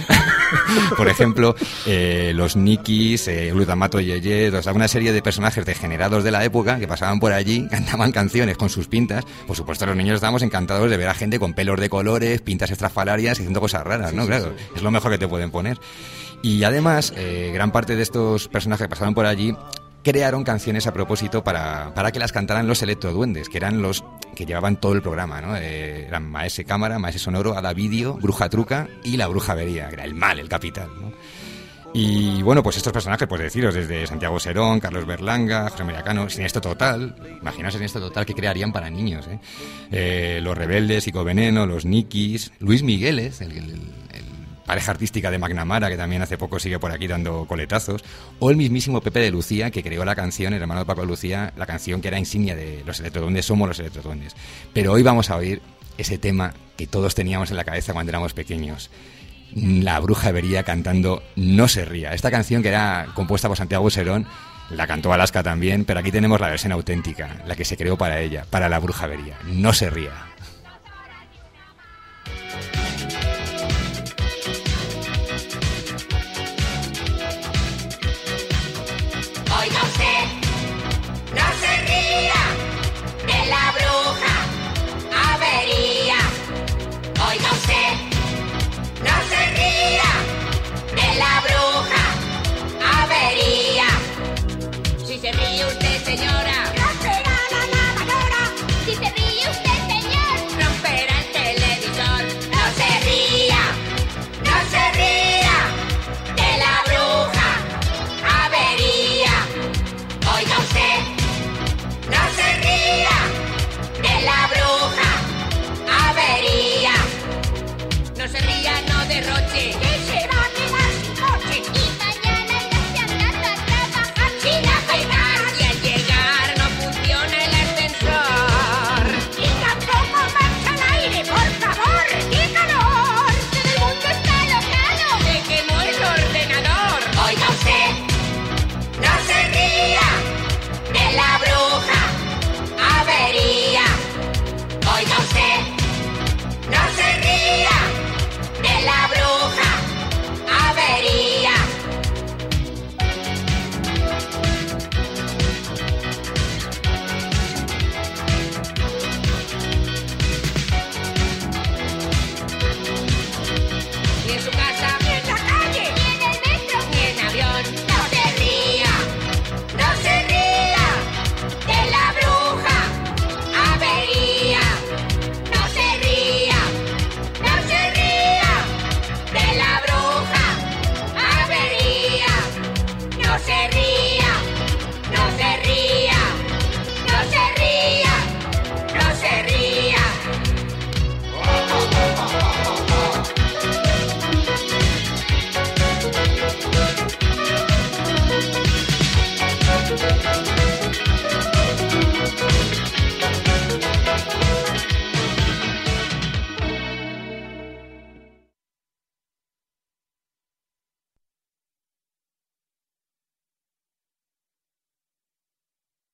por ejemplo, eh, los Nikis, eh, Glutamato Yeye, o sea, una serie de personajes degenerados de la época que pasaban por allí, cantaban canciones con sus pintas. Por supuesto, los niños estábamos encantados de ver a gente con pelos de colores, pintas estrafalarias y haciendo cosas raras, ¿no? claro, es lo mejor que te pueden poner. Y además, eh, gran parte de estos personajes que pasaban por allí crearon canciones a propósito para, para que las cantaran los electroduendes, que eran los que llevaban todo el programa, ¿no? Eh, eran Maese Cámara, Maese Sonoro, Ada Vídeo, Bruja Truca y la Bruja Vería, que era el mal, el capital, ¿no? Y bueno, pues estos personajes, pues deciros, desde Santiago Serón, Carlos Berlanga, José María Cano, Siniestro Total, imaginaos Siniestro Total que crearían para niños, ¿eh? Eh, Los Rebeldes, Ico Veneno, Los Nikis, Luis Migueles, el, el- el pareja artística de Magnamara, que también hace poco sigue por aquí dando coletazos, o el mismísimo Pepe de Lucía, que creó la canción, el hermano de Paco de Lucía, la canción que era insignia de los electroduendes, somos los electroduendes. Pero hoy vamos a oír ese tema que todos teníamos en la cabeza cuando éramos pequeños. La bruja vería cantando No se ría. Esta canción que era compuesta por Santiago Serón, la cantó Alaska también, pero aquí tenemos la versión auténtica, la que se creó para ella, para la bruja vería. No se ría. derroche.